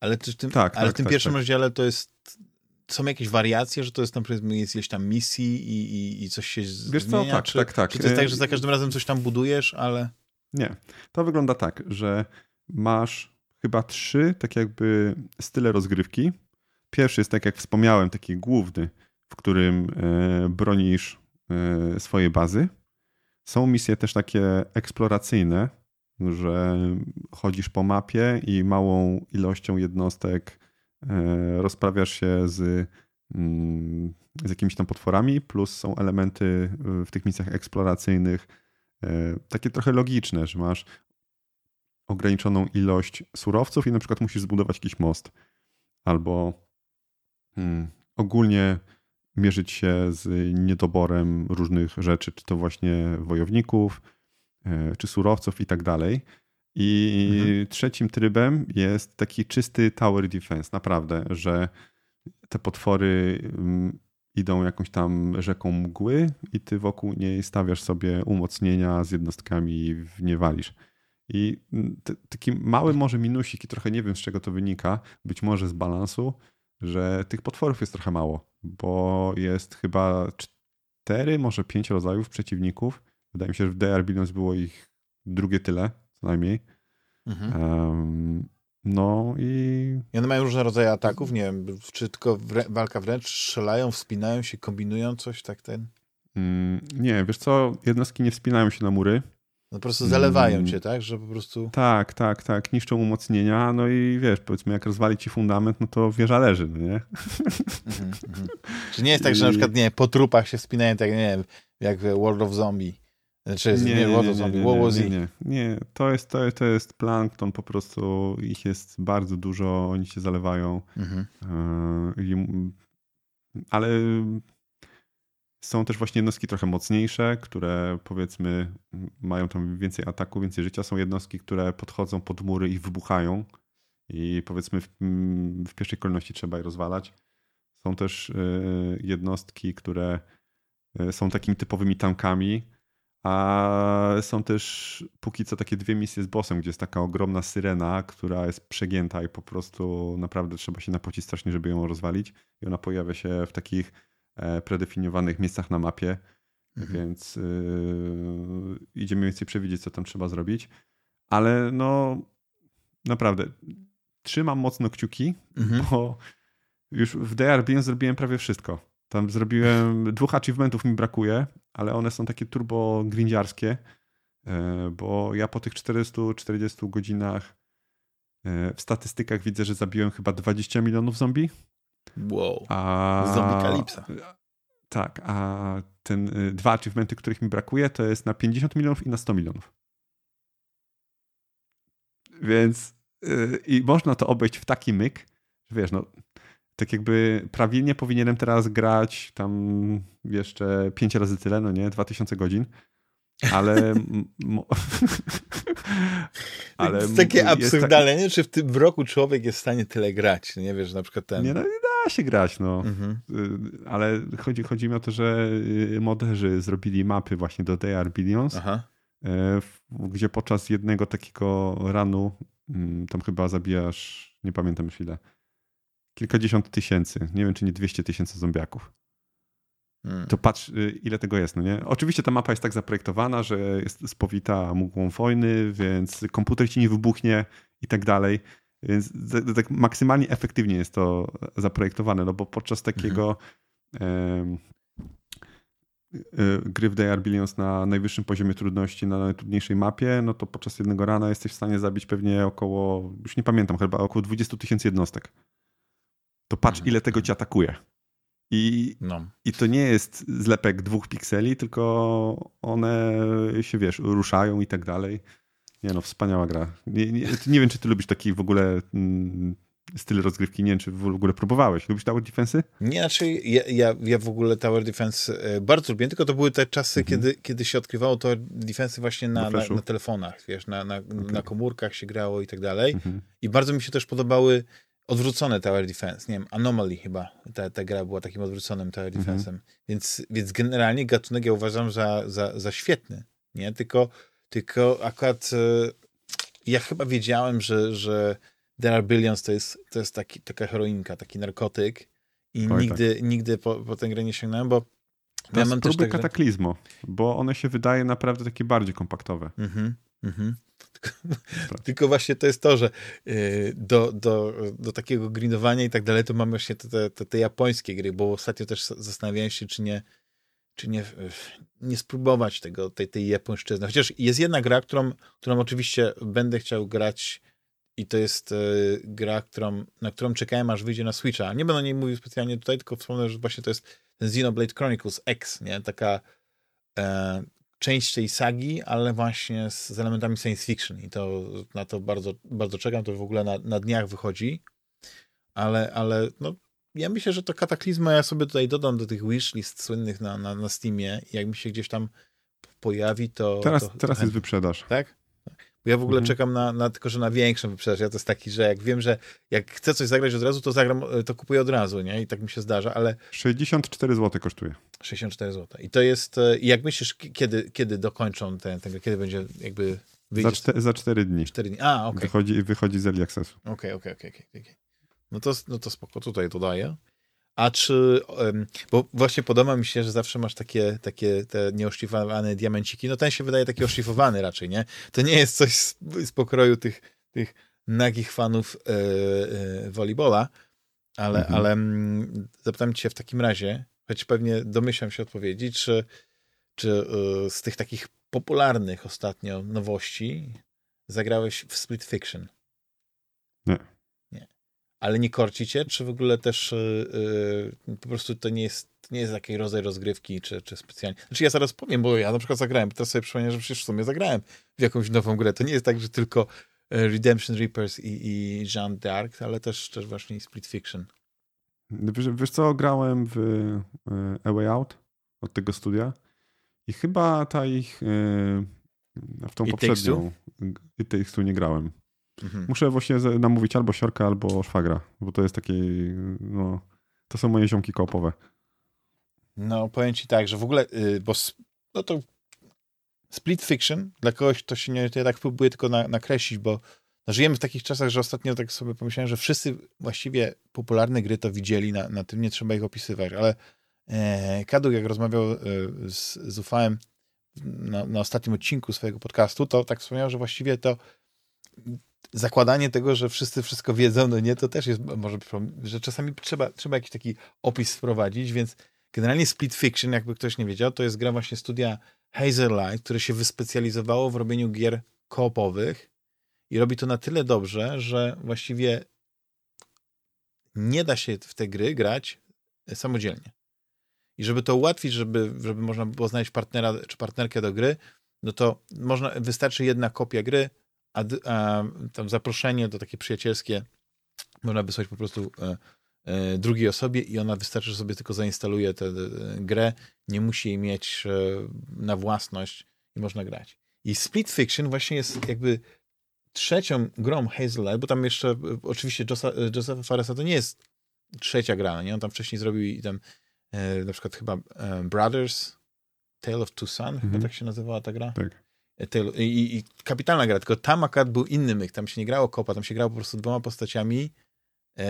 Ale, w tym, tak, ale tak, w tym tak, pierwszym tak. rozdziale to jest są jakieś wariacje, że to jest na przykład jest ileś tam misji i, i, i coś się Wiesz zmienia? Co? Tak, czy, tak, tak. Czy to jest tak, że za każdym razem coś tam budujesz, ale... Nie. To wygląda tak, że masz chyba trzy tak jakby style rozgrywki. Pierwszy jest, tak jak wspomniałem, taki główny, w którym e, bronisz e, swojej bazy. Są misje też takie eksploracyjne, że chodzisz po mapie i małą ilością jednostek E, rozprawiasz się z, mm, z jakimiś tam potworami, plus są elementy w tych misjach eksploracyjnych takie trochę logiczne, że masz ograniczoną ilość surowców i na przykład musisz zbudować jakiś most. Albo hmm, ogólnie mierzyć się z niedoborem różnych rzeczy, czy to właśnie wojowników, e, czy surowców i tak dalej. I mhm. trzecim trybem jest taki czysty tower defense, naprawdę, że te potwory mm, idą jakąś tam rzeką mgły i ty wokół niej stawiasz sobie umocnienia z jednostkami i w nie walisz. I taki mały może minusik i trochę nie wiem z czego to wynika, być może z balansu, że tych potworów jest trochę mało, bo jest chyba cztery, może pięć rodzajów przeciwników. Wydaje mi się, że w DR Billions było ich drugie tyle, co najmniej. Mhm. Um, no i. I one mają różne rodzaje ataków, nie wiem, czy tylko wrę walka wręcz, strzelają, wspinają się, kombinują coś, tak ten? Mm, nie, wiesz co, jednostki nie wspinają się na mury. No po prostu zalewają mm, cię, tak? Że po prostu. Tak, tak, tak. Niszczą umocnienia, no i wiesz, powiedzmy, jak rozwali ci fundament, no to wieża leży, no nie? Mhm, mhm. Czy nie jest tak, że na przykład, nie po trupach się spinają, tak, nie wiem, jak w World of Zombie. Znaczy, nie, nie, World of Zombie, nie, nie, nie, nie, to jest, to, to jest plankton, po prostu ich jest bardzo dużo, oni się zalewają. Mhm. E, ale są też właśnie jednostki trochę mocniejsze, które powiedzmy mają tam więcej ataku, więcej życia. Są jednostki, które podchodzą pod mury i wybuchają i powiedzmy w, w pierwszej kolejności trzeba je rozwalać. Są też e, jednostki, które e, są takimi typowymi tankami, a są też póki co takie dwie misje z bossem, gdzie jest taka ogromna syrena, która jest przegięta i po prostu naprawdę trzeba się napocić strasznie, żeby ją rozwalić. I ona pojawia się w takich predefiniowanych miejscach na mapie, mhm. więc yy, idzie mniej więcej przewidzieć, co tam trzeba zrobić. Ale no naprawdę trzymam mocno kciuki, mhm. bo już w DRB zrobiłem prawie wszystko. Tam zrobiłem, dwóch achievementów mi brakuje, ale one są takie turbo grindziarskie, e, bo ja po tych 440 godzinach e, w statystykach widzę, że zabiłem chyba 20 milionów zombie. Wow. A, Zombie Kalipsa. Tak, a ten y, dwa achievementy, których mi brakuje, to jest na 50 milionów i na 100 milionów. Więc yy, i można to obejść w taki myk, że wiesz, no tak jakby prawilnie powinienem teraz grać tam jeszcze 5 razy tyle, no nie, 2000 godzin, ale. (laughs) ale to jest takie absurdalne, tak... czy w tym roku człowiek jest w stanie tyle grać? Nie wiesz, na przykład ten. Nie, no, da się grać, no. Mhm. Y, ale chodzi, chodzi mi o to, że y, moderzy zrobili mapy właśnie do They Are Billions, Aha. Y, gdzie podczas jednego takiego ranu, mm, tam chyba zabijasz, nie pamiętam już ile, kilkadziesiąt tysięcy, nie wiem czy nie 200 tysięcy zombiaków. Hmm. To patrz, ile tego jest, no nie? Oczywiście ta mapa jest tak zaprojektowana, że jest spowita mgłą wojny, więc komputer ci nie wybuchnie i tak dalej. Więc tak maksymalnie efektywnie jest to zaprojektowane, no bo podczas takiego mhm. gry w Billions na najwyższym poziomie trudności, na najtrudniejszej mapie, no to podczas jednego rana jesteś w stanie zabić pewnie około, już nie pamiętam, chyba około 20 tysięcy jednostek. To patrz, mhm. ile tego ci atakuje. I, no. I to nie jest zlepek dwóch pikseli, tylko one się, wiesz, ruszają i tak dalej. Nie no, wspaniała gra. Nie, nie, nie wiem, czy ty lubisz taki w ogóle mm, styl rozgrywki. Nie wiem, czy w ogóle próbowałeś. Lubisz Tower Defense? Nie, znaczy ja, ja, ja w ogóle Tower Defense e, bardzo lubię, tylko to były te czasy, mhm. kiedy, kiedy się odkrywało Tower Defense właśnie na, na, na, telefonach, wiesz, na, na, okay. na komórkach się grało i tak dalej. Mhm. I bardzo mi się też podobały odwrócone Tower Defense. Nie wiem, Anomaly chyba ta, ta gra była takim odwróconym Tower mhm. Defense'em. Więc, więc generalnie gatunek ja uważam za, za, za świetny. Nie? Tylko tylko akurat e, ja chyba wiedziałem, że, że There Are Billions to jest, to jest taki, taka heroinka, taki narkotyk i Oj, nigdy, tak. nigdy po, po tę grę nie sięgnąłem, bo to ja mam próby tak, kataklizmu, bo one się wydaje naprawdę takie bardziej kompaktowe. Mhm, mhm. Tylko, tylko, właśnie to jest to, że e, do, do, do takiego grinowania i tak dalej, to mamy właśnie te, te, te japońskie gry, bo ostatnio też zastanawiałem się, czy nie czy nie, nie spróbować tego, tej, tej japońszczyzny. Chociaż jest jedna gra, którą, którą oczywiście będę chciał grać i to jest e, gra, którą, na którą czekałem, aż wyjdzie na Switcha. Nie będę o niej mówił specjalnie tutaj, tylko wspomnę, że właśnie to jest ten Xenoblade Chronicles X, nie? Taka e, część tej sagi, ale właśnie z, z, elementami science fiction i to na to bardzo, bardzo czekam. To w ogóle na, na dniach wychodzi, ale, ale no, ja myślę, że to kataklizma ja sobie tutaj dodam do tych wishlist słynnych na, na, na Steamie i jak mi się gdzieś tam pojawi, to... Teraz, to, teraz jest wyprzedaż. Tak? Ja w ogóle mhm. czekam na, na, tylko, że na większą wyprzedaż. Ja to jest taki, że jak wiem, że jak chcę coś zagrać od razu, to zagram, to kupuję od razu, nie? I tak mi się zdarza, ale... 64 zł kosztuje. 64 zł. I to jest, e, jak myślisz, kiedy, kiedy dokończą ten, ten kiedy będzie jakby... Za, czte, za 4 dni. 4 dni, a, okej. Okay. Wychodzi, wychodzi z Early Accessu. Okej, okej, okej. No to, no to spoko, tutaj to daję. A czy, bo właśnie podoba mi się, że zawsze masz takie, takie te nieoszlifowane diamenciki. No ten się wydaje taki oszlifowany raczej, nie? To nie jest coś z, z pokroju tych, tych nagich fanów e, e, voleybola, ale, mhm. ale m, zapytam cię w takim razie, choć pewnie domyślam się odpowiedzi, czy, czy e, z tych takich popularnych ostatnio nowości zagrałeś w Split Fiction? Nie ale nie korci cię, czy w ogóle też yy, po prostu to nie jest, nie jest jakiś rodzaj rozgrywki, czy, czy specjalnie. Znaczy ja zaraz powiem, bo ja na przykład zagrałem, teraz sobie przypomniałem, że przecież w sumie zagrałem w jakąś nową grę. To nie jest tak, że tylko e, Redemption Reapers i, i Jean d'Arc, ale też, też właśnie Split Fiction. Wiesz, wiesz co, grałem w e, A Way Out od tego studia i chyba ta ich w tą I poprzednią It Takes Two nie grałem. Mhm. Muszę właśnie namówić albo siorka, albo szwagra, bo to jest takie, no, to są moje ziomki koopowe. No, powiem ci tak, że w ogóle, yy, bo no to split fiction, dla kogoś to się nie, to ja tak próbuję tylko na, nakreślić, bo no, żyjemy w takich czasach, że ostatnio tak sobie pomyślałem, że wszyscy właściwie popularne gry to widzieli, na, na tym nie trzeba ich opisywać, ale e, Kaduk jak rozmawiał e, z, z UFM na, na ostatnim odcinku swojego podcastu, to tak wspomniał, że właściwie to zakładanie tego, że wszyscy wszystko wiedzą, no nie, to też jest może że czasami trzeba, trzeba jakiś taki opis wprowadzić, więc generalnie Split Fiction, jakby ktoś nie wiedział, to jest gra właśnie studia Hazelight, które się wyspecjalizowało w robieniu gier koopowych i robi to na tyle dobrze, że właściwie nie da się w te gry grać samodzielnie. I żeby to ułatwić, żeby, żeby można było znaleźć partnera czy partnerkę do gry, no to można, wystarczy jedna kopia gry, a, a tam zaproszenie to takie przyjacielskie można wysłać po prostu e, e, drugiej osobie i ona wystarczy, że sobie tylko zainstaluje tę grę, nie musi jej mieć e, na własność i można grać. I Split Fiction właśnie jest jakby trzecią grą Hazel, bo tam jeszcze oczywiście Josepha Faresa to nie jest trzecia gra, nie? On tam wcześniej zrobił i tam na przykład chyba Brothers, Tale of Two Sons, chyba mhm. tak się nazywała ta gra. Tak. I, i, kapitalna gra, tylko tam akurat był inny myk, tam się nie grało kopa, tam się grało po prostu dwoma postaciami e,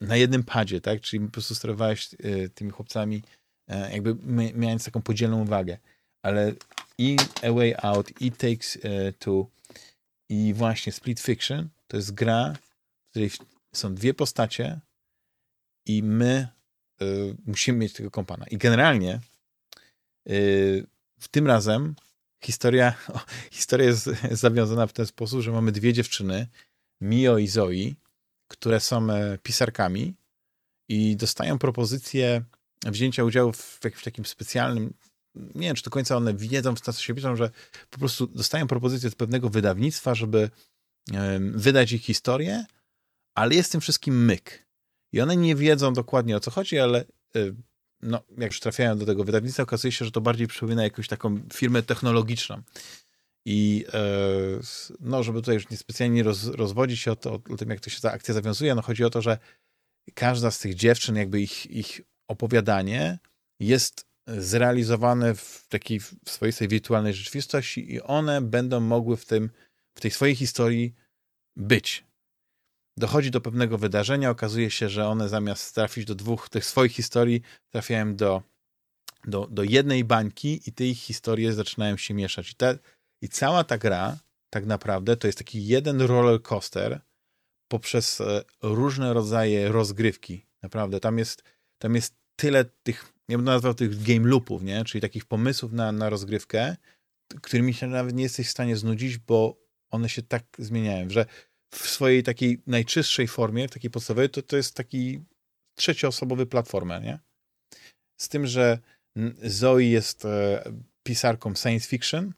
na jednym padzie, tak? Czyli po prostu sterowałeś e, tymi chłopcami e, jakby mając taką podzielną uwagę. Ale i A Way Out, i Takes e, Two i właśnie Split Fiction to jest gra, w której są dwie postacie i my e, musimy mieć tego kompana. I generalnie e, tym razem historia, o, historia jest, zawiązana w ten sposób, że mamy dwie dziewczyny, Mio i Zoe, które są e, pisarkami i dostają propozycję wzięcia udziału w jakimś takim specjalnym, nie wiem, czy do końca one wiedzą, w co się piszą, że po prostu dostają propozycję od pewnego wydawnictwa, żeby wydać ich historię, ale jest tym wszystkim myk. I one nie wiedzą dokładnie o co chodzi, ale e, no, jak już trafiają do tego wydawnictwa, okazuje się, że to bardziej przypomina jakąś taką firmę technologiczną. I e, no, żeby tutaj już niespecjalnie roz, rozwodzić się o, to, o tym, jak to się ta akcja zawiązuje, no chodzi o to, że każda z tych dziewczyn, jakby ich, ich opowiadanie jest zrealizowane w takiej w swoistej wirtualnej rzeczywistości i one będą mogły w tym, w tej swojej historii być dochodzi do pewnego wydarzenia, okazuje się, że one zamiast trafić do dwóch tych swoich historii, trafiają do, do, do jednej bańki i te ich historie zaczynają się mieszać. I, te, I cała ta gra tak naprawdę to jest taki jeden roller coaster poprzez e, różne rodzaje rozgrywki. Naprawdę, tam jest, tam jest tyle tych, ja bym nazwał tych game loopów, nie? czyli takich pomysłów na, na rozgrywkę, którymi się nawet nie jesteś w stanie znudzić, bo one się tak zmieniają, że w swojej takiej najczystszej formie, w takiej podstawowej, to, to jest taki trzecioosobowy platformer, nie? Z tym, że Zoe jest e, pisarką science fiction,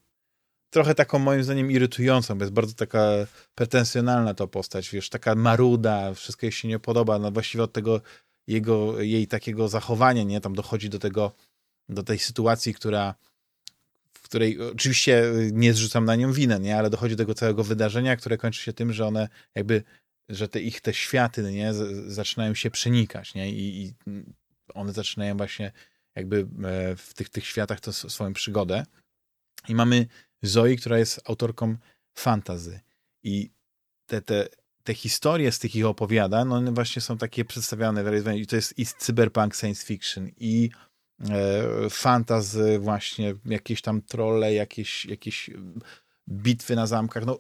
trochę taką moim zdaniem irytującą, bo jest bardzo taka pretensjonalna to postać, wiesz, taka maruda, wszystko jej się nie podoba, no właściwie od tego jego, jej takiego zachowania, nie, tam dochodzi do tego, do tej sytuacji, która której oczywiście nie zrzucam na nią winę, nie? ale dochodzi do tego całego wydarzenia, które kończy się tym, że one jakby, że te ich te światy nie? Z, zaczynają się przenikać nie? I, I, one zaczynają właśnie jakby e, w tych, tych światach to swoją przygodę. I mamy Zoe, która jest autorką fantazy. I te, te, te historie z tych ich opowiadań, no one właśnie są takie przedstawiane, i to jest i cyberpunk science fiction, i fantazy właśnie, jakieś tam trolle, jakieś, jakieś bitwy na zamkach, no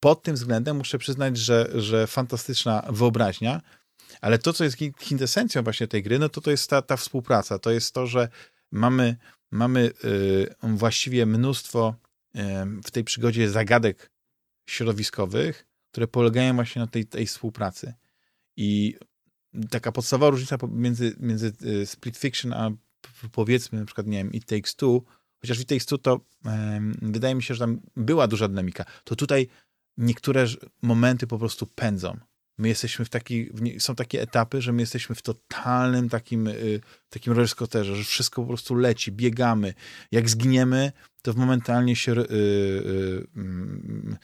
pod tym względem muszę przyznać, że, że fantastyczna wyobraźnia, ale to, co jest kwintesencją właśnie tej gry, no to to jest ta, ta współpraca. To jest to, że mamy, mamy y, właściwie mnóstwo w tej przygodzie zagadek środowiskowych, które polegają właśnie na tej, tej współpracy. I taka podstawowa różnica między, między y, Split Fiction a powiedzmy na przykład, nie wiem, It Takes Two, chociaż w It Takes Two to um, wydaje mi się, że tam była duża dynamika, to tutaj niektóre momenty po prostu pędzą. My jesteśmy w taki, są takie etapy, że my jesteśmy w totalnym takim, y, takim rollercoasterze, że wszystko po prostu leci, biegamy. Jak zginiemy, to momentalnie się y, y, mm,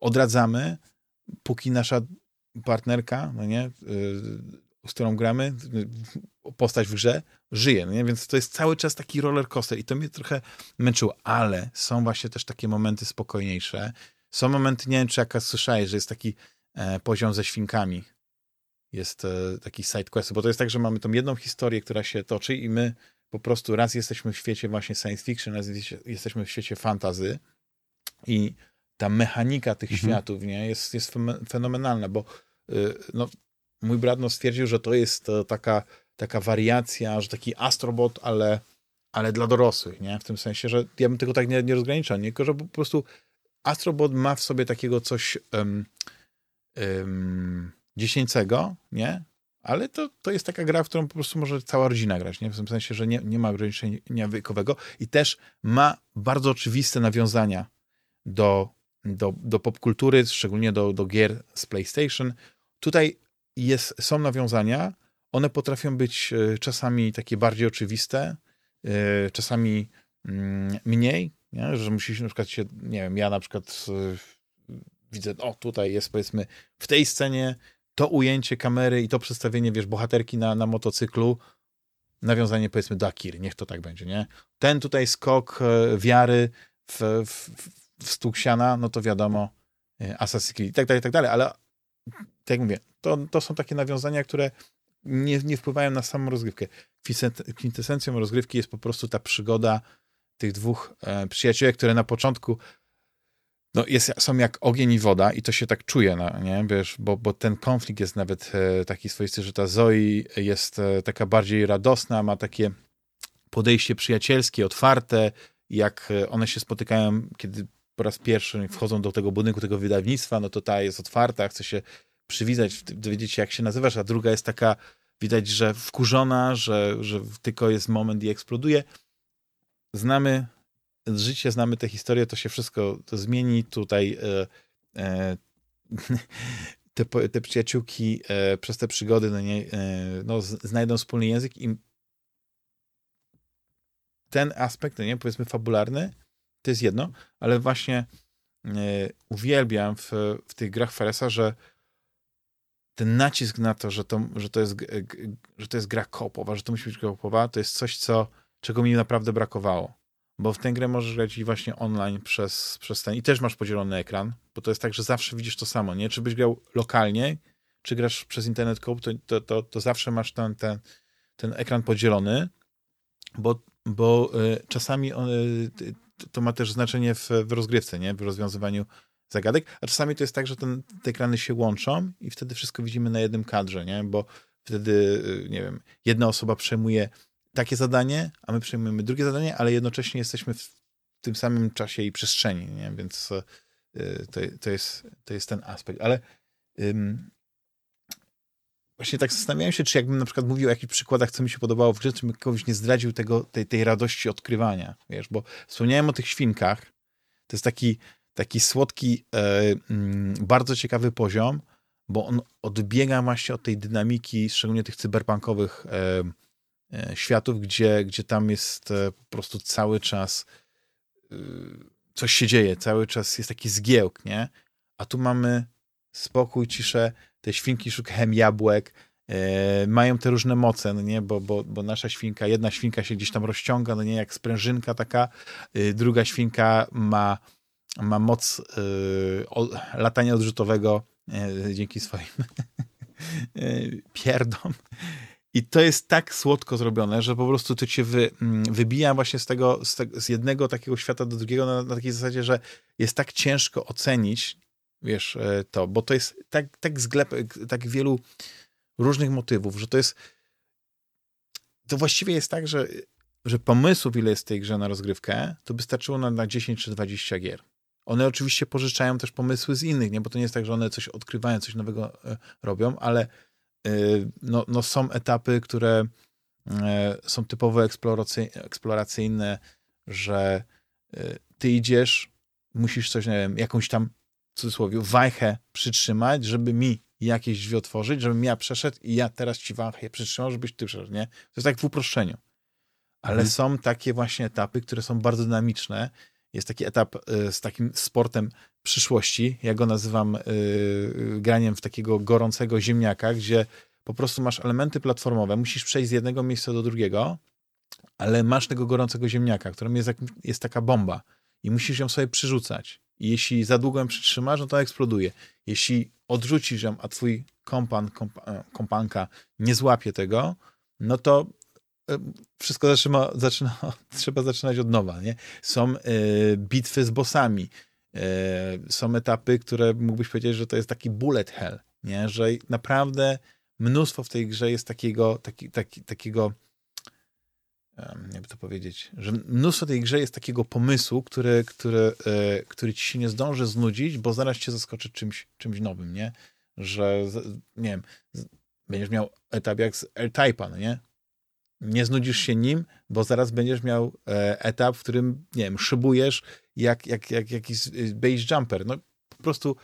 odradzamy, póki nasza partnerka, no nie, z którą gramy, postać w grze, żyje, no nie? więc to jest cały czas taki roller coaster i to mnie trochę męczyło, ale są właśnie też takie momenty spokojniejsze. Są momenty, nie wiem, czy jaka słyszałeś, że jest taki e, poziom ze świnkami. Jest e, taki side quest, bo to jest tak, że mamy tą jedną historię, która się toczy i my po prostu raz jesteśmy w świecie właśnie science fiction, raz jesteśmy w świecie fantazy i ta mechanika tych mhm. światów nie, jest, jest fenomenalna, bo y, no, mój brat no, stwierdził, że to jest e, taka, taka wariacja, że taki astrobot, ale, ale dla dorosłych, nie? W tym sensie, że ja bym tego tak nie, nie rozgraniczał, nie? Tylko, że po prostu astrobot ma w sobie takiego coś um, um, dziesięcego, nie? Ale to, to jest taka gra, w którą po prostu może cała rodzina grać, nie? W tym sensie, że nie, nie ma ograniczenia wiekowego i też ma bardzo oczywiste nawiązania do do, do popkultury, szczególnie do, do gier z PlayStation. Tutaj jest, są nawiązania, one potrafią być e, czasami takie bardziej oczywiste, e, czasami mm, mniej, nie? że musisz na przykład się, nie wiem, ja na przykład e, widzę, o tutaj jest powiedzmy w tej scenie to ujęcie kamery i to przedstawienie, wiesz, bohaterki na, na motocyklu, nawiązanie powiedzmy do Akiry, niech to tak będzie, nie? Ten tutaj skok wiary w, w, w stół siana, no to wiadomo, Assassin's Creed i tak dalej, i tak dalej, ale tak jak mówię, to, to są takie nawiązania, które nie, nie wpływają na samą rozgrywkę. Kwintesencją rozgrywki jest po prostu ta przygoda tych dwóch e, przyjaciół, które na początku no jest, są jak ogień i woda i to się tak czuje, no, nie? Wiesz, bo, bo ten konflikt jest nawet e, taki swoisty, że ta Zoe jest e, taka bardziej radosna, ma takie podejście przyjacielskie, otwarte, jak e, one się spotykają, kiedy po raz pierwszy wchodzą do tego budynku, tego wydawnictwa, no to ta jest otwarta, chce się przywitać, dowiedzieć się, jak się nazywasz, a druga jest taka, widać, że wkurzona, że, że tylko jest moment i eksploduje. Znamy życie, znamy tę historię, to się wszystko to zmieni. Tutaj e, e, (laughs) te, te przyjaciółki e, przez te przygody no nie, e, no, znajdą wspólny język i ten aspekt, no nie, powiedzmy fabularny, to jest jedno, ale właśnie e, uwielbiam w, w tych grach Feresa, że ten nacisk na to, że to, że to, jest, że to jest gra kopowa, że to musi być kopowa, to jest coś, co, czego mi naprawdę brakowało. Bo w tę grę możesz grać i właśnie online przez, przez ten. I też masz podzielony ekran, bo to jest tak, że zawsze widzisz to samo, nie? Czy byś grał lokalnie, czy grasz przez internet coop, to, to, to, to zawsze masz ten, ten, ten ekran podzielony, bo, bo y, czasami on, y, to ma też znaczenie w, w rozgrywce, nie? w rozwiązywaniu zagadek, a czasami to jest tak, że ten, te ekrany się łączą i wtedy wszystko widzimy na jednym kadrze, nie? bo wtedy, y, nie wiem, jedna osoba przejmuje takie zadanie, a my przejmujemy drugie zadanie, ale jednocześnie jesteśmy w tym samym czasie i przestrzeni, nie? więc y, to, to, jest, to jest ten aspekt. Ale Właśnie tak zastanawiałem się, czy jakbym na przykład mówił o jakichś przykładach, co mi się podobało w grze, czy bym kogoś nie zdradził tego, tej, tej radości odkrywania, wiesz, bo wspomniałem o tych świnkach, to jest taki, taki słodki, e, mm, bardzo ciekawy poziom, bo on odbiega właśnie od tej dynamiki, szczególnie tych cyberpunkowych e, e, światów, gdzie, gdzie tam jest po prostu cały czas coś się dzieje, cały czas jest taki zgiełk, nie? A tu mamy spokój, ciszę, te świnki szukają jabłek, e, mają te różne moce, no nie? Bo, bo, bo nasza świnka, jedna świnka się gdzieś tam rozciąga, no nie, jak sprężynka taka, e, druga świnka ma, ma moc o, latania odrzutowego e, dzięki swoim e, (laughs) pierdom. I to jest tak słodko zrobione, że po prostu to cię wy, mm, wybija właśnie z tego, z, tego, z jednego takiego świata do drugiego na, na takiej zasadzie, że jest tak ciężko ocenić, wiesz, e, to, bo to jest tak, tak tak wielu różnych motywów, że to jest to właściwie jest tak, że, że pomysłów, ile jest w tej grze na rozgrywkę, to by starczyło na, na 10 czy 20 gier. One oczywiście pożyczają też pomysły z innych, nie? bo to nie jest tak, że one coś odkrywają, coś nowego e, robią, ale Y, no, no są etapy, które e, są typowo eksploracyjne, że ty idziesz, musisz coś, nie wiem, jakąś tam, w cudzysłowie, wajchę przytrzymać, żeby mi jakieś drzwi otworzyć, żebym ja przeszedł i ja teraz ci wajchę przytrzymał, żebyś ty przeszedł, nie? To jest tak w uproszczeniu. Ale mhm. są takie właśnie etapy, które są bardzo dynamiczne. Jest taki etap y, z takim sportem przyszłości. Ja go nazywam yy, graniem w takiego gorącego ziemniaka, gdzie po prostu masz elementy platformowe, musisz przejść z jednego miejsca do drugiego, ale masz tego gorącego ziemniaka, którym jest, jest taka bomba i musisz ją sobie przyrzucać. I jeśli za długo ją przytrzymasz, no to eksploduje. Jeśli odrzucisz ją, a twój kompan, kompa, kompanka nie złapie tego, no to wszystko zaczyna, zaczyna, (laughs) trzeba zaczynać od nowa. Nie? Są y, bitwy z bossami, są etapy, które mógłbyś powiedzieć, że to jest taki bullet hell, nie? że naprawdę mnóstwo w tej grze jest takiego, taki, taki, takiego jakby to powiedzieć, że mnóstwo tej grze jest takiego pomysłu, który, który, e, który ci się nie zdąży znudzić, bo zaraz cię zaskoczy czymś, czymś nowym, nie? Że, nie wiem, będziesz miał etap jak z R-Type'a, no nie? Nie znudzisz się nim, bo zaraz będziesz miał e, etap, w którym, nie wiem, szybujesz jak, jak, jak jakiś base jumper. No po prostu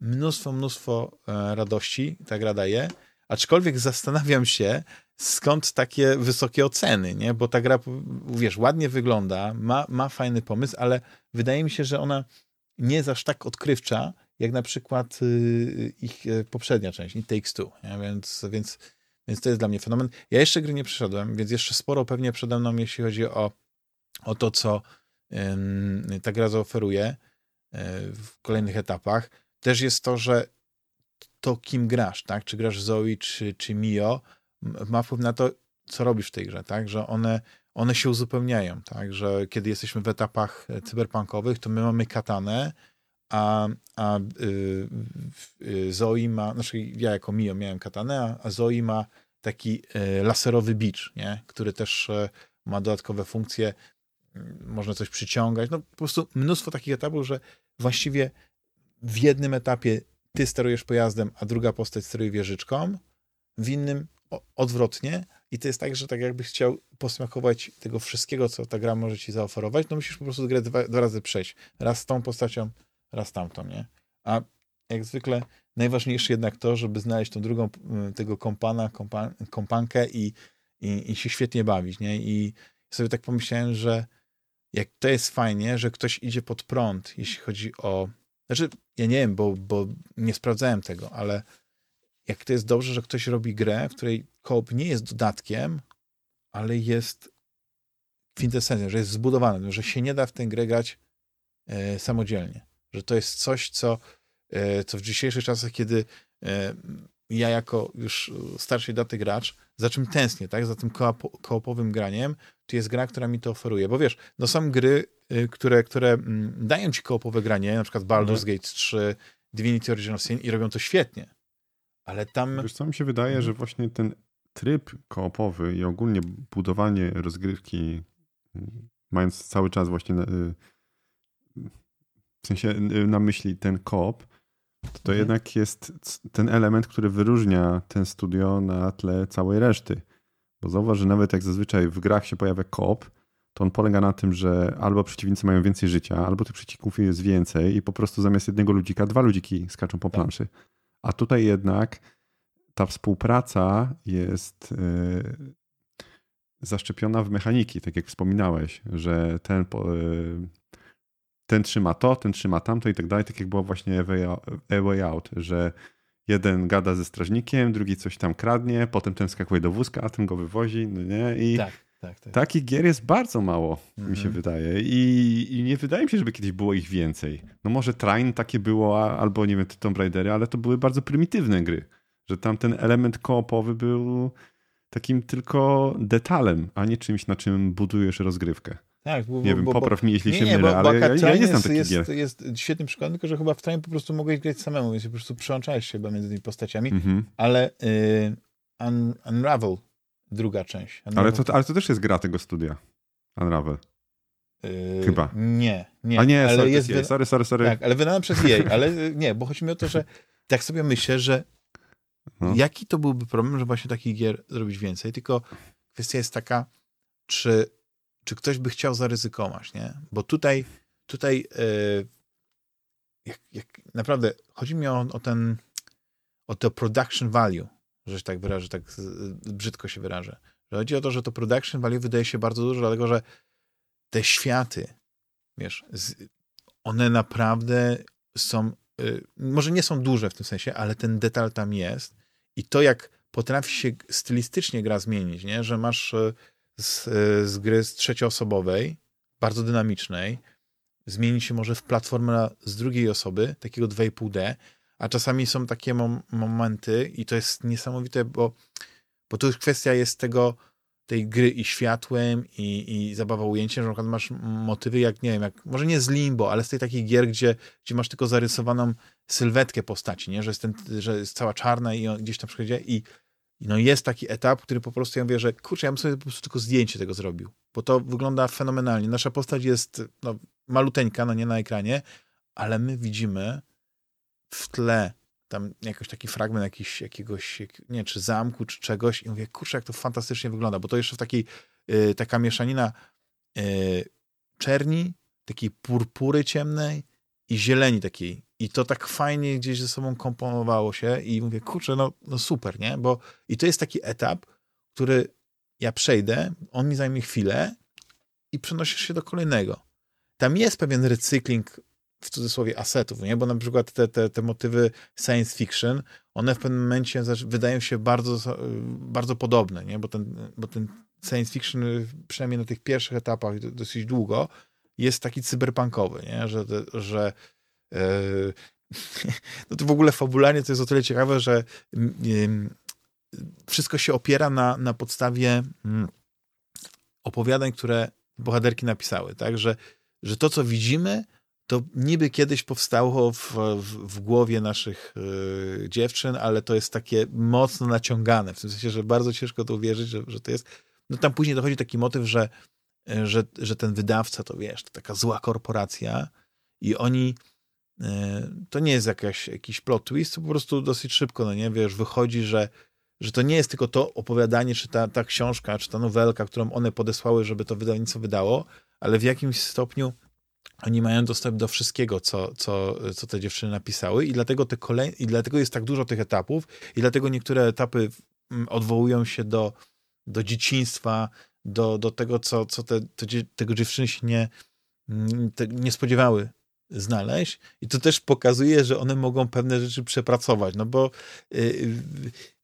mnóstwo, mnóstwo e, radości ta gra daje, aczkolwiek zastanawiam się, skąd takie wysokie oceny, nie? Bo ta gra, wiesz, ładnie wygląda, ma, ma fajny pomysł, ale wydaje mi się, że ona nie jest aż tak odkrywcza, jak na przykład y, ich y, poprzednia część, It Takes Two, nie? Więc, więc, więc to jest dla mnie fenomen. Ja jeszcze gry nie przeszedłem, więc jeszcze sporo pewnie przede mną, jeśli chodzi o, o to, co ta gra zaoferuje y, w kolejnych etapach. Też jest to, że to, kim grasz, tak? Czy grasz Zoe, czy, czy Mio, ma wpływ na to, co robisz w tej grze, tak? Że one, one się uzupełniają, tak? Że kiedy jesteśmy w etapach e, cyberpunkowych, to my mamy katanę, a, a y, y, Zoe ma, znaczy ja jako Mio miałem katanę, a Zoe ma taki y, laserowy bicz, nie? Który też y, ma dodatkowe funkcje, można coś przyciągać, no po prostu mnóstwo takich etapów, że właściwie w jednym etapie ty sterujesz pojazdem, a druga postać steruje wieżyczką, w innym odwrotnie. I to jest tak, że tak jakbyś chciał posmakować tego wszystkiego, co ta gra może ci zaoferować, no musisz po prostu grę dwa, dwa razy przejść. Raz z tą postacią, raz tamtą, nie? A jak zwykle najważniejsze jednak to, żeby znaleźć tą drugą, y, tego kompana, kompan, kompankę i, i, i się świetnie bawić, nie? I sobie tak pomyślałem, że jak to jest fajnie, że ktoś idzie pod prąd, jeśli chodzi o znaczy, ja nie wiem, bo, bo nie sprawdzałem tego, ale jak to jest dobrze, że ktoś robi grę, w której koop nie jest dodatkiem, ale jest kwintesencją, że jest zbudowany, że się nie da w tę grę grać e, samodzielnie. Że to jest coś, co, e, co w dzisiejszych czasach, kiedy e, ja jako już starszej daty gracz, za czym tęsknię, tak? Za tym koopowym graniem, to jest gra, która mi to oferuje. Bo wiesz, no są gry, y, które, które mm, dają ci koopowe granie, na przykład Baldur's mhm. Gate 3, Divinity Original Sin i robią to świetnie. Ale tam... Wiesz co, mi się wydaje, mhm. że właśnie ten tryb koopowy i ogólnie budowanie rozgrywki, mm, mając cały czas właśnie w sensie y, na myśli ten koop, to, to mhm. jednak jest ten element, który wyróżnia ten studio na tle całej reszty. Bo zauważ, że nawet jak zazwyczaj w grach się pojawia koop, to on polega na tym, że albo przeciwnicy mają więcej życia, albo tych przeciwników jest więcej i po prostu zamiast jednego ludzika dwa ludziki skaczą po tak. planszy. A tutaj jednak ta współpraca jest yy, zaszczepiona w mechaniki, tak jak wspominałeś, że ten, yy, ten trzyma to, ten trzyma tamto i tak dalej, tak jak było właśnie A Way Out, że jeden gada ze strażnikiem, drugi coś tam kradnie, potem ten skakuje do wózka, a ten go wywozi, no nie? I tak, tak, tak. takich gier jest bardzo mało, mi się Mhm. wydaje. I, I nie wydaje mi się, żeby kiedyś było ich więcej. No może Train takie było, albo nie wiem, Tomb Raidery, ale to były bardzo prymitywne gry. Że tam ten element koopowy był takim tylko detalem, a nie czymś, na czym budujesz rozgrywkę. Tak bo, Nie bo, wiem, bo, popraw mnie, jeśli nie, się nie, mylę, ale ja, ja nie znam takich jest, gier. jest świetnym przykładem, tylko że chyba w Train po prostu mogłeś grać samemu, więc po prostu przełączałeś się chyba między tymi postaciami, Mhm. ale y, Un, Unravel, druga część. Ale, Unravel, to, ale to też jest gra tego studia. Unravel. y, chyba. Nie, nie. A nie, ale sorry, jest jest... wy- sorry, sorry, sorry. Tak, ale wydana przez jej, ale y, nie, bo chodzi mi o to, że tak sobie myślę, że No. jaki to byłby problem, że właśnie takich gier zrobić więcej, tylko kwestia jest taka, czy, czy ktoś by chciał zaryzykować, nie? Bo tutaj, tutaj y, jak, jak naprawdę chodzi mi o, o ten, o to production value, że się tak wyrażę, tak brzydko się wyrażę. Że chodzi o to, że to production value wydaje się bardzo dużo, dlatego że te światy, wiesz, one naprawdę są, y, może nie są duże w tym sensie, ale ten detal tam jest i to jak potrafi się stylistycznie gra zmienić, nie? że masz y, z, z gry z trzecioosobowej, bardzo dynamicznej, zmienić się może w platformę z drugiej osoby, takiego 2,5D, a czasami są takie mom momenty i to jest niesamowite, bo, bo to już kwestia jest tego, tej gry i światłem, i, i zabawa ujęciem, że na przykład masz motywy jak, nie wiem, jak, może nie z Limbo, ale z tej takich gier, gdzie, gdzie masz tylko zarysowaną sylwetkę postaci, nie? Że, jest ten, że jest cała czarna i gdzieś tam przychodzi i no jest taki etap, który po prostu ja mówię, że kurczę, ja bym sobie po prostu tylko zdjęcie tego zrobił, bo to wygląda fenomenalnie. Nasza postać jest no, maluteńka, no nie na ekranie, ale my widzimy w tle tam jakoś taki fragment jakiś, jakiegoś, jak, nie czy zamku, czy czegoś i mówię, kurczę, jak to fantastycznie wygląda, bo to jeszcze w takiej, y, taka mieszanina y, czerni, takiej purpury ciemnej i zieleni takiej. I to tak fajnie gdzieś ze sobą komponowało się i mówię, kurczę, no, no super, nie? Bo i to jest taki etap, który ja przejdę, on mi zajmie chwilę i przenosisz się do kolejnego. Tam jest pewien recykling w cudzysłowie asetów, nie? Bo na przykład te, te, te motywy science fiction, one w pewnym momencie wydają się bardzo, bardzo podobne, nie? Bo ten, bo ten science fiction, przynajmniej na tych pierwszych etapach do- dosyć długo, jest taki cyberpunkowy, nie? Że, że (laughs) no to w ogóle fabularnie to jest o tyle ciekawe, że mm, wszystko się opiera na, na podstawie mm, opowiadań, które bohaterki napisały, tak? Że, że to, co widzimy, to niby kiedyś powstało w, w, w głowie naszych y, dziewczyn, ale to jest takie mocno naciągane, w tym sensie, że bardzo ciężko to uwierzyć, że, że to jest... No tam później dochodzi taki motyw, że, y, że, że ten wydawca, to wiesz, to taka zła korporacja i oni to nie jest jakaś, jakiś plot twist, to po prostu dosyć szybko, no nie, wiesz, wychodzi, że, że to nie jest tylko to opowiadanie, czy ta, ta książka, czy ta nowelka, którą one podesłały, żeby to wydawnictwo wydało, ale w jakimś stopniu oni mają dostęp do wszystkiego, co, co, co te dziewczyny napisały i dlatego, te kolej... i dlatego jest tak dużo tych etapów i dlatego niektóre etapy mm, odwołują się do, do dzieciństwa, do, do tego, co, co te, te, tego dziewczyny się nie, mm, te, nie spodziewały znaleźć. I to też pokazuje, że one mogą pewne rzeczy przepracować, no bo yy,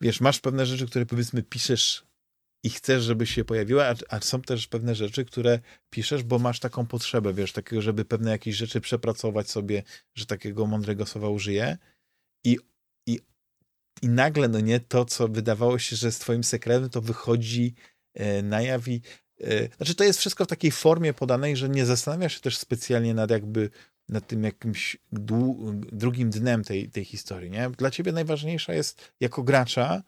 wiesz, masz pewne rzeczy, które powiedzmy piszesz i chcesz, żeby się pojawiła, a, a są też pewne rzeczy, które piszesz, bo masz taką potrzebę, wiesz, takiego, żeby pewne jakieś rzeczy przepracować sobie, że takiego mądrego słowa użyję. I, i, i nagle, no nie, to, co wydawało się, że jest twoim sekretem, to wychodzi e, na jaw i e, znaczy to jest wszystko w takiej formie podanej, że nie zastanawiasz się też specjalnie nad jakby nad tym jakimś drugim dnem tej, tej historii, nie? Dla ciebie najważniejsza jest, jako gracza,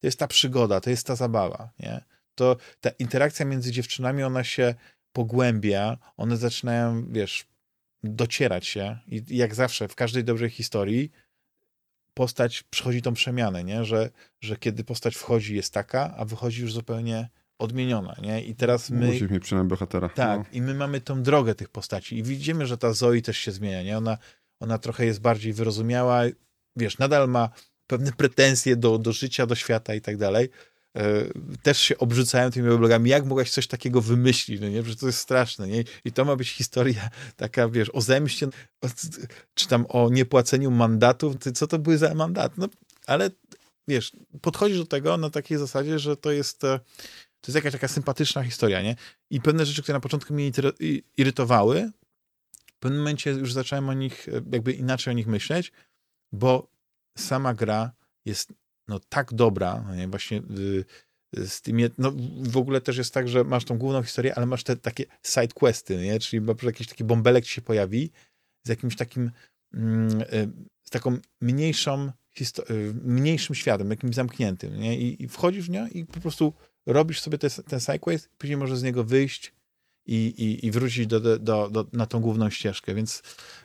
to jest ta przygoda, to jest ta zabawa, nie? To ta interakcja między dziewczynami, ona się pogłębia, one zaczynają, wiesz, docierać się i jak zawsze w każdej dobrej historii postać przychodzi tą przemianę, nie? Że, że kiedy postać wchodzi jest taka, a wychodzi już zupełnie odmieniona, nie? I teraz my... Musisz mieć przynajmniej bohatera. Tak, No. i my mamy tą drogę tych postaci i widzimy, że ta Zoe też się zmienia, nie? Ona, ona trochę jest bardziej wyrozumiała, wiesz, nadal ma pewne pretensje do, do życia, do świata i tak dalej, e, też się obrzucałem tymi blogami, jak mogłaś coś takiego wymyślić, no nie, że to jest straszne, nie? I to ma być historia taka, wiesz, o zemście, o, czy tam o niepłaceniu mandatów, co to były za mandat? No, ale wiesz, podchodzisz do tego na takiej zasadzie, że to jest e, to jest jakaś taka sympatyczna historia, nie? I pewne rzeczy, które na początku mnie irytowały, w pewnym momencie już zacząłem o nich, e, jakby inaczej o nich myśleć, bo sama gra jest no tak dobra, no nie? właśnie y, z tym, no w ogóle też jest tak, że masz tą główną historię, ale masz te takie side questy, nie? czyli jakiś taki bąbelek ci się pojawi z jakimś takim y, z taką mniejszą mniejszym światem, jakimś zamkniętym, nie? I, i wchodzisz w nią i po prostu robisz sobie te, ten sidequest, później możesz z niego wyjść i, i, i wrócić do, do, do, na tą główną ścieżkę, więc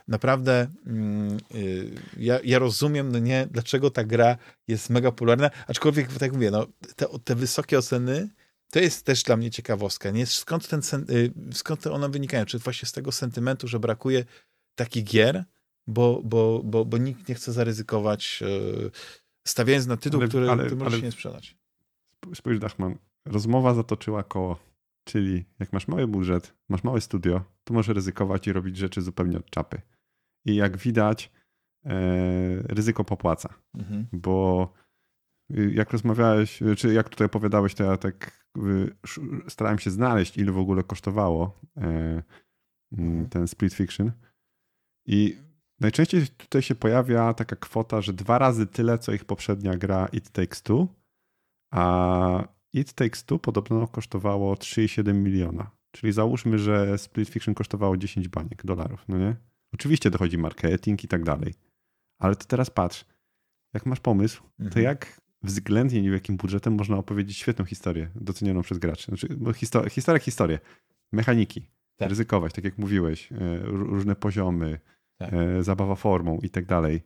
naprawdę mm, y, ja, ja rozumiem, no nie, dlaczego ta gra jest mega popularna, aczkolwiek tak jak mówię, no, te, te wysokie oceny to jest też dla mnie ciekawostka, nie? Skąd, ten, y, skąd one wynikają? Czy właśnie z tego sentymentu, że brakuje takich gier, bo, bo, bo, bo nikt nie chce zaryzykować, y, stawiając na tytuł, ale, który, ale, który może ale, się nie sprzedać. Spójrz, Dachman, rozmowa zatoczyła koło. Czyli jak masz mały budżet, masz małe studio, to możesz ryzykować i robić rzeczy zupełnie od czapy. I jak widać, e, ryzyko popłaca. Mhm. Bo y, jak rozmawiałeś, czy jak tutaj opowiadałeś, to ja tak y, starałem się znaleźć, ile w ogóle kosztowało e, mm, ten split fiction. I najczęściej tutaj się pojawia taka kwota, że dwa razy tyle, co ich poprzednia gra It Takes Two, a It Takes Two podobno kosztowało 3,7 miliona. Czyli załóżmy, że Split Fiction kosztowało 10 baniek dolarów, no nie? Oczywiście dochodzi marketing i tak dalej. Ale to teraz patrz, jak masz pomysł, mhm. to jak względnie niewielkim budżetem można opowiedzieć świetną historię docenioną przez graczy. Znaczy, bo historia, historia, historię. Mechaniki. Tak. Ryzykować, tak jak mówiłeś. E, różne poziomy, tak. E, zabawa formą i tak dalej.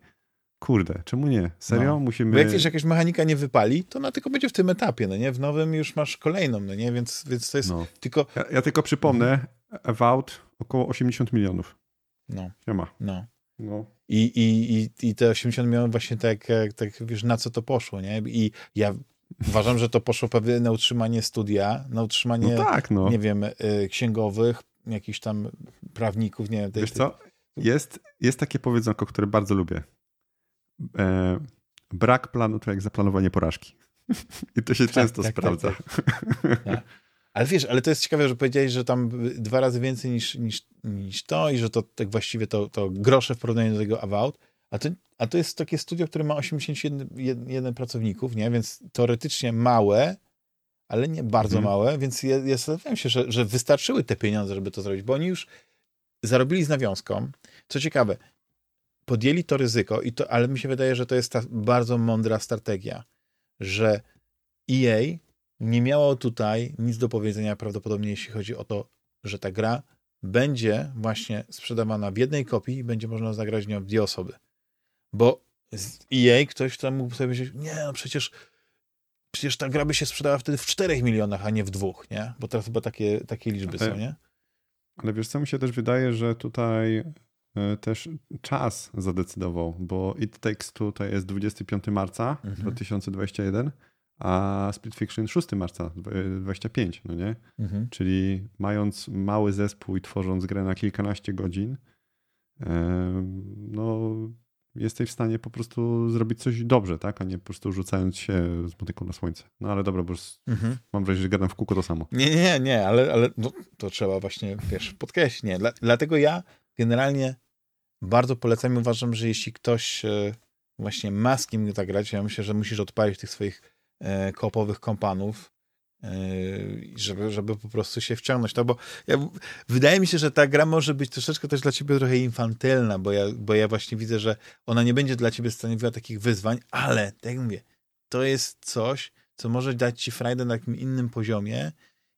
Kurde, czemu nie? Serio? No. Musimy... Bo jak wiesz, jakaś mechanika nie wypali, to ona tylko będzie w tym etapie, no nie? W nowym już masz kolejną, no nie? Więc, więc to jest no. tylko... Ja, ja, tylko przypomnę, About około 80 milionów. No. Nie ma. No. no. I, i, i, I te 80 milionów właśnie tak, tak, wiesz, na co to poszło, nie? I ja (laughs) uważam, że to poszło pewnie na utrzymanie studia, na utrzymanie, no tak, no. nie wiem, y, księgowych, jakichś tam prawników, nie wiem. Tej, wiesz co? Jest, jest takie powiedzonko, które bardzo lubię e, brak planu to jak zaplanowanie porażki. I to się tak, często tak, tak sprawdza. Tak, tak. Ale wiesz, ale to jest ciekawe, że powiedziałeś, że tam dwa razy więcej niż, niż, niż to i że to tak właściwie to, to grosze w porównaniu do tego Avowed. A to, a to jest takie studio, które ma 81 pracowników, nie? Więc teoretycznie małe, ale nie bardzo hmm. małe, więc ja, ja zastanawiam się, że, że wystarczyły te pieniądze, żeby to zrobić, bo oni już zarobili z nawiązką. Co ciekawe, podjęli to ryzyko, i to, ale mi się wydaje, że to jest ta bardzo mądra strategia, że EA nie miało tutaj nic do powiedzenia prawdopodobnie, jeśli chodzi o to, że ta gra będzie właśnie sprzedawana w jednej kopii i będzie można zagrać nią w dwie osoby. Bo z EA ktoś tam mógł sobie myśleć, nie, no przecież przecież ta gra by się sprzedała wtedy w 4 milionach, a nie w dwóch, nie? Bo teraz chyba takie, takie liczby ale, są, nie? Ale wiesz co, mi się też wydaje, że tutaj też czas zadecydował, bo It Takes Two to jest 25 marca mhm. 2021, a Split Fiction 6 marca 2025, no nie? Mhm. Czyli mając mały zespół i tworząc grę na kilkanaście godzin, e, no jesteś w stanie po prostu zrobić coś dobrze, tak? A nie po prostu rzucając się z motyką na słońce. No ale dobra, bo mhm. mam wrażenie, że gadam w kółko to samo. Nie, nie, nie, ale, ale no, to trzeba właśnie, wiesz, podkreślić. Nie. Dla, dlatego ja generalnie bardzo polecam i uważam, że jeśli ktoś e, właśnie ma z kim zagrać, ja myślę, że musisz odpalić tych swoich e, kopowych kompanów, e, żeby, żeby po prostu się wciągnąć. No bo ja, wydaje mi się, że ta gra może być troszeczkę też dla ciebie trochę infantylna, bo ja, bo ja właśnie widzę, że ona nie będzie dla ciebie stanowiła takich wyzwań, ale tak jak mówię, to jest coś, co może dać ci frajdę na takim innym poziomie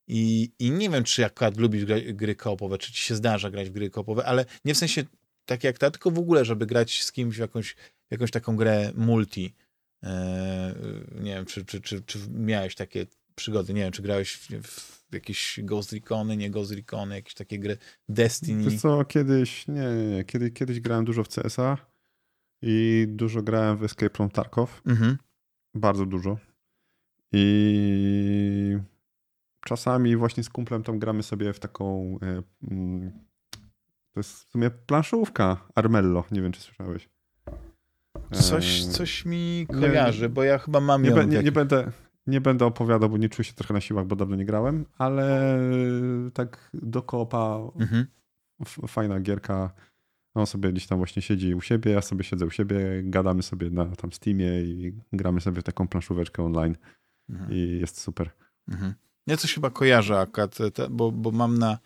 i, i nie wiem, czy akurat lubisz gry, gry koopowe, czy ci się zdarza grać w gry koopowe, ale nie w sensie tak jak ta, tylko w ogóle, żeby grać z kimś w jakąś, jakąś taką grę multi. E, nie wiem, czy, czy, czy, czy miałeś takie przygody, nie wiem, czy grałeś w, w jakieś Ghost Recony, nie Ghost Recony, jakieś takie gry Destiny. Wiesz co, kiedyś, nie, nie, nie. Kiedy, kiedyś grałem dużo w CSA i dużo grałem w Escape from Tarkov. Mhm. Bardzo dużo. I czasami właśnie z kumplem tam gramy sobie w taką. E, mm, to jest w sumie planszówka Armello. Nie wiem, czy słyszałeś. Coś, coś mi kojarzy, nie, bo ja chyba mam nie. Nie, nie, będę, nie będę opowiadał, bo nie czuję się trochę na siłach, bo dawno nie grałem, ale tak do kopa mhm. fajna gierka. On sobie gdzieś tam właśnie siedzi u siebie, ja sobie siedzę u siebie, gadamy sobie na tam Steamie i gramy sobie w taką planszóweczkę online mhm. i jest super. Mhm. Ja coś chyba kojarzę akurat, bo, bo mam na,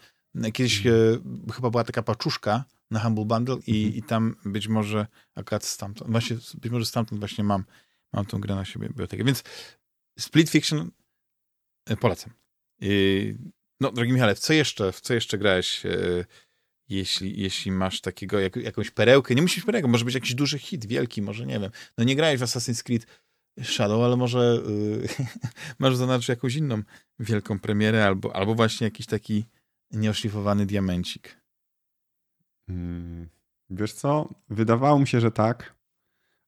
kiedyś mhm. e, chyba była taka paczuszka na Humble Bundle i, mhm. i tam być może akurat stamtąd, właśnie być może stamtąd właśnie mam, mam tą grę na siebie bibliotekę. Więc Split Fiction e, polecam. I, no, drogi Michale, w co jeszcze, w co jeszcze grałeś, e, jeśli, jeśli masz takiego, jak, jakąś perełkę, nie musi być perełka, może być jakiś duży hit, wielki, może nie wiem. No nie grałeś w Assassin's Creed Shadow, ale może yy, (laughs) masz zanadrzu jakąś inną wielką premierę, albo, albo właśnie jakiś taki nieoszlifowany diamencik. Hmm. Wiesz co? Wydawało mi się, że tak,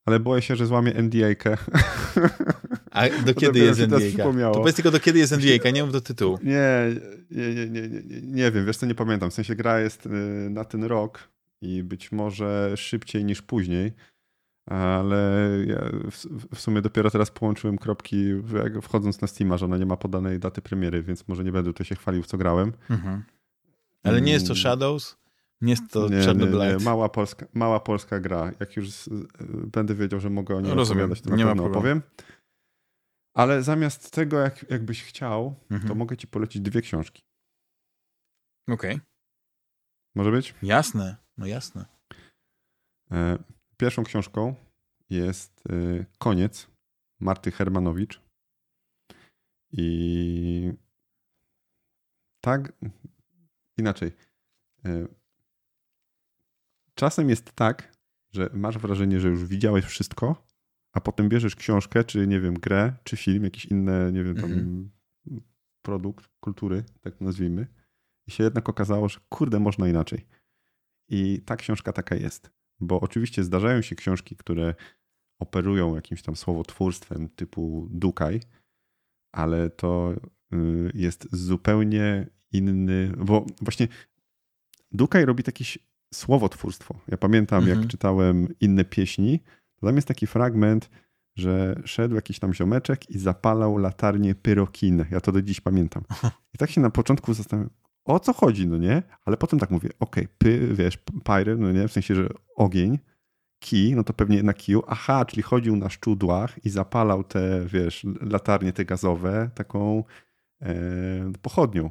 ale boję się, że złamię NDA-kę. (laughs) A do kiedy jest NDA? To powiedz tylko do kiedy jest NDA, nie mów do tytułu. Nie, nie, nie, nie, nie, nie wiem, wiesz co, nie pamiętam. W sensie gra jest y, na ten rok i być może szybciej niż później, ale ja w, sumie dopiero teraz połączyłem kropki wchodząc na Steama, że ona nie ma podanej daty premiery, więc może nie będę tutaj się chwalił w co grałem. Mhm. Ale nie jest to mm. Shadows? Nie jest to nie, Czarny nie, nie. Mała, polska, mała polska gra. Jak już będę wiedział, że mogę o niej Rozumiem. to na nie pewno opowiem. Ale zamiast tego, jak, jakbyś chciał, mhm. to mogę ci polecić dwie książki. Okej. Okay. Może być? Jasne, no jasne. E, pierwszą książką jest e, Koniec Marty Hermanowicz. I tak, inaczej. E, czasem jest tak, że masz wrażenie, że już widziałeś wszystko, a potem bierzesz książkę, czy nie wiem, grę, czy film, jakiś inny, nie wiem, tam mhm. produkt kultury, tak nazwijmy, i się jednak okazało, że kurde, można inaczej. I ta książka taka jest. Bo oczywiście zdarzają się książki, które operują jakimś tam słowotwórstwem typu Dukaj, ale to y, jest zupełnie inny, bo właśnie Dukaj robi takie słowotwórstwo. Ja pamiętam, mhm. jak czytałem inne pieśni, tam jest taki fragment, że szedł jakiś tam ziomeczek i zapalał latarnię pyrokin. Ja to do dziś pamiętam. (laughs) I tak się na początku zastanawiam, o co chodzi, no nie? Ale potem tak mówię, okej, okay, py, wiesz, pyry, no nie? W sensie, że ogień, kij, no to pewnie na kiju. Aha, czyli chodził na szczudłach i zapalał te, wiesz, latarnie te gazowe taką e, pochodnią.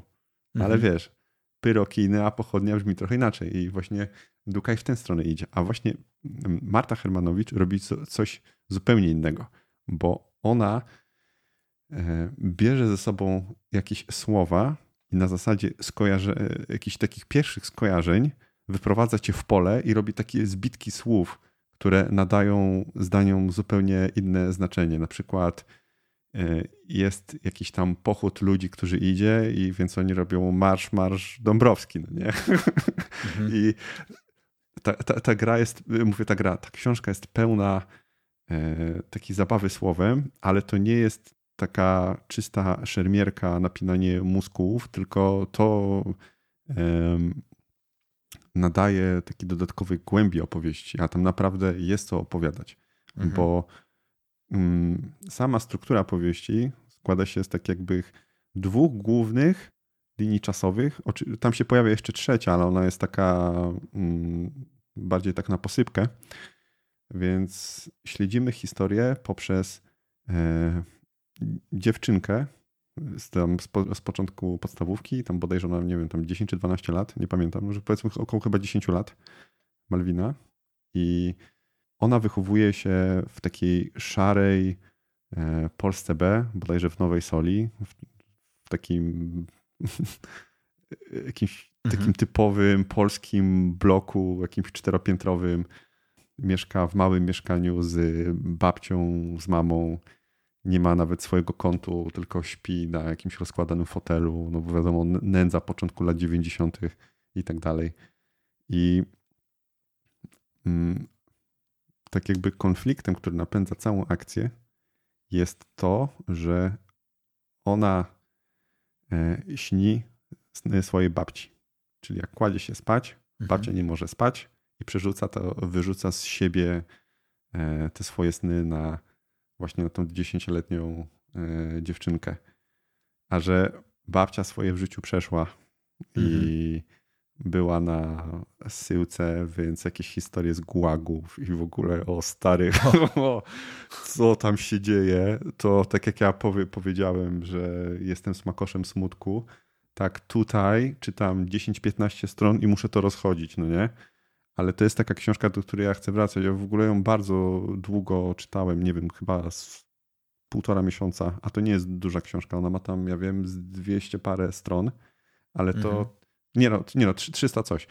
Ale mhm. wiesz, pyrokiny, a pochodnia brzmi trochę inaczej. I właśnie Dukaj w tę stronę idzie. A właśnie Marta Hermanowicz robi coś zupełnie innego, bo ona e, bierze ze sobą jakieś słowa i na zasadzie skojarzy, e, jakichś takich pierwszych skojarzeń wyprowadza cię w pole i robi takie zbitki słów, które nadają zdaniom zupełnie inne znaczenie. Na przykład e, jest jakiś tam pochód ludzi, którzy idzie i więc oni robią marsz, marsz Dąbrowski, no nie? Mhm. (laughs) I ta, ta, ta, gra jest, mówię ta gra, ta książka jest pełna e, takiej zabawy słowem, ale to nie jest taka czysta szermierka, napinanie mózgów, tylko to nadaje taki dodatkowy głębi opowieści, a tam naprawdę jest co opowiadać, mhm. bo mm, sama struktura powieści składa się z tak jakby dwóch głównych linii czasowych. Tam się pojawia jeszcze trzecia, ale ona jest taka mm, bardziej tak na posypkę. Więc śledzimy historię poprzez e, dziewczynkę z, tam, z, po, z, początku podstawówki, tam bodajże ona, nie wiem, tam 10 czy 12 lat, nie pamiętam, może powiedzmy około chyba 10 lat, Malwina. I ona wychowuje się w takiej szarej e, Polsce B, bodajże w Nowej Soli, w, w takim (laughs) jakimś mhm. takim typowym polskim bloku, jakimś czteropiętrowym. Mieszka w małym mieszkaniu z babcią, z mamą. Nie ma nawet swojego kontu, tylko śpi na jakimś rozkładanym fotelu. No bo wiadomo, nędza początku lat 90. i tak dalej. I mm, tak jakby konfliktem, który napędza całą akcję, jest to, że ona e, śni sny swojej babci. Czyli jak kładzie się spać, mhm. babcia nie może spać i przerzuca to, wyrzuca z siebie e, te swoje sny na właśnie na tą dziesięcioletnią e, dziewczynkę. A że babcia swoje w życiu przeszła mhm. i była na syłce, więc jakieś historie z gułagów i w ogóle o starych, (laughs) o, co tam się dzieje, to tak jak ja powie, powiedziałem, że jestem smakoszem smutku, tak tutaj czytam 10-15 stron i muszę to rozchodzić, no nie? Ale to jest taka książka, do której ja chcę wracać. Ja w ogóle ją bardzo długo czytałem, nie wiem, chyba z półtora miesiąca, a to nie jest duża książka, ona ma tam, ja wiem, z 200 parę stron, ale to mhm. Nie no, nie no 300 coś.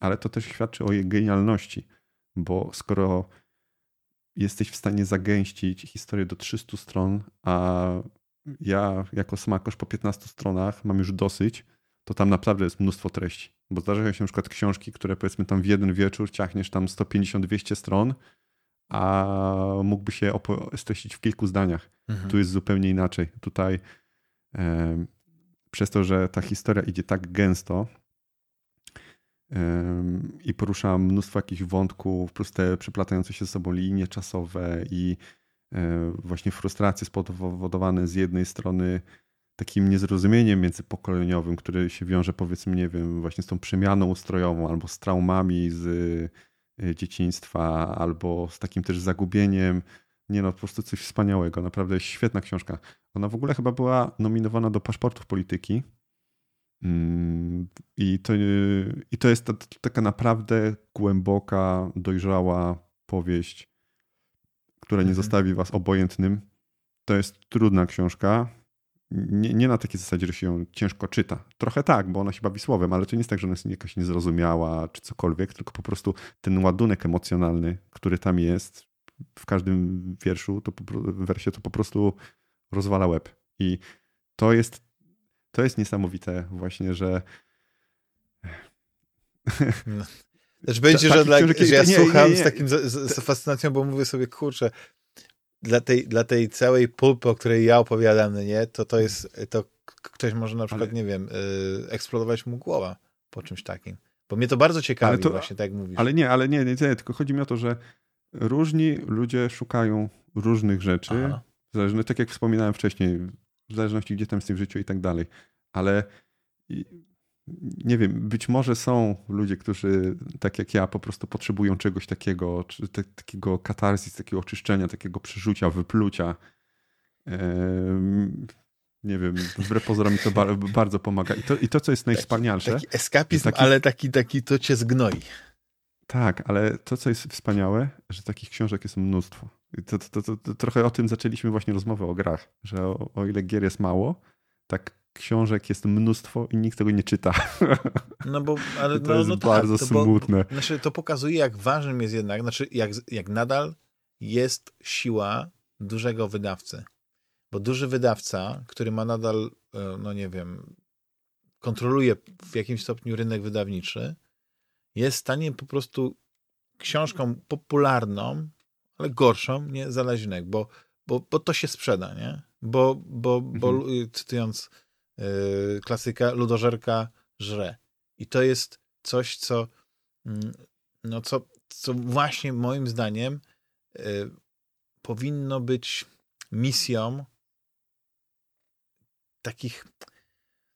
Ale to też świadczy o jej genialności, bo skoro jesteś w stanie zagęścić historię do 300 stron, a ja jako smakosz po 15 stronach mam już dosyć, to tam naprawdę jest mnóstwo treści. Bo zdarzają się na przykład książki, które powiedzmy tam w jeden wieczór ciachniesz tam 150-200 stron, a mógłby się streścić w kilku zdaniach. Mhm. Tu jest zupełnie inaczej. Tutaj przez to, że ta historia idzie tak gęsto i porusza mnóstwo jakichś wątków, plus te przeplatające się ze sobą linie czasowe i e, właśnie frustracje spowodowane z jednej strony takim niezrozumieniem międzypokoleniowym, który się wiąże powiedzmy, nie wiem, właśnie z tą przemianą ustrojową albo z traumami z e, dzieciństwa, albo z takim też zagubieniem nie no, po prostu coś wspaniałego. Naprawdę świetna książka. Ona w ogóle chyba była nominowana do paszportów polityki. Mm, I to, i to jest taka naprawdę głęboka, dojrzała powieść, która nie mhm. zostawi was obojętnym. To jest trudna książka. Nie, nie, na takiej zasadzie, że się ją ciężko czyta. Trochę tak, bo ona się bawi słowem, ale to nie jest tak, że ona jest jakaś niezrozumiała czy cokolwiek, tylko po prostu ten ładunek emocjonalny, który tam jest, w każdym wierszu, to wersie to po prostu rozwala łeb. I to jest, to jest niesamowite właśnie, że no. Też będzie, że, dla, że ja nie, słucham nie, nie, z takim z, z, fascynacją, bo mówię sobie, kurczę, dla tej, dla tej całej pulpy, o której ja opowiadam, no nie, to to jest, to ktoś może na przykład, ale... nie wiem, y, eksplodować mu głowa po czymś takim. Bo mnie to bardzo ciekawi to, właśnie, tak jak mówisz. Ale nie, ale nie, nie, nie, tylko chodzi mi o to, że różni ludzie szukają różnych rzeczy, zależnie, tak jak wspominałem wcześniej, w zależności gdzie tam jest w życiu i tak dalej. Ale nie wiem, być może są ludzie, którzy tak jak ja po prostu potrzebują czegoś takiego, czy te, takiego katarzis, takiego oczyszczenia, takiego przerzucia, wyplucia. Ehm, nie wiem, wbrew pozorom mi to bardzo pomaga. I to, i to co jest najwspanialsze... Taki, taki eskapizm, taki, ale taki, taki to cię zgnoi. Tak, ale to, co jest wspaniałe, że takich książek jest mnóstwo. To, to, to, to trochę o tym zaczęliśmy właśnie rozmowę o grach, że o, o, ile gier jest mało, tak książek jest mnóstwo i nikt tego nie czyta. (laughs) No bo, ale to no, jest no bardzo tak, smutne. Bo, znaczy, to pokazuje, jak ważnym jest jednak, znaczy jak, jak nadal jest siła dużego wydawcy. Bo duży wydawca, który ma nadal, e, no nie wiem, kontroluje w jakimś stopniu rynek wydawniczy, jest w stanie po prostu książką popularną, ale gorszą, nie znaleźć bo, bo, bo to się sprzeda, nie? Bo, bo, bo mhm. cytując yy, klasyka, ludożerka żre. I to jest coś, co, yy, no co, co właśnie moim zdaniem yy, powinno być misją takich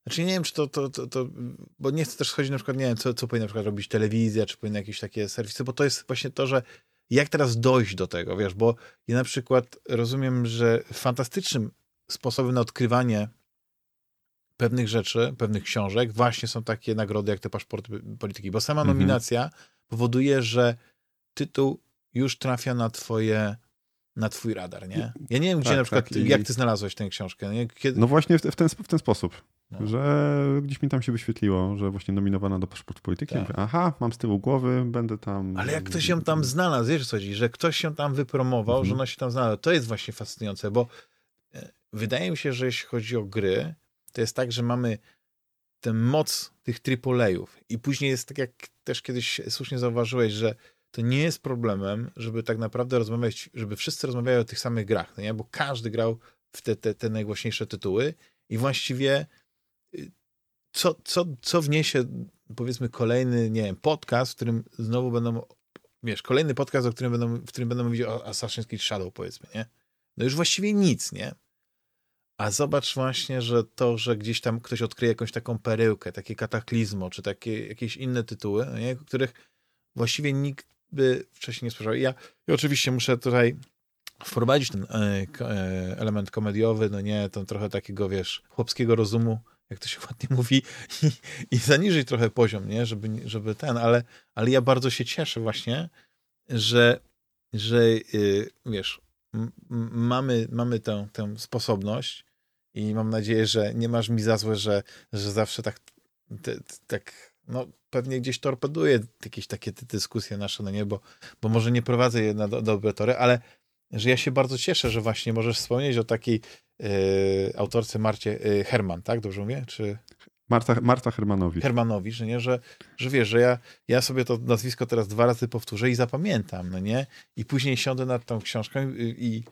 znaczy nie wiem, czy to, to, to, to, bo nie chcę też schodzić na przykład, nie wiem, co, co powinna na przykład robić telewizja, czy powinny jakieś takie serwisy, bo to jest właśnie to, że jak teraz dojść do tego, wiesz, bo ja na przykład rozumiem, że fantastycznym sposobem na odkrywanie pewnych rzeczy, pewnych książek właśnie są takie nagrody jak te paszporty polityki, bo sama mhm. nominacja powoduje, że tytuł już trafia na twoje na twój radar, nie? Ja nie wiem, gdzie tak, na przykład, tak, jak ty znalazłeś tę książkę. Kiedy... No właśnie w, ten, w ten sposób. No. Że gdzieś mi tam się wyświetliło, że właśnie nominowana do paszportu polityki. Tak. Mówię, aha, mam z tyłu głowy, będę tam. Ale jak ktoś się tam znalazł, wiesz co chodzi, że ktoś się tam wypromował, mhm. że ona się tam znalazła. To jest właśnie fascynujące, bo e, wydaje mi się, że jeśli chodzi o gry, to jest tak, że mamy tę moc tych AAA-ów i później jest tak, jak też kiedyś słusznie zauważyłeś, że to nie jest problemem, żeby tak naprawdę rozmawiać, żeby wszyscy rozmawiali o tych samych grach, no nie? bo każdy grał w te, te, te najgłośniejsze tytuły I właściwie y, co, co, co wniesie, powiedzmy, kolejny, nie wiem, podcast, w którym znowu będą, wiesz, kolejny podcast, o którym będą, w którym będą mówić o Assassin's Creed Shadow, powiedzmy, nie? No już właściwie nic, nie? A zobacz właśnie, że to, że gdzieś tam ktoś odkryje jakąś taką perełkę, takie kataklizmo, czy takie jakieś inne tytuły, nie? których właściwie nikt by wcześniej nie słyszał. Ja, ja oczywiście muszę tutaj wprowadzić ten e, e, element komediowy, no nie, ten trochę takiego, wiesz, chłopskiego rozumu, jak to się (laughs) ładnie mówi, i, i zaniżyć trochę poziom, nie, żeby, żeby ten, ale, ale ja bardzo się cieszę właśnie, że, że y, wiesz, mamy, mamy tę, tę sposobność i mam nadzieję, że nie masz mi za złe, że, że zawsze tak, te, tak no, pewnie gdzieś torpeduje jakieś takie te dyskusje nasze, no nie, bo, bo może nie prowadzę je na do, dobre tory, ale że ja się bardzo cieszę, że właśnie możesz wspomnieć o takiej yy, autorce Marcie yy, Herman, tak? Dobrze mówię? Czy... Marta, Marta Hermanowicz. Hermanowicz, że nie? Że, że wiesz, że ja, ja sobie to nazwisko teraz dwa razy powtórzę i zapamiętam, no nie? I później siądę nad tą książką i, i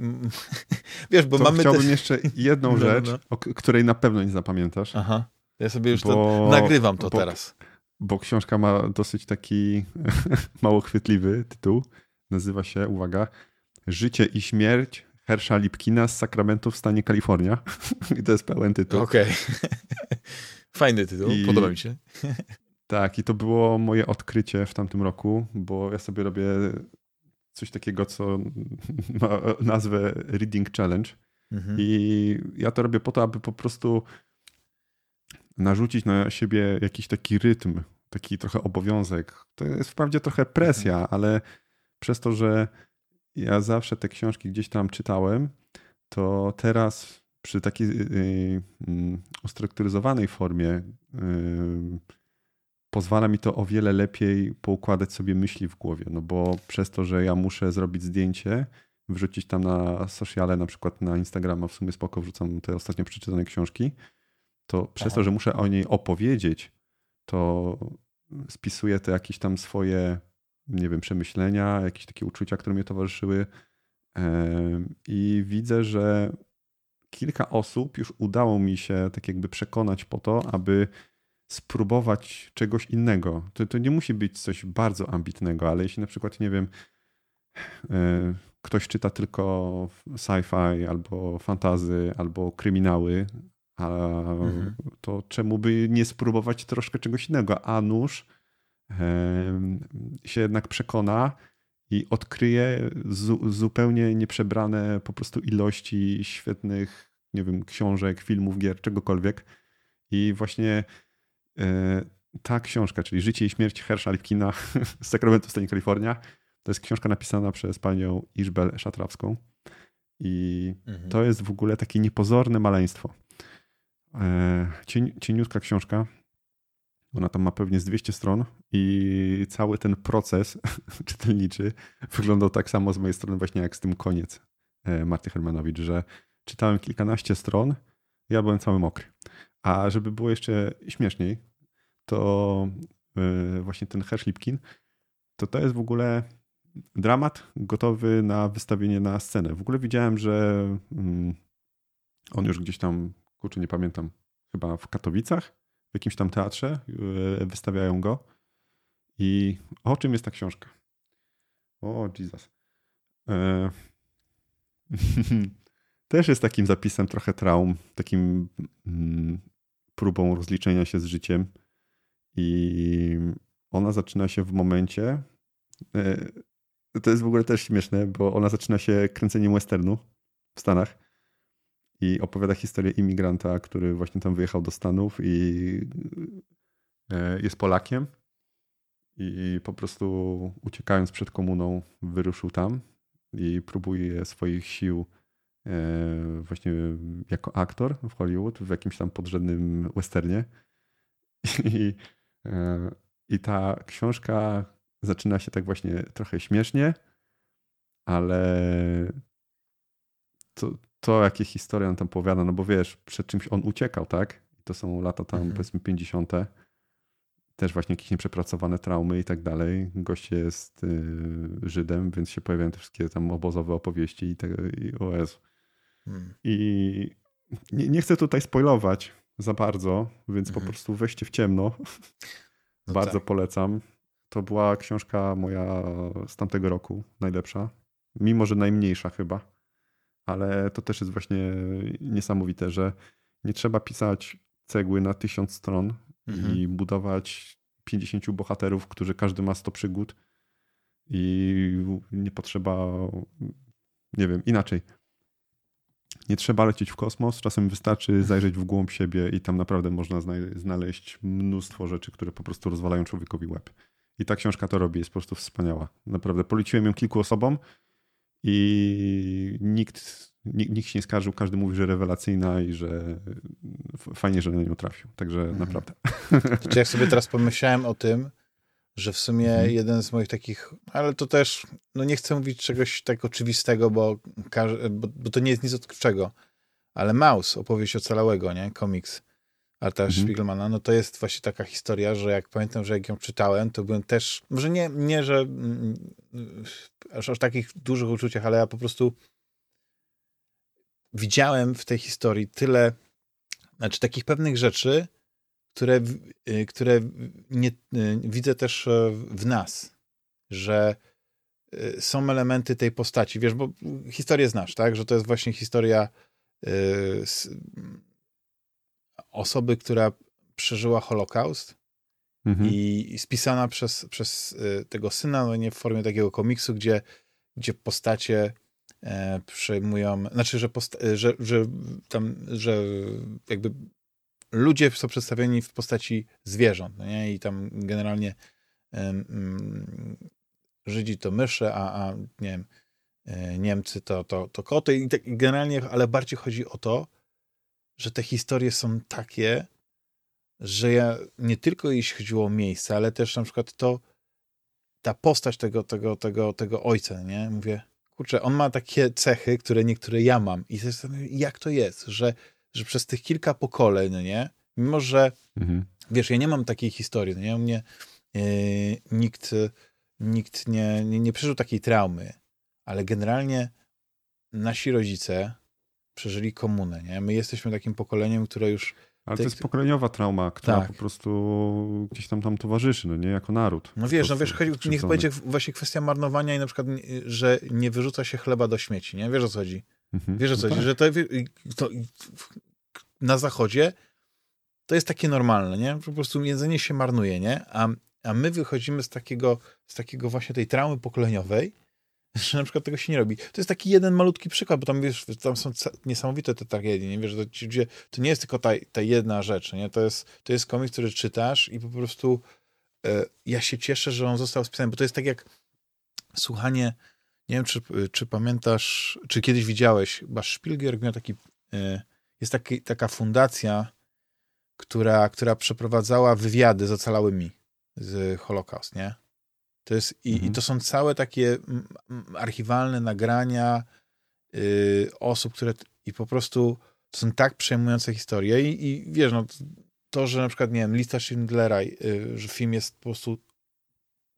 (laughs) wiesz, bo to mamy chciałbym te... jeszcze jedną no, rzecz, no. o której na pewno nie zapamiętasz. Aha. Ja sobie już bo, to nagrywam to bo, teraz. Bo książka ma dosyć taki (laughs) mało chwytliwy tytuł. Nazywa się, uwaga, Życie i śmierć Hersza Lipkina z Sakramentu w stanie Kalifornia. (laughs) I to jest pełen tytuł. Okej. Okay. Fajny tytuł, I... podoba mi się. tak, i to było moje odkrycie w tamtym roku, bo ja sobie robię coś takiego, co ma nazwę Reading Challenge. Mhm. I ja to robię po to, aby po prostu narzucić na siebie jakiś taki rytm, taki trochę obowiązek. To jest wprawdzie trochę presja, mhm. ale przez to, że ja zawsze te książki gdzieś tam czytałem, to teraz przy takiej yy, yy, ustrukturyzowanej formie yy, pozwala mi to o wiele lepiej poukładać sobie myśli w głowie, no bo przez to, że ja muszę zrobić zdjęcie, wrzucić tam na sociale, na przykład na Instagrama, w sumie spoko wrzucam te ostatnio przeczytane książki, to przez Aha. to, że muszę o niej opowiedzieć, to spisuję te jakieś tam swoje, nie wiem, przemyślenia, jakieś takie uczucia, które mnie towarzyszyły i widzę, że kilka osób już udało mi się tak jakby przekonać po to, aby spróbować czegoś innego. To, to nie musi być coś bardzo ambitnego, ale jeśli na przykład, nie wiem, e, ktoś czyta tylko sci-fi albo fantazy, albo kryminały, mhm. to czemu by nie spróbować troszkę czegoś innego? A nóż się jednak przekona i odkryje zupełnie nieprzebrane po prostu ilości świetnych, nie wiem, książek, filmów, gier, czegokolwiek. I właśnie ta książka, czyli Życie i śmierć Hersha Lipkina (laughs) z Sacramento w stanie Kalifornia, to jest książka napisana przez panią Iżbel Szatrawską. I mhm. to jest w ogóle takie niepozorne maleństwo. E, cień, cieniutka książka. Ona tam ma pewnie z 200 stron i cały ten proces (laughs) czytelniczy wyglądał tak samo z mojej strony właśnie jak z tym koniec e, Marty Hermanowicz, że czytałem kilkanaście stron, ja byłem cały mokry. A żeby było jeszcze śmieszniej, to e, właśnie ten Herschlipkin, to to jest w ogóle dramat gotowy na wystawienie na scenę. W ogóle widziałem, że mm, on już gdzieś tam, kurczę, nie pamiętam, chyba w Katowicach, w jakimś tam teatrze e, wystawiają go. I o czym jest ta książka? O, Jesus. E... (laughs) Też jest takim zapisem trochę traum, takim mm, próbą rozliczenia się z życiem. I ona zaczyna się w momencie. E, to jest w ogóle też śmieszne, bo ona zaczyna się kręceniem westernu w Stanach i opowiada historię imigranta, który właśnie tam wyjechał do Stanów i e, jest Polakiem. I po prostu uciekając przed komuną, wyruszył tam i próbuje swoich sił E, właśnie jako aktor w Hollywood w jakimś tam podrzędnym westernie. (laughs) I, I ta książka zaczyna się tak właśnie trochę śmiesznie, ale to, to jakie historie on tam powiada, no bo wiesz, przed czymś on uciekał, tak? To są lata tam mhm. powiedzmy 50. Też właśnie jakieś nieprzepracowane traumy i tak dalej. Gość jest y, Żydem, więc się pojawiają te wszystkie tam obozowe opowieści i, te, i o Jezu. Hmm. I nie, nie chcę tutaj spoilować za bardzo, więc mhm. po prostu weźcie w ciemno. (laughs) No bardzo tak. polecam. To była książka moja z tamtego roku, najlepsza. Mimo, że najmniejsza chyba. Ale to też jest właśnie niesamowite, że nie trzeba pisać cegły na tysiąc stron mhm. i budować 50 bohaterów, którzy każdy ma 100 przygód i nie potrzeba, nie wiem, inaczej. Nie trzeba lecieć w kosmos, czasem wystarczy zajrzeć w głąb siebie i tam naprawdę można znaleźć mnóstwo rzeczy, które po prostu rozwalają człowiekowi łeb. I ta książka to robi, jest po prostu wspaniała. Naprawdę poleciłem ją kilku osobom i nikt, nikt, nikt się nie skarżył, każdy mówi, że rewelacyjna i że fajnie, że na nią trafił. Także mhm. naprawdę. Czy jak sobie teraz pomyślałem o tym, że w sumie mhm. jeden z moich takich, ale to też, no nie chcę mówić czegoś tak oczywistego, bo, bo, bo to nie jest nic odkrywczego, ale Maus, opowieść ocalałego, nie? Komiks Arta mhm. Spiegelmana, no to jest właśnie taka historia, że jak pamiętam, że jak ją czytałem, to byłem też, może nie, nie że mm, aż o takich dużych uczuciach, ale ja po prostu widziałem w tej historii tyle, znaczy takich pewnych rzeczy, które, y, które nie, y, widzę też e, w nas, że y, są elementy tej postaci, wiesz, bo historię znasz, tak, że to jest właśnie historia osoby, która przeżyła Holokaust mhm. i, spisana przez, przez tego syna, no nie w formie takiego komiksu, gdzie, gdzie postacie e, przejmują, znaczy, że, posta- że, że tam, że jakby ludzie są przedstawieni w postaci zwierząt, no nie? I tam generalnie um, Żydzi to mysze, a, a nie wiem, e, Niemcy to, to, to koty. I tak generalnie, ale bardziej chodzi o to, że te historie są takie, że ja nie tylko jeśli chodziło o miejsce, ale też na przykład to, ta postać tego, tego, tego, tego ojca, nie? Mówię, kurczę, on ma takie cechy, które niektóre ja mam. I jak to jest, że że przez tych kilka pokoleń, no nie, mimo że, mhm. wiesz, ja nie mam takiej historii, no nie, mnie yy, nikt, nikt nie, nie, nie przeżył takiej traumy, ale generalnie nasi rodzice przeżyli komunę, nie? My jesteśmy takim pokoleniem, które już... Ale to jest pokoleniowa trauma, która tak. po prostu gdzieś tam tam towarzyszy, no nie? Jako naród. No wiesz, no wiesz, niech będzie właśnie kwestia marnowania i na przykład, że nie wyrzuca się chleba do śmieci, nie? Wiesz o co chodzi? Mhm. Wiesz o co no? Tak. Że to, to, na zachodzie to jest takie normalne, nie? Po prostu jedzenie się marnuje, nie? A, a my wychodzimy z takiego, z takiego właśnie tej traumy pokoleniowej, (laughs) że na przykład tego się nie robi. To jest taki jeden malutki przykład, bo tam, wiesz, tam są niesamowite te tragedie, nie? Wiesz, to, to nie jest tylko ta, ta jedna rzecz, nie? To jest, to jest komiks, który czytasz i po prostu e, ja się cieszę, że on został spisany, bo to jest tak jak słuchanie nie wiem, czy, czy pamiętasz, czy kiedyś widziałeś, chyba Spielberg miał taki, e, jest taki, taka fundacja, która, która przeprowadzała wywiady z ocalałymi z Holokaust, nie? To jest, i, mhm. i to są całe takie archiwalne nagrania y, osób, które i po prostu to są tak przejmujące historie i, i wiesz, no to, że na przykład, nie wiem, lista Schindlera, y, że film jest po prostu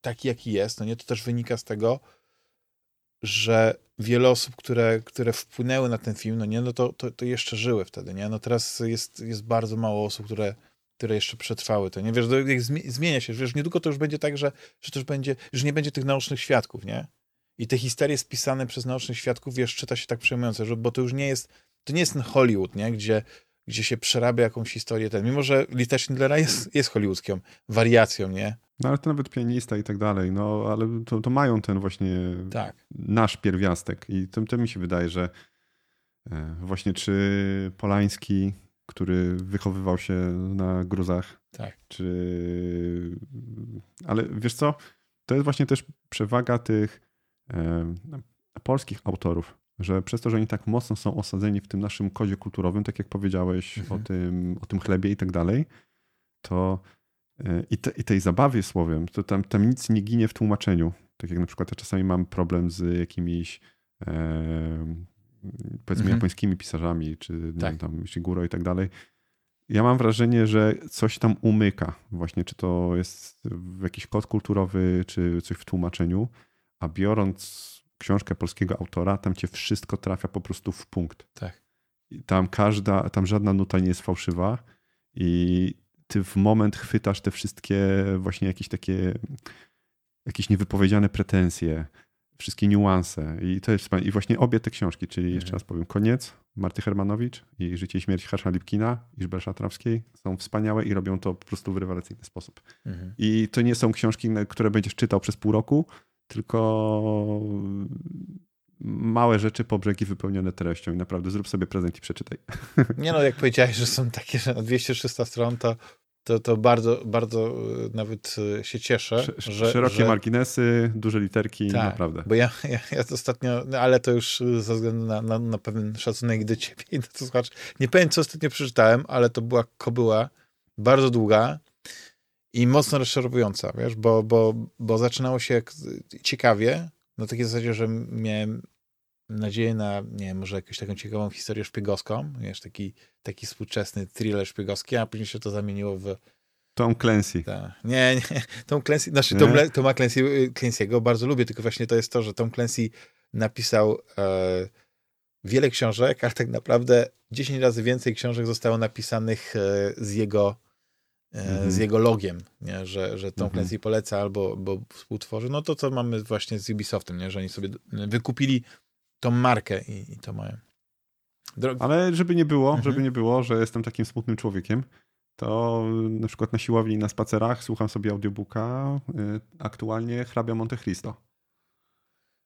taki, jaki jest, no nie, to też wynika z tego, że wiele osób, które, które wpłynęły na ten film, no nie, no to, to, to jeszcze żyły wtedy, nie? No teraz jest, jest bardzo mało osób, które, które jeszcze przetrwały to, nie? Wiesz, to jak zmienia się, wiesz, niedługo to już będzie tak, że, że to już będzie, już nie będzie tych naocznych świadków, nie? I te historie spisane przez naocznych świadków, wiesz, czyta się tak przejmujące, że, bo to już nie jest, to nie jest ten Hollywood, nie? Gdzie, gdzie się przerabia jakąś historię, ten, mimo że lista Schindlera jest, jest hollywoodzką wariacją, nie? No ale to nawet pianista i tak dalej, no ale to, to mają ten właśnie tak. nasz pierwiastek i to, to mi się wydaje, że e, właśnie czy Polański, który wychowywał się na gruzach, tak. czy... Ale wiesz co, to jest właśnie też przewaga tych e, polskich autorów, że przez to, że oni tak mocno są osadzeni w tym naszym kodzie kulturowym, tak jak powiedziałeś mhm. o, tym, o tym chlebie i tak dalej, to i, te, i tej zabawie słowem, to tam, tam nic nie ginie w tłumaczeniu. Tak jak na przykład ja czasami mam problem z jakimiś e, powiedzmy mhm. japońskimi pisarzami, czy nie tak. wiem, tam Shiguro i tak dalej. Ja mam wrażenie, że coś tam umyka. Właśnie, czy to jest jakiś kod kulturowy, czy coś w tłumaczeniu, a biorąc książkę polskiego autora, tam cię wszystko trafia po prostu w punkt. Tak. tam każda, tam żadna nuta nie jest fałszywa i ty w moment chwytasz te wszystkie właśnie jakieś takie jakieś niewypowiedziane pretensje, wszystkie niuanse i to jest I właśnie obie te książki, czyli jeszcze raz powiem, Koniec, Marty Hermanowicz i Życie i śmierć Harsza Lipkina i Żbel Szatrawskiej są wspaniałe i robią to po prostu w rewelacyjny sposób. Mhm. I to nie są książki, które będziesz czytał przez pół roku, tylko małe rzeczy po brzegi wypełnione treścią i naprawdę zrób sobie prezent i przeczytaj. Nie no, jak powiedziałeś, że są takie, że na 200-300 stron, to to, to bardzo, bardzo e, nawet e, się cieszę. Sz, że, szerokie że... marginesy, duże literki, tak, naprawdę. Bo ja, ja, ja ostatnio, no ale to już ze względu na, na, na pewien szacunek do ciebie i do to słuchacz. Nie powiem, co ostatnio przeczytałem, ale to była kobyła bardzo długa i mocno rozczarowująca, wiesz, bo, bo, bo zaczynało się ciekawie, na takiej zasadzie, że miałem nadzieję na, nie wiem, może jakąś taką ciekawą historię szpiegowską, wiesz, taki, taki współczesny thriller szpiegowski, a później się to zamieniło w... Tom Clancy. Ta. Nie, (laughs) nie, Tom Clancy, znaczy Tom, Toma Clancy, y, Clancy'ego bardzo lubię, tylko właśnie to jest to, że Tom Clancy napisał e, wiele książek, ale tak naprawdę 10 razy więcej książek zostało napisanych e, z jego mm -hmm. z jego logiem, nie? Że, że Tom mm -hmm. Clancy poleca albo bo współtworzy, no to co mamy właśnie z Ubisoftem, nie? że oni sobie wykupili tą markę i, i to mają. Ale żeby nie było, mhm. żeby nie było, że jestem takim smutnym człowiekiem, to na przykład na siłowni, na spacerach słucham sobie audiobooka y, aktualnie Hrabia Monte Cristo.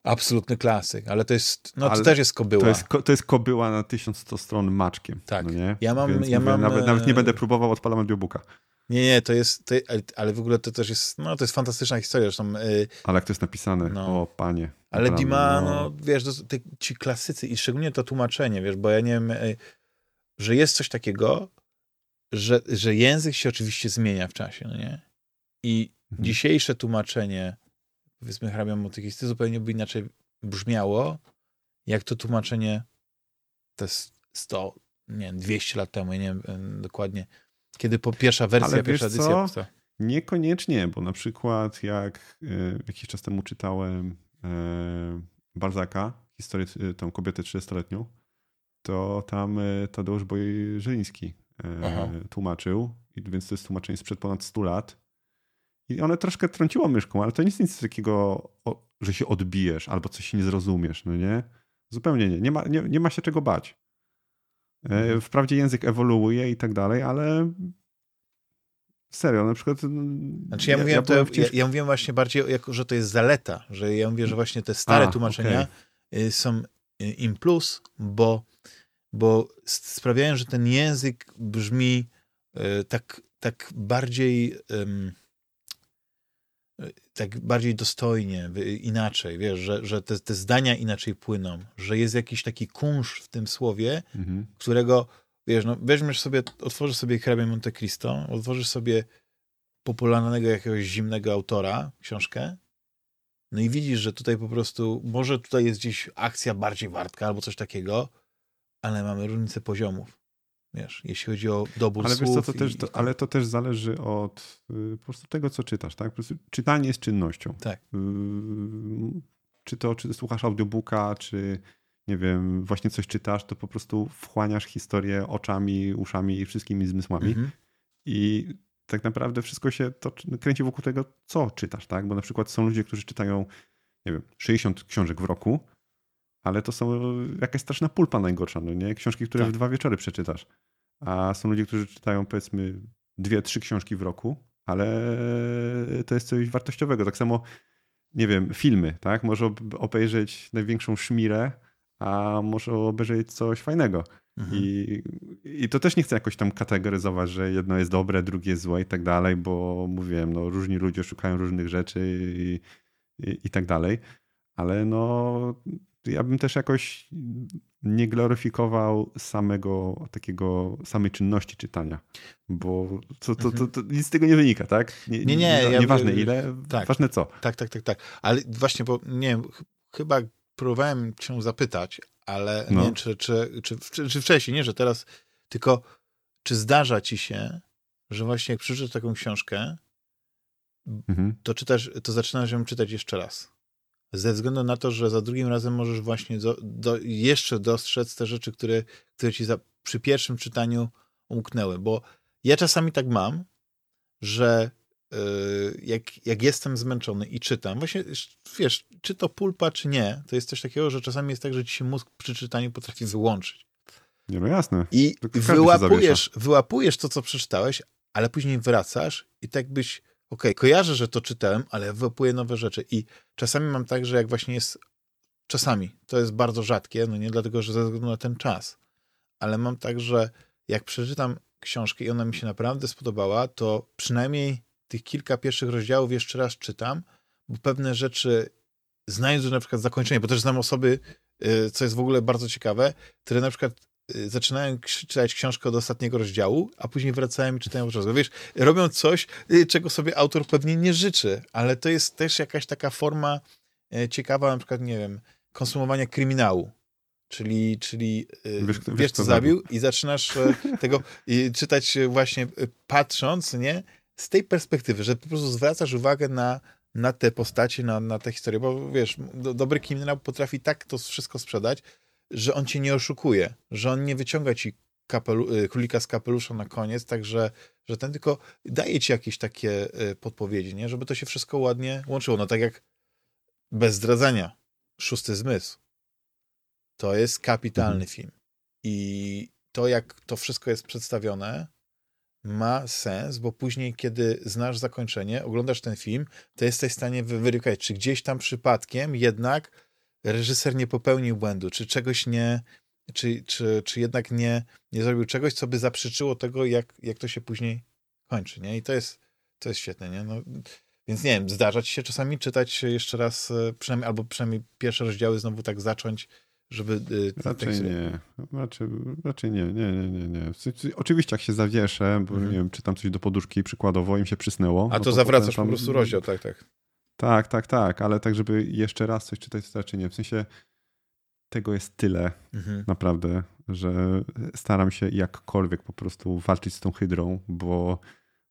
Absolutny klasyk, ale to jest, no ale to też jest kobyła. To jest, to jest kobyła na 1100 stron maczkiem. Tak. No nie? Ja mam, Więc ja mówię, mam... Nawet, nawet nie będę próbował, odpalam audiobooka. Nie, nie, to jest, to, ale w ogóle to też jest, no to jest fantastyczna historia. Zresztą, yy, ale jak to jest napisane, no. o panie. Ale naprawdę, Dima, no. no wiesz, to, te, ci klasycy i szczególnie to tłumaczenie, wiesz, bo ja nie wiem, yy, że jest coś takiego, że, że język się oczywiście zmienia w czasie, no nie? I mhm. dzisiejsze tłumaczenie, powiedzmy, hrabia Motychisty zupełnie by inaczej brzmiało, jak to tłumaczenie jest 100, nie wiem, 200 lat temu, ja nie wiem dokładnie, kiedy po pierwsza wersja, Ale pierwsza edycja co? powstała. Niekoniecznie, bo na przykład jak y, jakiś czas temu czytałem e, Balzaka, historię y, tą kobietę 30-letnią, to tam y, Tadeusz Bojerzyński tłumaczył, więc to jest tłumaczenie sprzed ponad 100 lat. I one troszkę trąciło myszką, ale to nic nic takiego, że się odbijesz albo coś nie zrozumiesz, no nie? Zupełnie nie. Nie ma, nie, nie ma się czego bać. Mhm. Wprawdzie język ewoluuje i tak dalej, ale serio, na przykład. Znaczy ja, ja mówiłem, ja, to, ja, ja mówiłem właśnie bardziej, jako, że to jest zaleta, że ja mówię, że właśnie te stare A, tłumaczenia okay. są y, im plus, bo, bo sprawiają, że ten język brzmi y, tak, tak bardziej. Um, tak bardziej dostojnie, inaczej, wiesz, że, że te, te zdania inaczej płyną, że jest jakiś taki kunsz w tym słowie, mhm. którego, wiesz, no, weźmiesz sobie, otworzysz sobie hrabia Monte Cristo, otworzysz sobie popularnego jakiegoś zimnego autora, książkę, no i widzisz, że tutaj po prostu, może tutaj jest gdzieś akcja bardziej wartka albo coś takiego, ale mamy różnicę poziomów. Wiesz, jeśli chodzi o dobór ale słów. Co, to też, to, ale to też zależy od y, po prostu tego, co czytasz. Tak? Czytanie jest czynnością. Tak. Y, czy to, czy słuchasz audiobooka, czy nie wiem, właśnie coś czytasz, to po prostu wchłaniasz historię oczami, uszami i wszystkimi zmysłami. Mhm. I tak naprawdę wszystko się to kręci wokół tego, co czytasz, tak? Bo na przykład są ludzie, którzy czytają, nie wiem, 60 książek w roku, ale to są jakaś straszna pulpa najgorsza, no nie? Książki, które tak. w dwa wieczory przeczytasz. A są ludzie, którzy czytają powiedzmy dwie, trzy książki w roku, ale to jest coś wartościowego. Tak samo, nie wiem, filmy, tak? Może obejrzeć największą szmirę, a może obejrzeć coś fajnego. Mhm. I, I to też nie chcę jakoś tam kategoryzować, że jedno jest dobre, drugie jest złe i tak dalej, bo mówiłem, no różni ludzie szukają różnych rzeczy i, i, i tak dalej. Ale no ja bym też jakoś nie gloryfikował samego takiego, samej czynności czytania, bo to, to, to, to nic z tego nie wynika, tak? Nie, nie. nie ja, nieważne ile, tak, ważne co. Tak, tak, tak, tak. Ale właśnie, bo nie wiem, chyba próbowałem cię zapytać, ale no. nie wiem, czy, czy, czy, czy, wcześniej, nie, że teraz, tylko czy zdarza ci się, że właśnie jak przeczytasz taką książkę, mhm. to czytasz, to zaczynasz ją czytać jeszcze raz ze względu na to, że za drugim razem możesz właśnie do, do, jeszcze dostrzec te rzeczy, które, które ci za, przy pierwszym czytaniu umknęły. Bo ja czasami tak mam, że jak, jak jestem zmęczony i czytam, właśnie wiesz, czy to pulpa, czy nie, to jest coś takiego, że czasami jest tak, że ci się mózg przy czytaniu potrafi wyłączyć. Nie, no jasne. I wyłapujesz, wyłapujesz to, co przeczytałeś, ale później wracasz i tak byś, okej, okay, kojarzę, że to czytałem, ale wyłapuję nowe rzeczy. I czasami mam tak, że jak właśnie jest, czasami, to jest bardzo rzadkie, no nie dlatego, że ze względu na ten czas, ale mam tak, że jak przeczytam książkę i ona mi się naprawdę spodobała, to przynajmniej tych kilka pierwszych rozdziałów jeszcze raz czytam, bo pewne rzeczy, znając na przykład zakończenie, bo też znam osoby, y, co jest w ogóle bardzo ciekawe, które na przykład y, zaczynają czytać książkę od ostatniego rozdziału, a później wracają i czytają po Wiesz, robią coś, y, czego sobie autor pewnie nie życzy, ale to jest też jakaś taka forma ciekawa, na przykład, nie wiem, konsumowania kryminału. Czyli, czyli wiesz, wiesz, co zabił i zaczynasz tego i czytać właśnie patrząc, nie? Z tej perspektywy, że po prostu zwracasz uwagę na, na te postacie, na, na te historie, bo wiesz, do, dobry kryminał potrafi tak to wszystko sprzedać, że on cię nie oszukuje, że on nie wyciąga ci kapelu, y, królika z kapelusza na koniec, także że ten tylko daje ci jakieś takie y, podpowiedzi, nie? żeby to się wszystko ładnie łączyło. No tak jak bez zdradzania, Szósty Zmysł. To jest kapitalny mhm. film. I to, jak to wszystko jest przedstawione, ma sens, bo później, kiedy znasz zakończenie, oglądasz ten film, to jesteś w stanie wyweryfikować, czy gdzieś tam przypadkiem jednak reżyser nie popełnił błędu, czy czegoś nie, czy, czy, czy jednak nie, nie zrobił czegoś, co by zaprzeczyło tego, jak, jak to się później kończy, nie? I to jest, to jest świetne, nie? No, więc nie wiem, zdarza ci się czasami czytać jeszcze raz, e, przynajmniej, albo przynajmniej pierwsze rozdziały znowu tak zacząć, żeby... Y, raczej tak nie. Raczej, raczej nie, nie, nie, nie, nie. Oczywiście jak się zawieszę, bo mhm. nie wiem, czytam coś do poduszki przykładowo, im się przysnęło. A no to, to zawracasz tam... po prostu rozdział, tak, tak. Tak, tak, tak, ale tak, żeby jeszcze raz coś czytać, to raczej nie. W sensie tego jest tyle mhm. naprawdę, że staram się jakkolwiek po prostu walczyć z tą hydrą, bo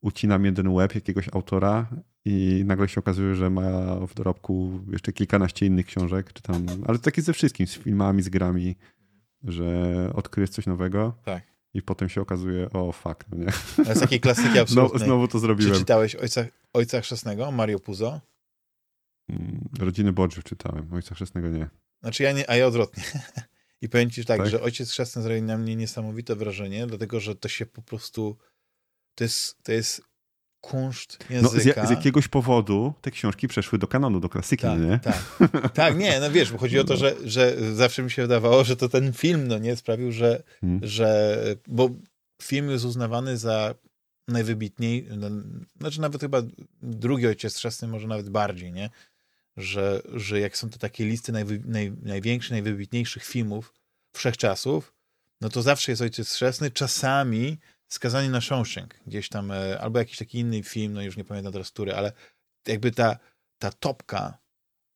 ucinam jeden web jakiegoś autora i nagle się okazuje, że ma w dorobku jeszcze kilkanaście innych książek, czy tam, ale takie ze wszystkim, z filmami, z grami, że odkryjesz coś nowego. Tak. I potem się okazuje, o fuck, no nie. Ale z takiej klasyki (laughs) absolutnej. No, znowu to zrobiłem. Czy czytałeś Ojca, Ojca Chrzestnego, Mario Puzo? Mm, Rodziny Borgiów czytałem, Ojca Chrzestnego nie. Znaczy ja nie, a ja odwrotnie. (laughs) I powiem ci tak, tak? że Ojciec Chrzestny zrobił na mnie niesamowite wrażenie, dlatego, że to się po prostu, to jest, to jest kunszt języka. No, z, z, jakiegoś powodu te książki przeszły do kanonu, do klasyki, tak, nie? Tak, tak, nie, no wiesz, bo chodzi o to, że, że zawsze mi się wydawało, że to ten film, no nie, sprawił, że, hmm. że bo film jest uznawany za najwybitniej, no, znaczy nawet chyba drugi Ojciec Chrzestny może nawet bardziej, nie? Że, że jak są to takie listy najwy, naj, największych, najwybitniejszych filmów wszechczasów, no to zawsze jest Ojciec Chrzestny, czasami Skazani na Shawshank, gdzieś tam, e, albo jakiś taki inny film, no już nie pamiętam teraz który, ale jakby ta, ta topka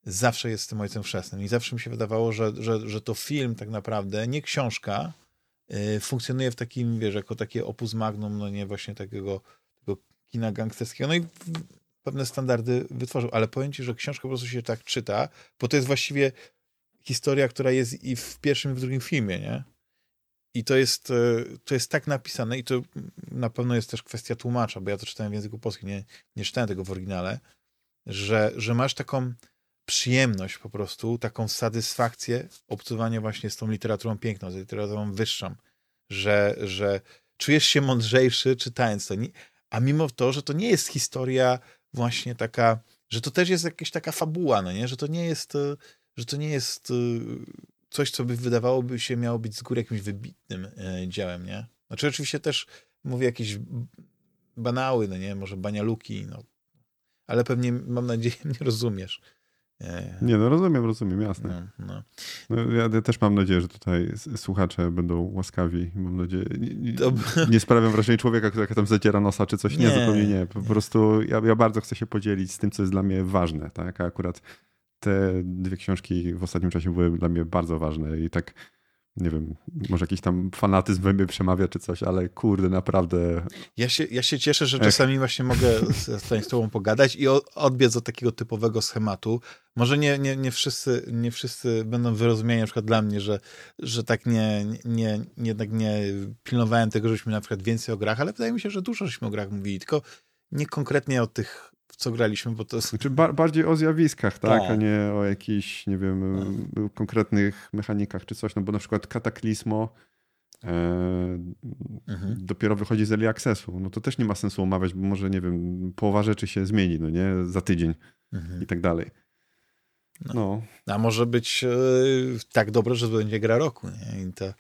zawsze jest tym Ojcem Chrzestnym. I zawsze mi się wydawało, że, że, że to film tak naprawdę, nie książka, yy, funkcjonuje w takim, wiesz, jako takie opus magnum, no nie właśnie takiego, takiego kina gangsterskiego, no i pewne standardy wytworzył, ale powiem ci, że książka po prostu się tak czyta, bo to jest właściwie historia, która jest i w pierwszym, i w drugim filmie, nie? I to jest, e, to jest tak napisane i to na pewno jest też kwestia tłumacza, bo ja to czytałem w języku polskim, nie, nie czytałem tego w oryginale, że, że masz taką przyjemność po prostu, taką satysfakcję obcowania właśnie z tą literaturą piękną, z literaturą wyższą, że, że czujesz się mądrzejszy czytając to. A mimo to, że to nie jest historia właśnie taka, że to też jest jakaś taka fabuła, no nie? że to nie jest, e, że to nie jest e, coś, co by wydawałoby się miało być z góry jakimś wybitnym e, dziełem, nie? Znaczy oczywiście też mówię jakieś banały, no nie, może banialuki, no. Ale pewnie, mam nadzieję, (laughs) mnie rozumiesz. E, nie, no rozumiem, rozumiem, jasne. No, no. No, ja też mam nadzieję, że tutaj słuchacze będą łaskawi. Mam nadzieję, nie, nie sprawiam wrażenia człowieka, który tam zadziera nosa czy coś. Nie, nie zupełnie nie. Po prostu ja, ja, bardzo chcę się podzielić z tym, co jest dla mnie ważne. Tak? A akurat te dwie książki w ostatnim czasie były dla mnie bardzo ważne i tak nie wiem, może jakiś tam fanatyzm we mnie przemawia czy coś, ale kurde, naprawdę. Ja się, ja się cieszę, że czasami Ech. właśnie mogę z, z tobą pogadać i odbiec od takiego typowego schematu. Może nie, nie, nie, wszyscy, nie wszyscy będą wyrozumieni na przykład dla mnie, że, że tak nie, nie, jednak nie pilnowałem tego, żebyśmy na przykład więcej o grach, ale wydaje mi się, że dużo żeśmy o grach mówili, tylko nie konkretnie o tych co graliśmy, bo to jest... Znaczy ba bardziej o zjawiskach, tak? tak? A nie o jakichś, nie wiem, no. konkretnych mechanikach czy coś, no bo na przykład Kataklizmo e, mhm. dopiero wychodzi z Early Accessu, no to też nie ma sensu omawiać, bo może, nie wiem, połowa rzeczy się zmieni, no nie? Za tydzień mhm. i tak dalej. No. no. A może być e, tak dobre, że to będzie gra roku, nie? I to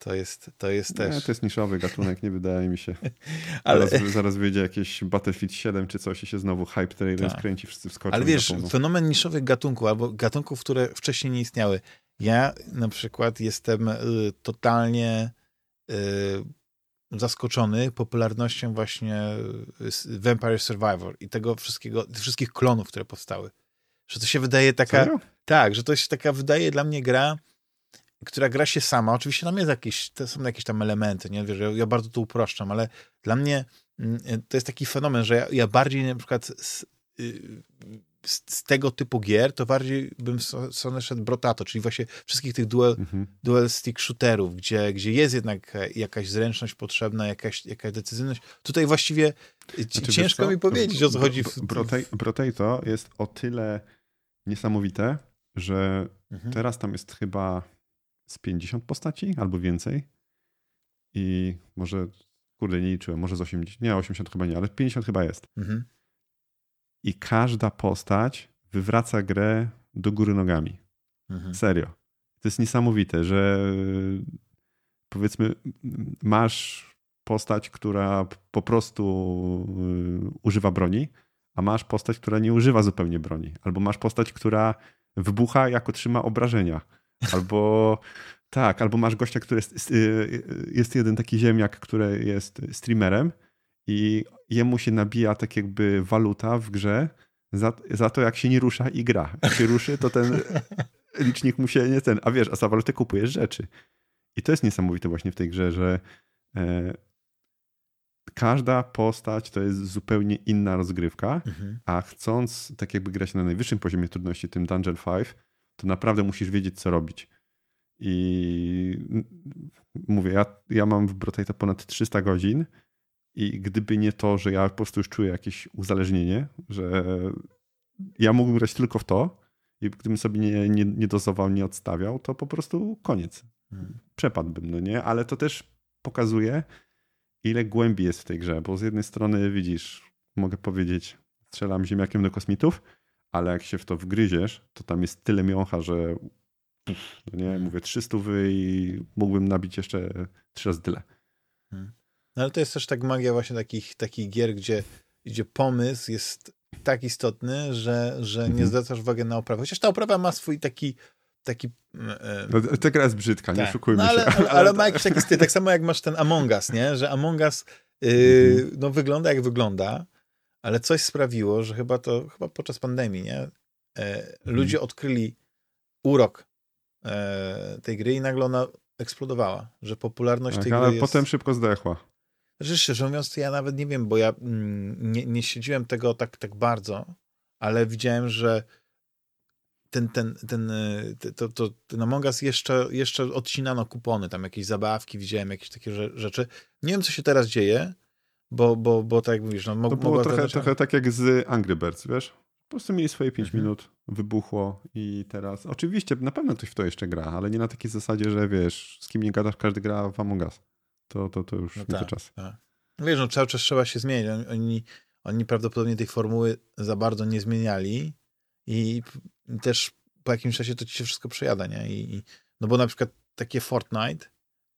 to jest, to jest też. Nie, to jest niszowy gatunek, nie wydaje mi się. (laughs) Ale... Zaraz, zaraz wyjdzie jakieś Battlefield 7 czy coś i się znowu hype trailer tak. skręci, wszyscy wskoczą. Ale wiesz, fenomen niszowych gatunków albo gatunków, które wcześniej nie istniały. Ja na przykład jestem y, totalnie y, zaskoczony popularnością właśnie y, Vampire Survivor i tego wszystkiego, tych wszystkich klonów, które powstały. Że to się wydaje taka... Serio? Tak, że to się taka wydaje dla mnie gra która gra się sama. Oczywiście tam jest jakieś, to są jakieś tam elementy, nie? Wiesz, ja, ja bardzo to uproszczam, ale dla mnie mm, to jest taki fenomen, że ja, ja bardziej na przykład z, y, z, z, tego typu gier, to bardziej bym w stronę szedł Brotato, czyli właśnie wszystkich tych dual, mhm. dual stick shooterów, gdzie, gdzie jest jednak jakaś zręczność potrzebna, jakaś, jakaś decyzyjność. Tutaj właściwie znaczy, ciężko mi powiedzieć, o co chodzi. W... Brotato jest o tyle niesamowite, że mhm. teraz tam jest chyba z 50 postaci albo więcej. I może, kurde, nie liczyłem, może z 80, nie, 80 chyba nie, ale 50 chyba jest. Mhm. I każda postać wywraca grę do góry nogami. Mhm. Serio. To jest niesamowite, że powiedzmy, masz postać, która po prostu y, używa broni, a masz postać, która nie używa zupełnie broni. Albo masz postać, która wybucha, jak otrzyma obrażenia Albo tak, albo masz gościa, który jest, y, jest jeden taki ziemniak, który jest streamerem i jemu się nabija tak jakby waluta w grze za, za to, jak się nie rusza i gra. Jak się ruszy, to ten (laughs) licznik mu się nie ten, a wiesz, a za walutę kupujesz rzeczy. I to jest niesamowite właśnie w tej grze, że e, każda postać to jest zupełnie inna rozgrywka, mhm. a chcąc tak jakby grać na najwyższym poziomie trudności, tym Dungeon 5, to naprawdę musisz wiedzieć, co robić. I mówię, ja, ja mam w Brotate ponad 300 godzin i gdyby nie to, że ja po prostu już czuję jakieś uzależnienie, że ja mógłbym grać tylko w to i gdybym sobie nie, nie, nie dozował, nie odstawiał, to po prostu koniec. Hmm. Przepadłbym, no nie? Ale to też pokazuje, ile głębi jest w tej grze, bo z jednej strony widzisz, mogę powiedzieć, strzelam ziemniakiem do kosmitów, ale jak się w to wgryziesz, to tam jest tyle miącha, że no nie, hmm. mówię 300 wy i mógłbym nabić jeszcze trzy razy tyle. Hmm. No ale to jest też tak magia właśnie takich, takich gier, gdzie, gdzie pomysł jest tak istotny, że, że nie mhm. zwracasz uwagi na oprawę. Chociaż ta oprawa ma swój taki taki... E, no, ta gra jest brzydka, tak. nie szukujmy no, ale, się. Ale, (laughs) ale, ma jakiś taki styl, tak samo jak masz ten Among Us, nie? Że Among Us yy, no, wygląda jak wygląda, ale coś sprawiło, że chyba to, chyba podczas pandemii, nie? E, ludzie mhm. odkryli urok e, tej gry i nagle ona eksplodowała, że popularność tak, tej ale gry jest... potem szybko zdechła. Znaczy, szczerze mówiąc, ja nawet nie wiem, bo ja mm, nie, nie śledziłem tego tak, tak bardzo, ale widziałem, że ten, ten, ten, e, to, to, ten Among Us jeszcze, jeszcze odcinano kupony, tam jakieś zabawki, widziałem jakieś takie rzeczy. Nie wiem, co się teraz dzieje, bo, bo, bo tak jak mówisz, no, to było trochę, trochę tak jak z Angry Birds, wiesz? Po prostu mieli swoje 5 mhm. minut, wybuchło i teraz. Oczywiście na pewno ktoś w to jeszcze gra, ale nie na takiej zasadzie, że wiesz, z kim nie gadasz, każdy gra w Among Us. To, to, to już no nie tak, czas. Tak. Wiesz, no cały czas trzeba się zmienić. Oni, oni prawdopodobnie tej formuły za bardzo nie zmieniali i też po jakimś czasie to ci się wszystko przejada, nie? I, no bo na przykład takie Fortnite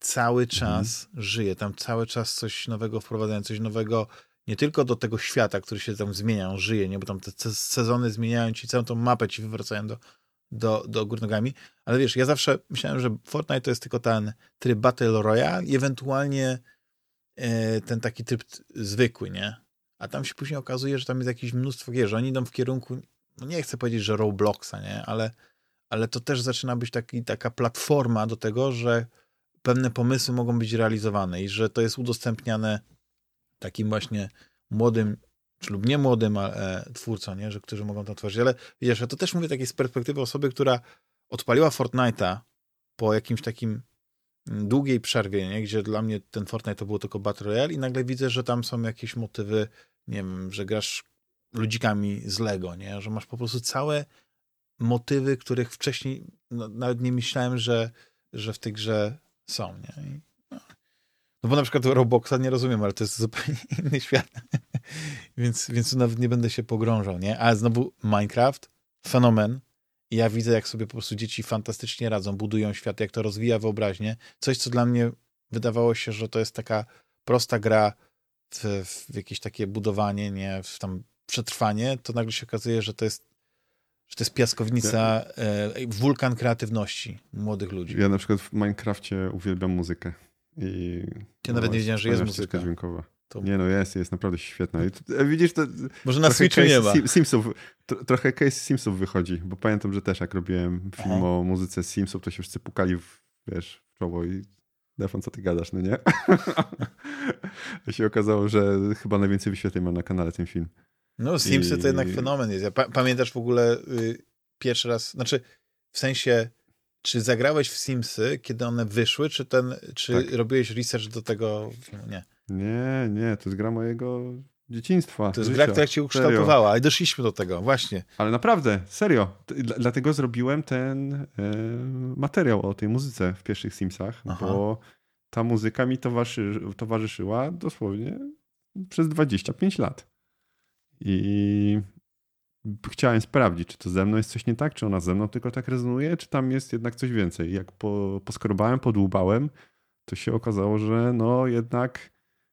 cały mhm. czas mhm. żyje, tam cały czas coś nowego wprowadzają, coś nowego nie tylko do tego świata, który się tam zmienia, on żyje, nie? bo tam te sezony zmieniają ci, całą tą mapę ci wywracają do, do, do góry nogami, ale wiesz, ja zawsze myślałem, że Fortnite to jest tylko ten tryb Battle Royale i ewentualnie e, ten taki tryb zwykły, nie? A tam się później okazuje, że tam jest jakieś mnóstwo gier, że oni idą w kierunku, no nie chcę powiedzieć, że Robloxa, nie? Ale, ale to też zaczyna być taki, taka platforma do tego, że pewne pomysły mogą być realizowane i że to jest udostępniane takim właśnie młodym lub nie młodym e, twórcom, nie? Że, którzy mogą to tworzyć. Ale wiesz, ja to też mówię takiej z perspektywy osoby, która odpaliła Fortnite'a po jakimś takim mm, długiej przerwie, nie? gdzie dla mnie ten Fortnite to było tylko Battle Royale i nagle widzę, że tam są jakieś motywy, nie wiem, że grasz ludzikami z Lego, nie? że masz po prostu całe motywy, których wcześniej no, nawet nie myślałem, że, że w tej grze są. Nie? I, no. no bo na przykład Robloxa nie rozumiem, ale to jest zupełnie (laughs) inny świat. (laughs) więc, więc nawet nie będę się pogrążał, nie? A znowu Minecraft, fenomen. I ja widzę, jak sobie po prostu dzieci fantastycznie radzą, budują świat, jak to rozwija wyobraźnię. Coś, co dla mnie wydawało się, że to jest taka prosta gra w, w jakieś takie budowanie, nie, w tam przetrwanie, to nagle się okazuje, że to jest że to jest piaskownica, e, wulkan kreatywności młodych ludzi. Ja na przykład w Minecrafcie uwielbiam muzykę. I ja nawet nie wiedziałem, że jest muzyka. dźwiękowa. To... Nie no, jest, jest naprawdę świetna. I to, e, widzisz, to Może na Switchu nie ma. Simsów, to, trochę case Simsów wychodzi, bo pamiętam, że też jak robiłem film Aha. o muzyce Simsów, to się wszyscy pukali w, wiesz, w czoło i Defon, co ty gadasz, no nie? (laughs) się okazało, że chyba najwięcej wyświetleń ma na kanale ten film. No, Simsy I... to jednak fenomen jest. Ja pa pamiętasz w ogóle y, pierwszy raz, znaczy w sensie, czy zagrałeś w Simsy, kiedy one wyszły, czy, ten, czy tak. robiłeś research do tego? Nie. Nie, nie, to jest gra mojego dzieciństwa. To jest życia. gra, która cię ukształtowała, ale doszliśmy do tego, właśnie. Ale naprawdę, serio. Dlatego zrobiłem ten e, materiał o tej muzyce w pierwszych Simsach, Aha. bo ta muzyka mi towarzyszy, towarzyszyła dosłownie przez 25 lat. I chciałem sprawdzić, czy to ze mną jest coś nie tak, czy ona ze mną tylko tak rezonuje, czy tam jest jednak coś więcej. Jak po, poskorobałem, podłubałem, to się okazało, że no jednak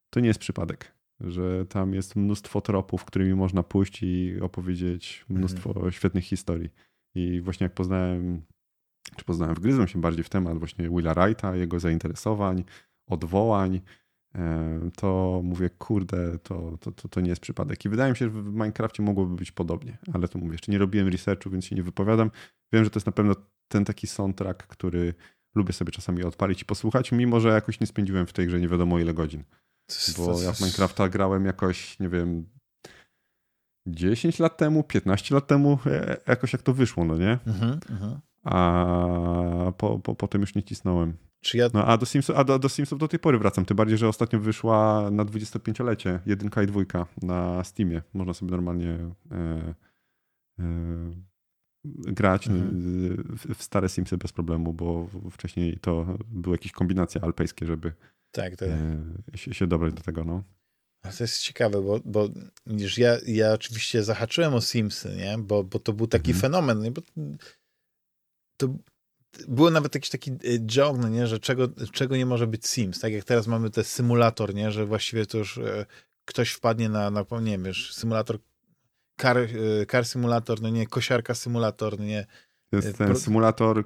to nie jest przypadek. Że tam jest mnóstwo tropów, którymi można pójść i opowiedzieć mnóstwo mhm. świetnych historii. I właśnie jak poznałem, czy poznałem, wgryzłem się bardziej w temat właśnie Willa Wrighta, jego zainteresowań, odwołań, to mówię, kurde, to, to, to, to, nie jest przypadek. I wydaje mi się, że w Minecrafcie mogłoby być podobnie, ale to mówię, jeszcze nie robiłem researchu, więc się nie wypowiadam. Wiem, że to jest na pewno ten taki soundtrack, który lubię sobie czasami odpalić i posłuchać, mimo że jakoś nie spędziłem w tej grze nie wiadomo ile godzin. Bo ja w Minecrafta grałem jakoś, nie wiem, 10 lat temu, 15 lat temu, e, jakoś jak to wyszło, no nie? Mhm, mhm. A po, po, potem już nie cisnąłem. Czy ja... No, a do, Simsów, a do, do Simsów do tej pory wracam. Tym bardziej, że ostatnio wyszła na 25-lecie jedynka i dwójka na Steamie. Można sobie normalnie e, e, grać mhm. w, w, stare Simsy bez problemu, bo wcześniej to były jakieś kombinacje alpejskie, żeby tak, tak. E, się, się dobrać do tego. No. A to jest ciekawe, bo, bo widzisz, ja, ja oczywiście zahaczyłem o Simsy, nie? Bo, bo to był taki mhm. fenomen. Nie? Bo to było nawet jakiś taki y, joke, no nie, że czego, czego nie może być Sims, tak jak teraz mamy ten symulator, nie, że właściwie to już e, ktoś wpadnie na, na nie wiem, wiesz, symulator car, e, car simulator, no nie, kosiarka symulator, no nie. Jest e, ten symulator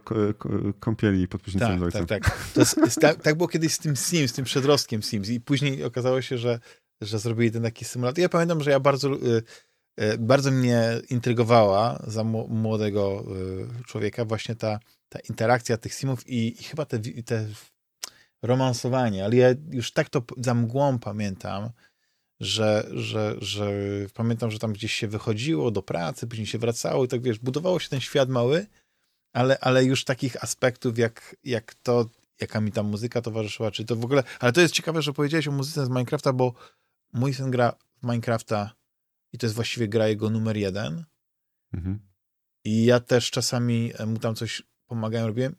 kąpieli pod prysznicem tak, tak, tak. To jest, jest, tak. Tak było kiedyś z tym Sims, z tym przedrostkiem Sims i później okazało się, że, że zrobili ten taki symulator. Ja pamiętam, że ja bardzo bardzo mnie intrygowała za młodego człowieka właśnie ta ta interakcja tych simów i, i chyba te, te romansowanie, ale ja już tak to za mgłą pamiętam, że, że, że pamiętam, że tam gdzieś się wychodziło do pracy, później się wracało i tak wiesz, budowało się ten świat mały, ale, ale już takich aspektów jak, jak to, jaka mi tam muzyka towarzyszyła, czy to w ogóle, ale to jest ciekawe, że powiedziałeś o muzyce z Minecrafta, bo mój syn gra w Minecrafta i to jest właściwie gra jego numer jeden mhm. i ja też czasami mu tam coś pomagają, robiłem.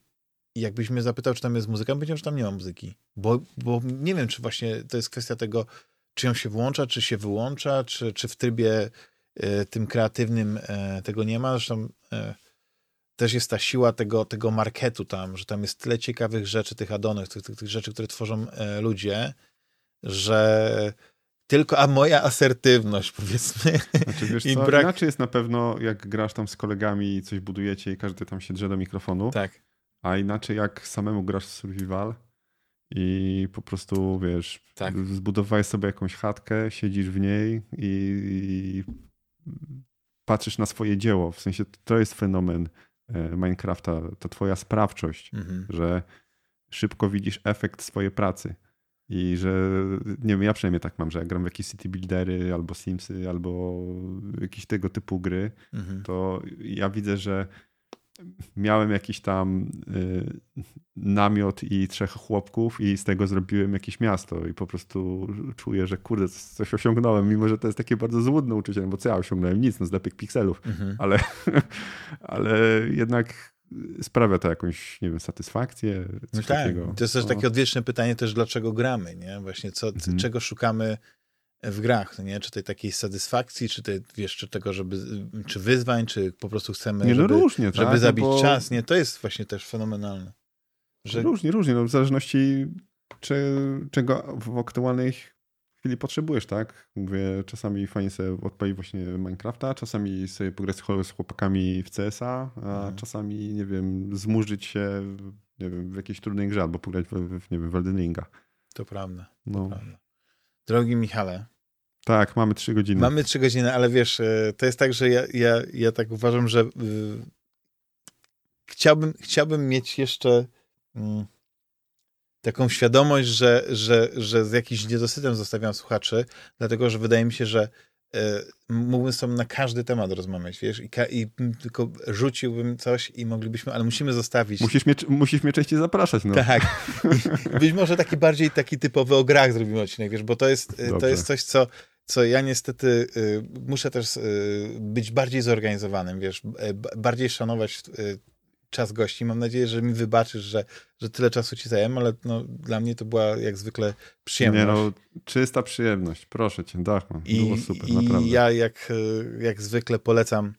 I jakbyś mnie zapytał, czy tam jest muzyka, powiedziałem, że tam nie ma muzyki. Bo, bo nie wiem, czy właśnie to jest kwestia tego, czy ją się włącza, czy się wyłącza, czy, czy w trybie y, tym kreatywnym y, tego nie ma. Zresztą y, też jest ta siła tego, tego marketu tam, że tam jest tyle ciekawych rzeczy, tych adonów, tych, tych, tych rzeczy, które tworzą ludzie, że tylko, a moja asertywność, powiedzmy. Znaczy, wiesz I co, brak... Inaczej jest na pewno, jak grasz tam z kolegami i coś budujecie i każdy tam się drze do mikrofonu. Tak. A inaczej jak samemu grasz w survival i po prostu, wiesz, tak. zbudowałeś sobie jakąś chatkę, siedzisz w niej i, i patrzysz na swoje dzieło. W sensie to jest fenomen e, Minecrafta, to twoja sprawczość, mhm. że szybko widzisz efekt swojej pracy. I że, nie wiem, ja przynajmniej tak mam, że jak gram w jakieś city buildery, albo Simsy, albo jakieś tego typu gry, mhm. to ja widzę, że miałem jakiś tam y, namiot i trzech chłopków i z tego zrobiłem jakieś miasto i po prostu czuję, że kurde, coś osiągnąłem, mimo że to jest takie bardzo złudne uczucie, no bo co ja osiągnąłem? Nic, no zlepek pikselów, mhm. ale, (laughs) ale jednak sprawia to jakąś, nie wiem, satysfakcję. No tak, takiego. to jest też no. takie odwieczne pytanie też, dlaczego gramy, nie? Właśnie co, mhm. czego szukamy w grach, nie? Czy tej takiej satysfakcji, czy tej, wiesz, czy tego, żeby, czy wyzwań, czy po prostu chcemy, nie, no żeby, różnie, żeby tak? No zabić bo... czas, nie? To jest właśnie też fenomenalne. Że... Różnie, różnie, no w zależności czy, czego w aktualnej chwili potrzebujesz, tak? Mówię, czasami fajnie sobie odpalić właśnie Minecrafta, czasami sobie pograć z chłopakami w CSa, a mhm. czasami, nie wiem, zmurzyć się nie wiem, w jakiejś trudnej grze albo pograć w, w nie wiem, w Elden Ringa. To prawda, no. to prawda. Drogi Michale, tak, mamy trzy godziny. Mamy trzy godziny, ale wiesz, e, to jest tak, że ja, ja, ja tak uważam, że y, chciałbym, chciałbym mieć jeszcze y, taką świadomość, że, że, że z jakimś niedosytem zostawiam słuchaczy, dlatego że wydaje mi się, że y, mógłbym z tobą na każdy temat rozmawiać, wiesz, i, i, tylko rzuciłbym coś i moglibyśmy, ale musimy zostawić. Musisz mnie, musisz mnie częściej zapraszać, no. Tak. być może taki bardziej taki typowy o grach zrobimy odcinek, wiesz, bo to jest, to jest coś, co co ja niestety y, muszę też być bardziej zorganizowanym, wiesz, bardziej szanować czas gości. Mam nadzieję, że mi wybaczysz, że, że tyle czasu ci zajęłem, ale no, dla mnie to była jak zwykle przyjemność. Nie no, czysta przyjemność, proszę cię, Dachman, I, było super, i naprawdę. ja jak, jak zwykle polecam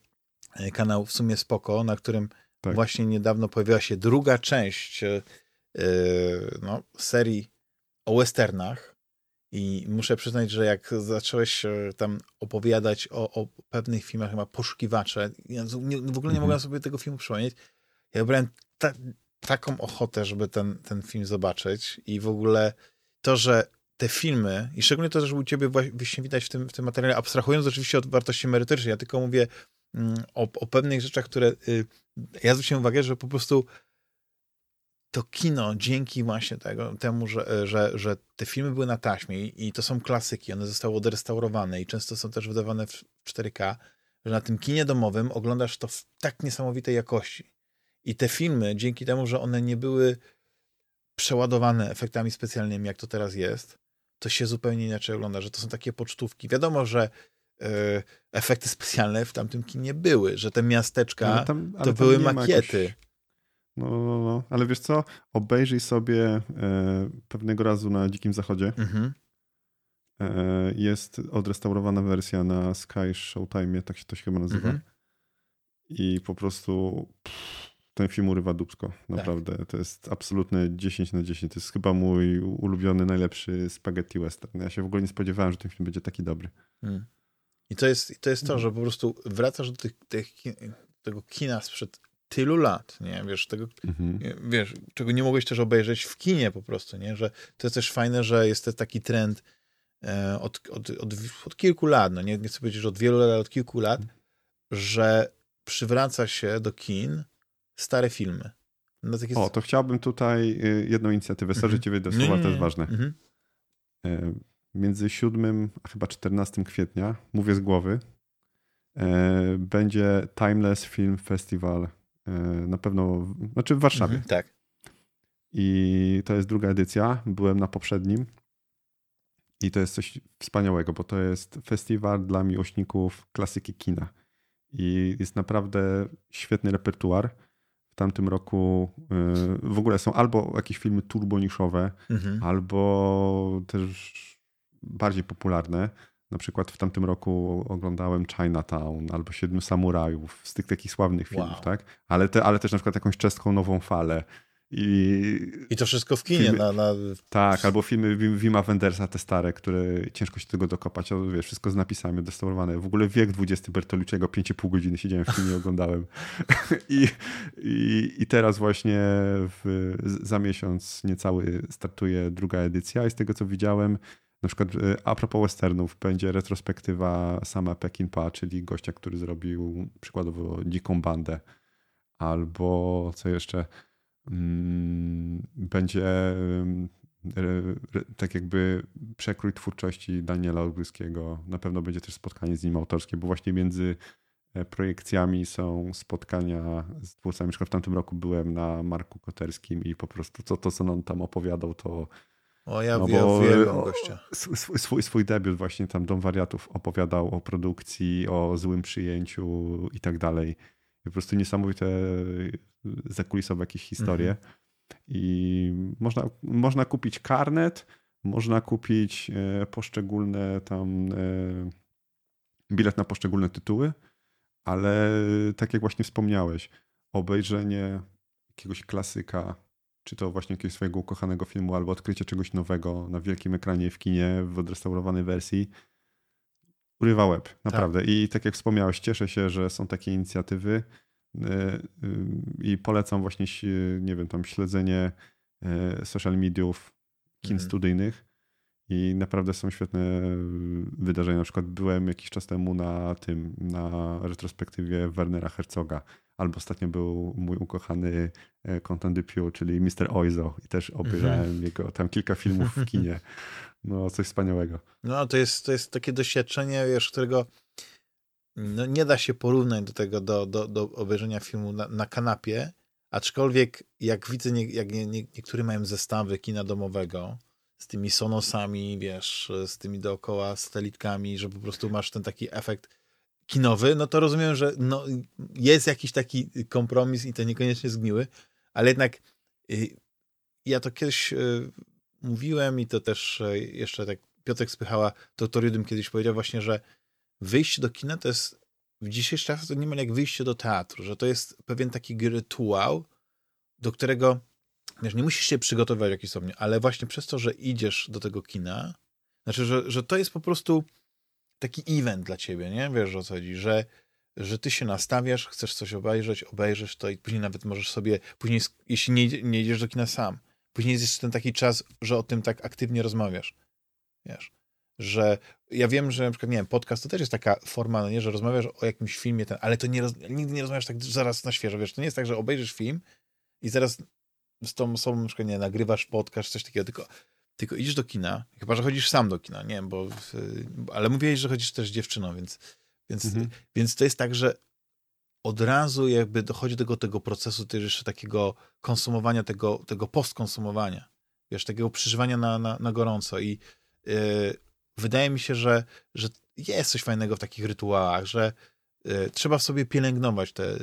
e, kanał w sumie Spoko, na którym tak. właśnie niedawno pojawiła się druga część yy, no, serii o westernach, i muszę przyznać, że jak zacząłeś e, tam opowiadać o, o pewnych filmach, chyba Poszukiwacze, ja w ogóle nie mhm. mogłem sobie tego filmu przypomnieć. Ja wybrałem ta, taką ochotę, żeby ten, ten film zobaczyć i w ogóle to, że te filmy, i szczególnie to, że u ciebie właśnie widać w tym, w tym materiale, abstrahując oczywiście od wartości merytorycznej, ja tylko mówię mm, o, o pewnych rzeczach, które y, ja zwróciłem uwagę, że po prostu to kino dzięki właśnie tego, temu, że, że, że te filmy były na taśmie i to są klasyki, one zostały odrestaurowane i często są też wydawane w 4K, że na tym kinie domowym oglądasz to w tak niesamowitej jakości. I te filmy, dzięki temu, że one nie były przeładowane efektami specjalnymi, jak to teraz jest, to się zupełnie inaczej ogląda, że to są takie pocztówki. Wiadomo, że y, efekty specjalne w tamtym kinie były, że te miasteczka ale tam, ale to były makiety. Jakoś no, no, no, ale wiesz co? Obejrzyj sobie e, pewnego razu na Dzikim Zachodzie. Mhm. E, jest odrestaurowana wersja na Sky Showtime, tak się to się chyba nazywa. Mhm. I po prostu pff, ten film urywa dupsko. Naprawdę. Tak. To jest absolutne 10 na 10. To jest chyba mój ulubiony, najlepszy spaghetti western. Ja się w ogóle nie spodziewałem, że ten film będzie taki dobry. Mhm. I to jest, to jest to, że po prostu wracasz do tych, tych, tego kina sprzed tylu lat, nie? Wiesz, tego, mhm. wiesz, czego nie mogłeś też obejrzeć w kinie po prostu, nie? Że to jest też fajne, że jest to taki trend e, od, od, od, od, kilku lat, no nie, nie chcę powiedzieć, że od wielu lat, ale od kilku lat, że przywraca się do kin stare filmy. No, takie... O, to chciałbym tutaj y, jedną inicjatywę, mhm. sorry, cię wyjdę słowa, to jest ważne. Mhm. E, między 7 a chyba 14 kwietnia, mówię z głowy, e, będzie Timeless Film Festival E, na pewno, znaczy w Warszawie. Mhm, tak. I to jest druga edycja. Byłem na poprzednim. I to jest coś wspaniałego, bo to jest festiwal dla miłośników klasyki kina. I jest naprawdę świetny repertuar. W tamtym roku e, w ogóle są albo jakieś filmy turboniszowe, mhm. albo też bardziej popularne. Na przykład w tamtym roku oglądałem Chinatown albo Siedmiu Samurajów z tych takich sławnych filmów, wow. tak? Ale, te, ale też na przykład jakąś czeską nową falę. I, I to wszystko w kinie. Filmy, na, na... Tak, albo filmy Wima Wendersa, te stare, które ciężko się tego dokopać. O, wiesz, wszystko z napisami odrestaurowane. W ogóle wiek XX Bertolucciego, 5,5 godziny siedziałem w kinie i (laughs) oglądałem. (laughs) I, i, I teraz właśnie w, za miesiąc niecały startuje druga edycja i z tego co widziałem na przykład y, a propos westernów, będzie retrospektywa sama Pekinpa, czyli gościa, który zrobił przykładowo Dziką Bandę. albo co jeszcze, będzie tak jakby przekrój twórczości Daniela Olbryskiego. Na pewno będzie też spotkanie z nim autorskie, bo właśnie między e, projekcjami są spotkania z twórcami. Na przykład w tamtym roku byłem na Marku Koterskim i po prostu to, to co on tam opowiadał, to o, ja no bo, uwielbiam gościa. Swój, swój, swój debiut właśnie tam Dom Wariatów opowiadał o produkcji, o złym przyjęciu i tak dalej. Po prostu niesamowite zakulisowe jakieś historie. Mhm. I można, można kupić karnet, można kupić e, poszczególne tam e, bilet na poszczególne tytuły, ale tak jak właśnie wspomniałeś, obejrzenie jakiegoś klasyka, czy to właśnie jakiegoś swojego ukochanego filmu, albo odkrycie czegoś nowego na wielkim ekranie w kinie w odrestaurowanej wersji, urywa łeb, naprawdę. Tak. I tak jak wspomniałeś, cieszę się, że są takie inicjatywy. E, I polecam właśnie, nie wiem, tam śledzenie e, social mediów kin mhm. studyjnych. I naprawdę są świetne wydarzenia. Na przykład byłem jakiś czas temu na tym, na retrospektywie Wernera Herzoga. Albo ostatnio był mój ukochany Content Depew, czyli Mr. Oizo. I też obejrzałem mhm. jego tam kilka filmów w kinie. (laughs) No, coś wspaniałego. No, to jest, to jest takie doświadczenie, wiesz, którego no nie da się porównać do tego, do, do, do obejrzenia filmu na, na kanapie, aczkolwiek jak widzę, nie, jak nie, nie, niektórzy mają zestawy kina domowego z tymi sonosami, wiesz, z tymi dookoła satelitkami, że po prostu masz ten taki efekt kinowy, no to rozumiem, że no, jest jakiś taki kompromis i to niekoniecznie zgniły, ale jednak y, ja to kiedyś y, mówiłem i to też y, jeszcze tak Piotrek Spychała, doktor Judym kiedyś powiedział właśnie, że wyjście do kina to jest w dzisiejszych czasach to niemal jak wyjście do teatru, że to jest pewien taki rytuał, do którego wiesz, nie musisz się przygotować jakiś stopniu, ale właśnie przez to, że idziesz do tego kina, znaczy, że, że to jest po prostu taki event dla ciebie, nie? Wiesz o co chodzi, że, że ty się nastawiasz, chcesz coś obejrzeć, obejrzysz to i później nawet możesz sobie, później jeśli nie, nie idziesz do kina sam, później jest jeszcze ten taki czas, że o tym tak aktywnie rozmawiasz, wiesz że ja wiem, że na przykład, nie wiem, podcast to też jest taka forma, no nie, że rozmawiasz o jakimś filmie, ten, ale to nie nigdy nie rozmawiasz tak zaraz na świeżo, wiesz, to nie jest tak, że obejrzysz film i zaraz z tą osobą na przykład, nie nagrywasz podcast, coś takiego, tylko, tylko idziesz do kina, chyba, że chodzisz sam do kina, nie wiem, bo, ale mówiłeś, że chodzisz też z dziewczyną, więc, więc, mhm. więc to jest tak, że od razu jakby dochodzi do tego, tego procesu też jeszcze takiego konsumowania, tego, tego postkonsumowania, wiesz, takiego przeżywania na, na, na gorąco i yy, wydaje mi się, że, że jest coś fajnego w takich rytuałach, że y, trzeba w sobie pielęgnować te,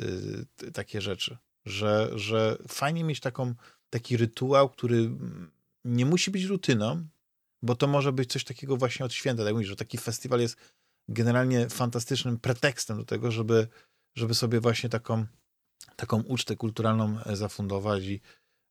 y, takie rzeczy. Że, że fajnie mieć taką, taki rytuał, który nie musi być rutyną, bo to może być coś takiego właśnie od święta. Tak mówisz, że taki festiwal jest generalnie fantastycznym pretekstem do tego, żeby, żeby sobie właśnie taką, taką ucztę kulturalną e, zafundować. I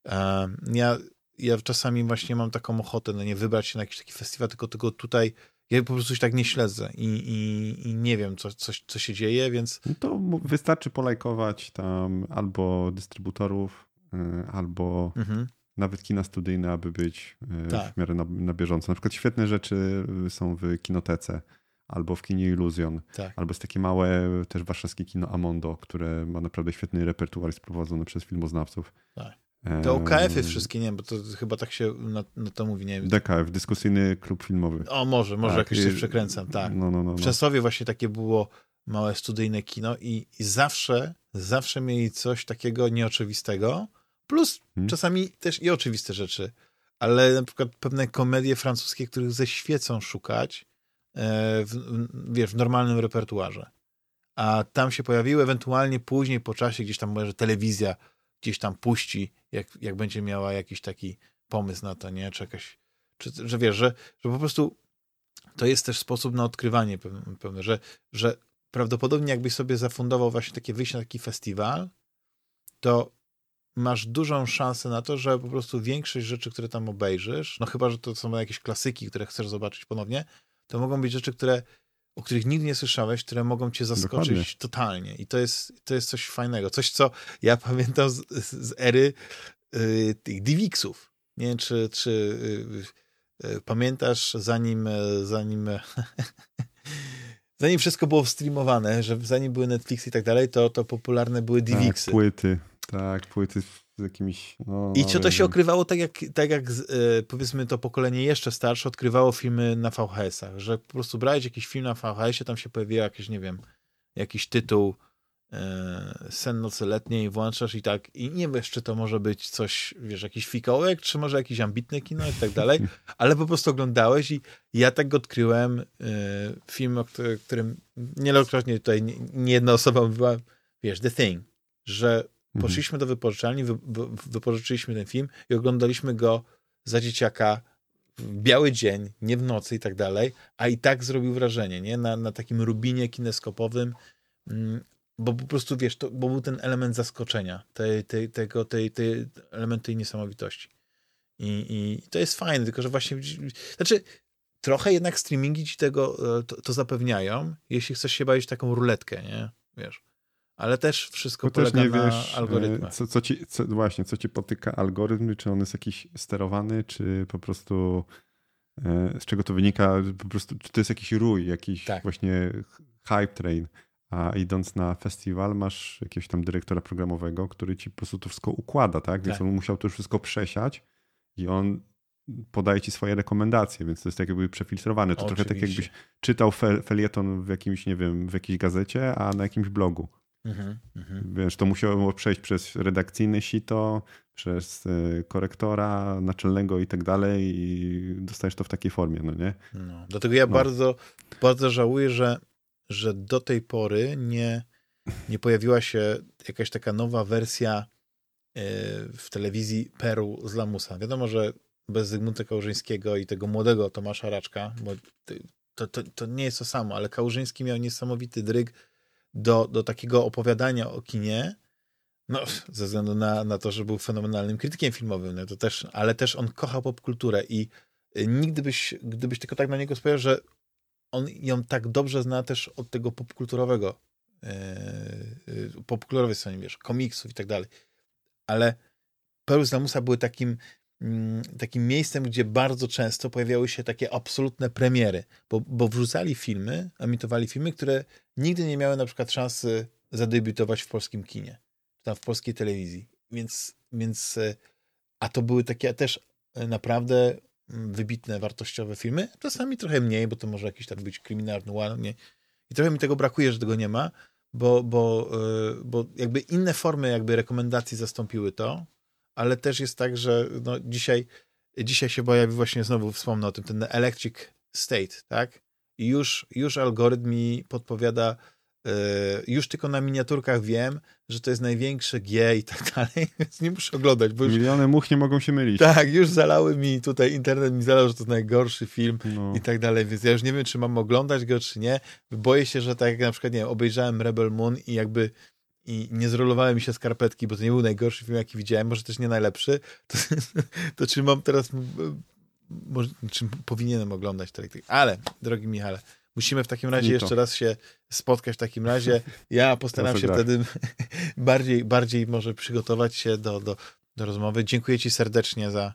e, ja ja czasami właśnie mam taką ochotę, no nie wybrać się na jakiś taki festiwal, tylko tylko tutaj ja po prostu się tak nie śledzę i, i, i nie wiem, co, co, co się dzieje, więc... No to wystarczy polajkować tam albo dystrybutorów, y, albo mhm. nawet kina studyjne, aby być y, tak. w miarę na, na bieżąco. Na przykład świetne rzeczy są w kinotece albo w kinie Illusion, tak. albo jest takie małe też warszawskie kino Amondo, które ma naprawdę świetny repertuar, jest prowadzone przez filmoznawców. Tak. Te OKF-y wszystkie, nie wiem, bo to chyba tak się na, na to mówi, nie wiem. DKF, dyskusyjny klub filmowy. O, może, może tak, jakoś się przekręcam, tak. No, no, no, w no. Częstowie właśnie takie było małe studyjne kino i, i zawsze, zawsze mieli coś takiego nieoczywistego, plus hmm. czasami też i oczywiste rzeczy, ale na przykład pewne komedie francuskie, których ze świecą szukać w, wiesz, w normalnym repertuarze. A tam się pojawiły, ewentualnie później po czasie gdzieś tam może telewizja gdzieś tam puści, jak, jak będzie miała jakiś taki pomysł na to, nie? Czy jakaś, czy, że wiesz, że, że po prostu to jest też sposób na odkrywanie pewne, że, że prawdopodobnie jakbyś sobie zafundował właśnie takie wyjście na taki festiwal, to masz dużą szansę na to, że po prostu większość rzeczy, które tam obejrzysz, no chyba, że to są jakieś klasyki, które chcesz zobaczyć ponownie, to mogą być rzeczy, które o których nigdy nie słyszałeś, które mogą cię zaskoczyć Dokładnie. totalnie. I to jest, to jest coś fajnego. Coś, co ja (laughs) pamiętam z, z ery y, tych Divixów. Nie wiem, czy, czy y, y, pamiętasz, zanim, zanim (laughs) zanim wszystko było streamowane, że zanim były Netflix i tak dalej, to, to popularne były DivXy. Tak, płyty, tak, płyty z jakimiś... No, I co to się okrywało tak jak, tak jak e, powiedzmy to pokolenie jeszcze starsze odkrywało filmy na VHS-ach, że po prostu brałeś jakiś film na VHS-ie, tam się pojawiła jakiś, nie wiem, jakiś tytuł e, Sen nocy letniej, włączasz i tak, i nie wiesz, czy to może być coś, wiesz, jakiś fikołek, czy może jakiś ambitny kino i tak dalej, (laughs) ale po prostu oglądałeś i ja tak odkryłem e, film, o którym nielokrotnie tutaj nie, nie jedna osoba mówiła, wiesz, The Thing, że. Poszliśmy do wypożyczalni, wy, wypożyczyliśmy ten film i oglądaliśmy go za dzieciaka w biały dzień, nie w nocy i tak dalej, a i tak zrobił wrażenie, nie? Na, na takim rubinie kineskopowym, mm, bo po prostu, wiesz, to, bo był ten element zaskoczenia, tej, tej, tego, tej, tej element tej niesamowitości. I, I to jest fajne, tylko że właśnie, znaczy, trochę jednak streamingi ci tego e, to, to zapewniają, jeśli chcesz się bawić taką ruletkę, nie? Wiesz ale też wszystko Bo polega też nie na wiesz, algorytmach. Co, co ci, co, właśnie, co ci potyka algorytm, czy on jest jakiś sterowany, czy po prostu e, z czego to wynika, po prostu, czy to jest jakiś rój, jakiś tak. właśnie hype train, a idąc na festiwal masz jakiegoś tam dyrektora programowego, który ci po prostu to wszystko układa, tak? Więc tak. on musiał to już wszystko przesiać i on podaje ci swoje rekomendacje, więc to jest tak jakby przefiltrowane. To Oczywiście. trochę tak jakbyś czytał felieton w jakimś, nie wiem, w jakiejś gazecie, a na jakimś blogu. Mhm, mhm, Wiesz, to musiało przejść przez redakcyjne sito, przez e, korektora naczelnego i tak dalej i dostajesz to w takiej formie, no nie? No, dlatego ja no. bardzo, bardzo żałuję, że, że do tej pory nie, nie pojawiła się jakaś taka nowa wersja e, w telewizji Peru z Lamusa. Wiadomo, że bez Zygmunta Kałużyńskiego i tego młodego Tomasza Raczka, bo to, to, to nie jest to samo, ale Kałużyński miał niesamowity dryg do, do takiego opowiadania o kinie, no, ze względu na, na to, że był fenomenalnym krytykiem filmowym, no to też, ale też on kocha popkulturę i y, nigdy byś, gdybyś tylko tak na niego spojrzał, że on ją tak dobrze zna też od tego popkulturowego, yy, popkulturowej strony, wiesz, komiksów i tak dalej. Ale Perus Lamusa były takim takim miejscem, gdzie bardzo często pojawiały się takie absolutne premiery, bo, bo wrzucali filmy, emitowali filmy, które nigdy nie miały na przykład szansy zadebiutować w polskim kinie, czy tam w polskiej telewizji. Więc, więc e, a to były takie też e, naprawdę mm, wybitne, wartościowe filmy, czasami trochę mniej, bo to może jakiś tak być kryminalny nie. I trochę mi tego brakuje, że tego nie ma, bo, bo, e, bo jakby inne formy jakby rekomendacji zastąpiły to, ale też jest tak, że no dzisiaj, dzisiaj się pojawi właśnie znowu wspomnę o tym, ten electric state, tak? I już, już algorytm mi podpowiada, yy, już tylko na miniaturkach wiem, że to jest największe G i tak (laughs) dalej, więc nie muszę oglądać. Bo już, Miliony much nie mogą się mylić. Tak, już zalały mi tutaj, internet mi zalał, że to jest najgorszy film no. i tak dalej, więc ja już nie wiem, czy mam oglądać go, czy nie. Boję się, że tak jak na przykład, nie wiem, obejrzałem Rebel Moon i jakby i nie zrolowały mi się skarpetki, bo to nie był najgorszy film, jaki widziałem, może też nie najlepszy, to, (laughs) to czy mam teraz, może, czy powinienem oglądać tak, ale, drogi Michale, musimy w takim razie jeszcze raz się spotkać w takim razie. Ja (laughs) postaram się wtedy (laughs) bardziej, bardziej może przygotować się do, do, do rozmowy. Dziękuję ci serdecznie za,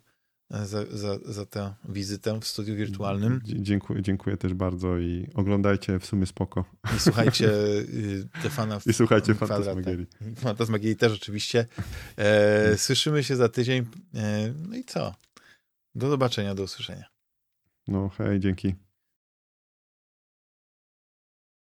za, za, za tę wizytę w studiu wirtualnym. Dziękuję, dziękuję też bardzo i oglądajcie w sumie spoko. I słuchajcie (laughs) y, te fana I słuchajcie Fantasmagierii. Fantasmagierii też oczywiście. E, słyszymy się za tydzień. E, no i co? Do zobaczenia, do usłyszenia. No hej, dzięki.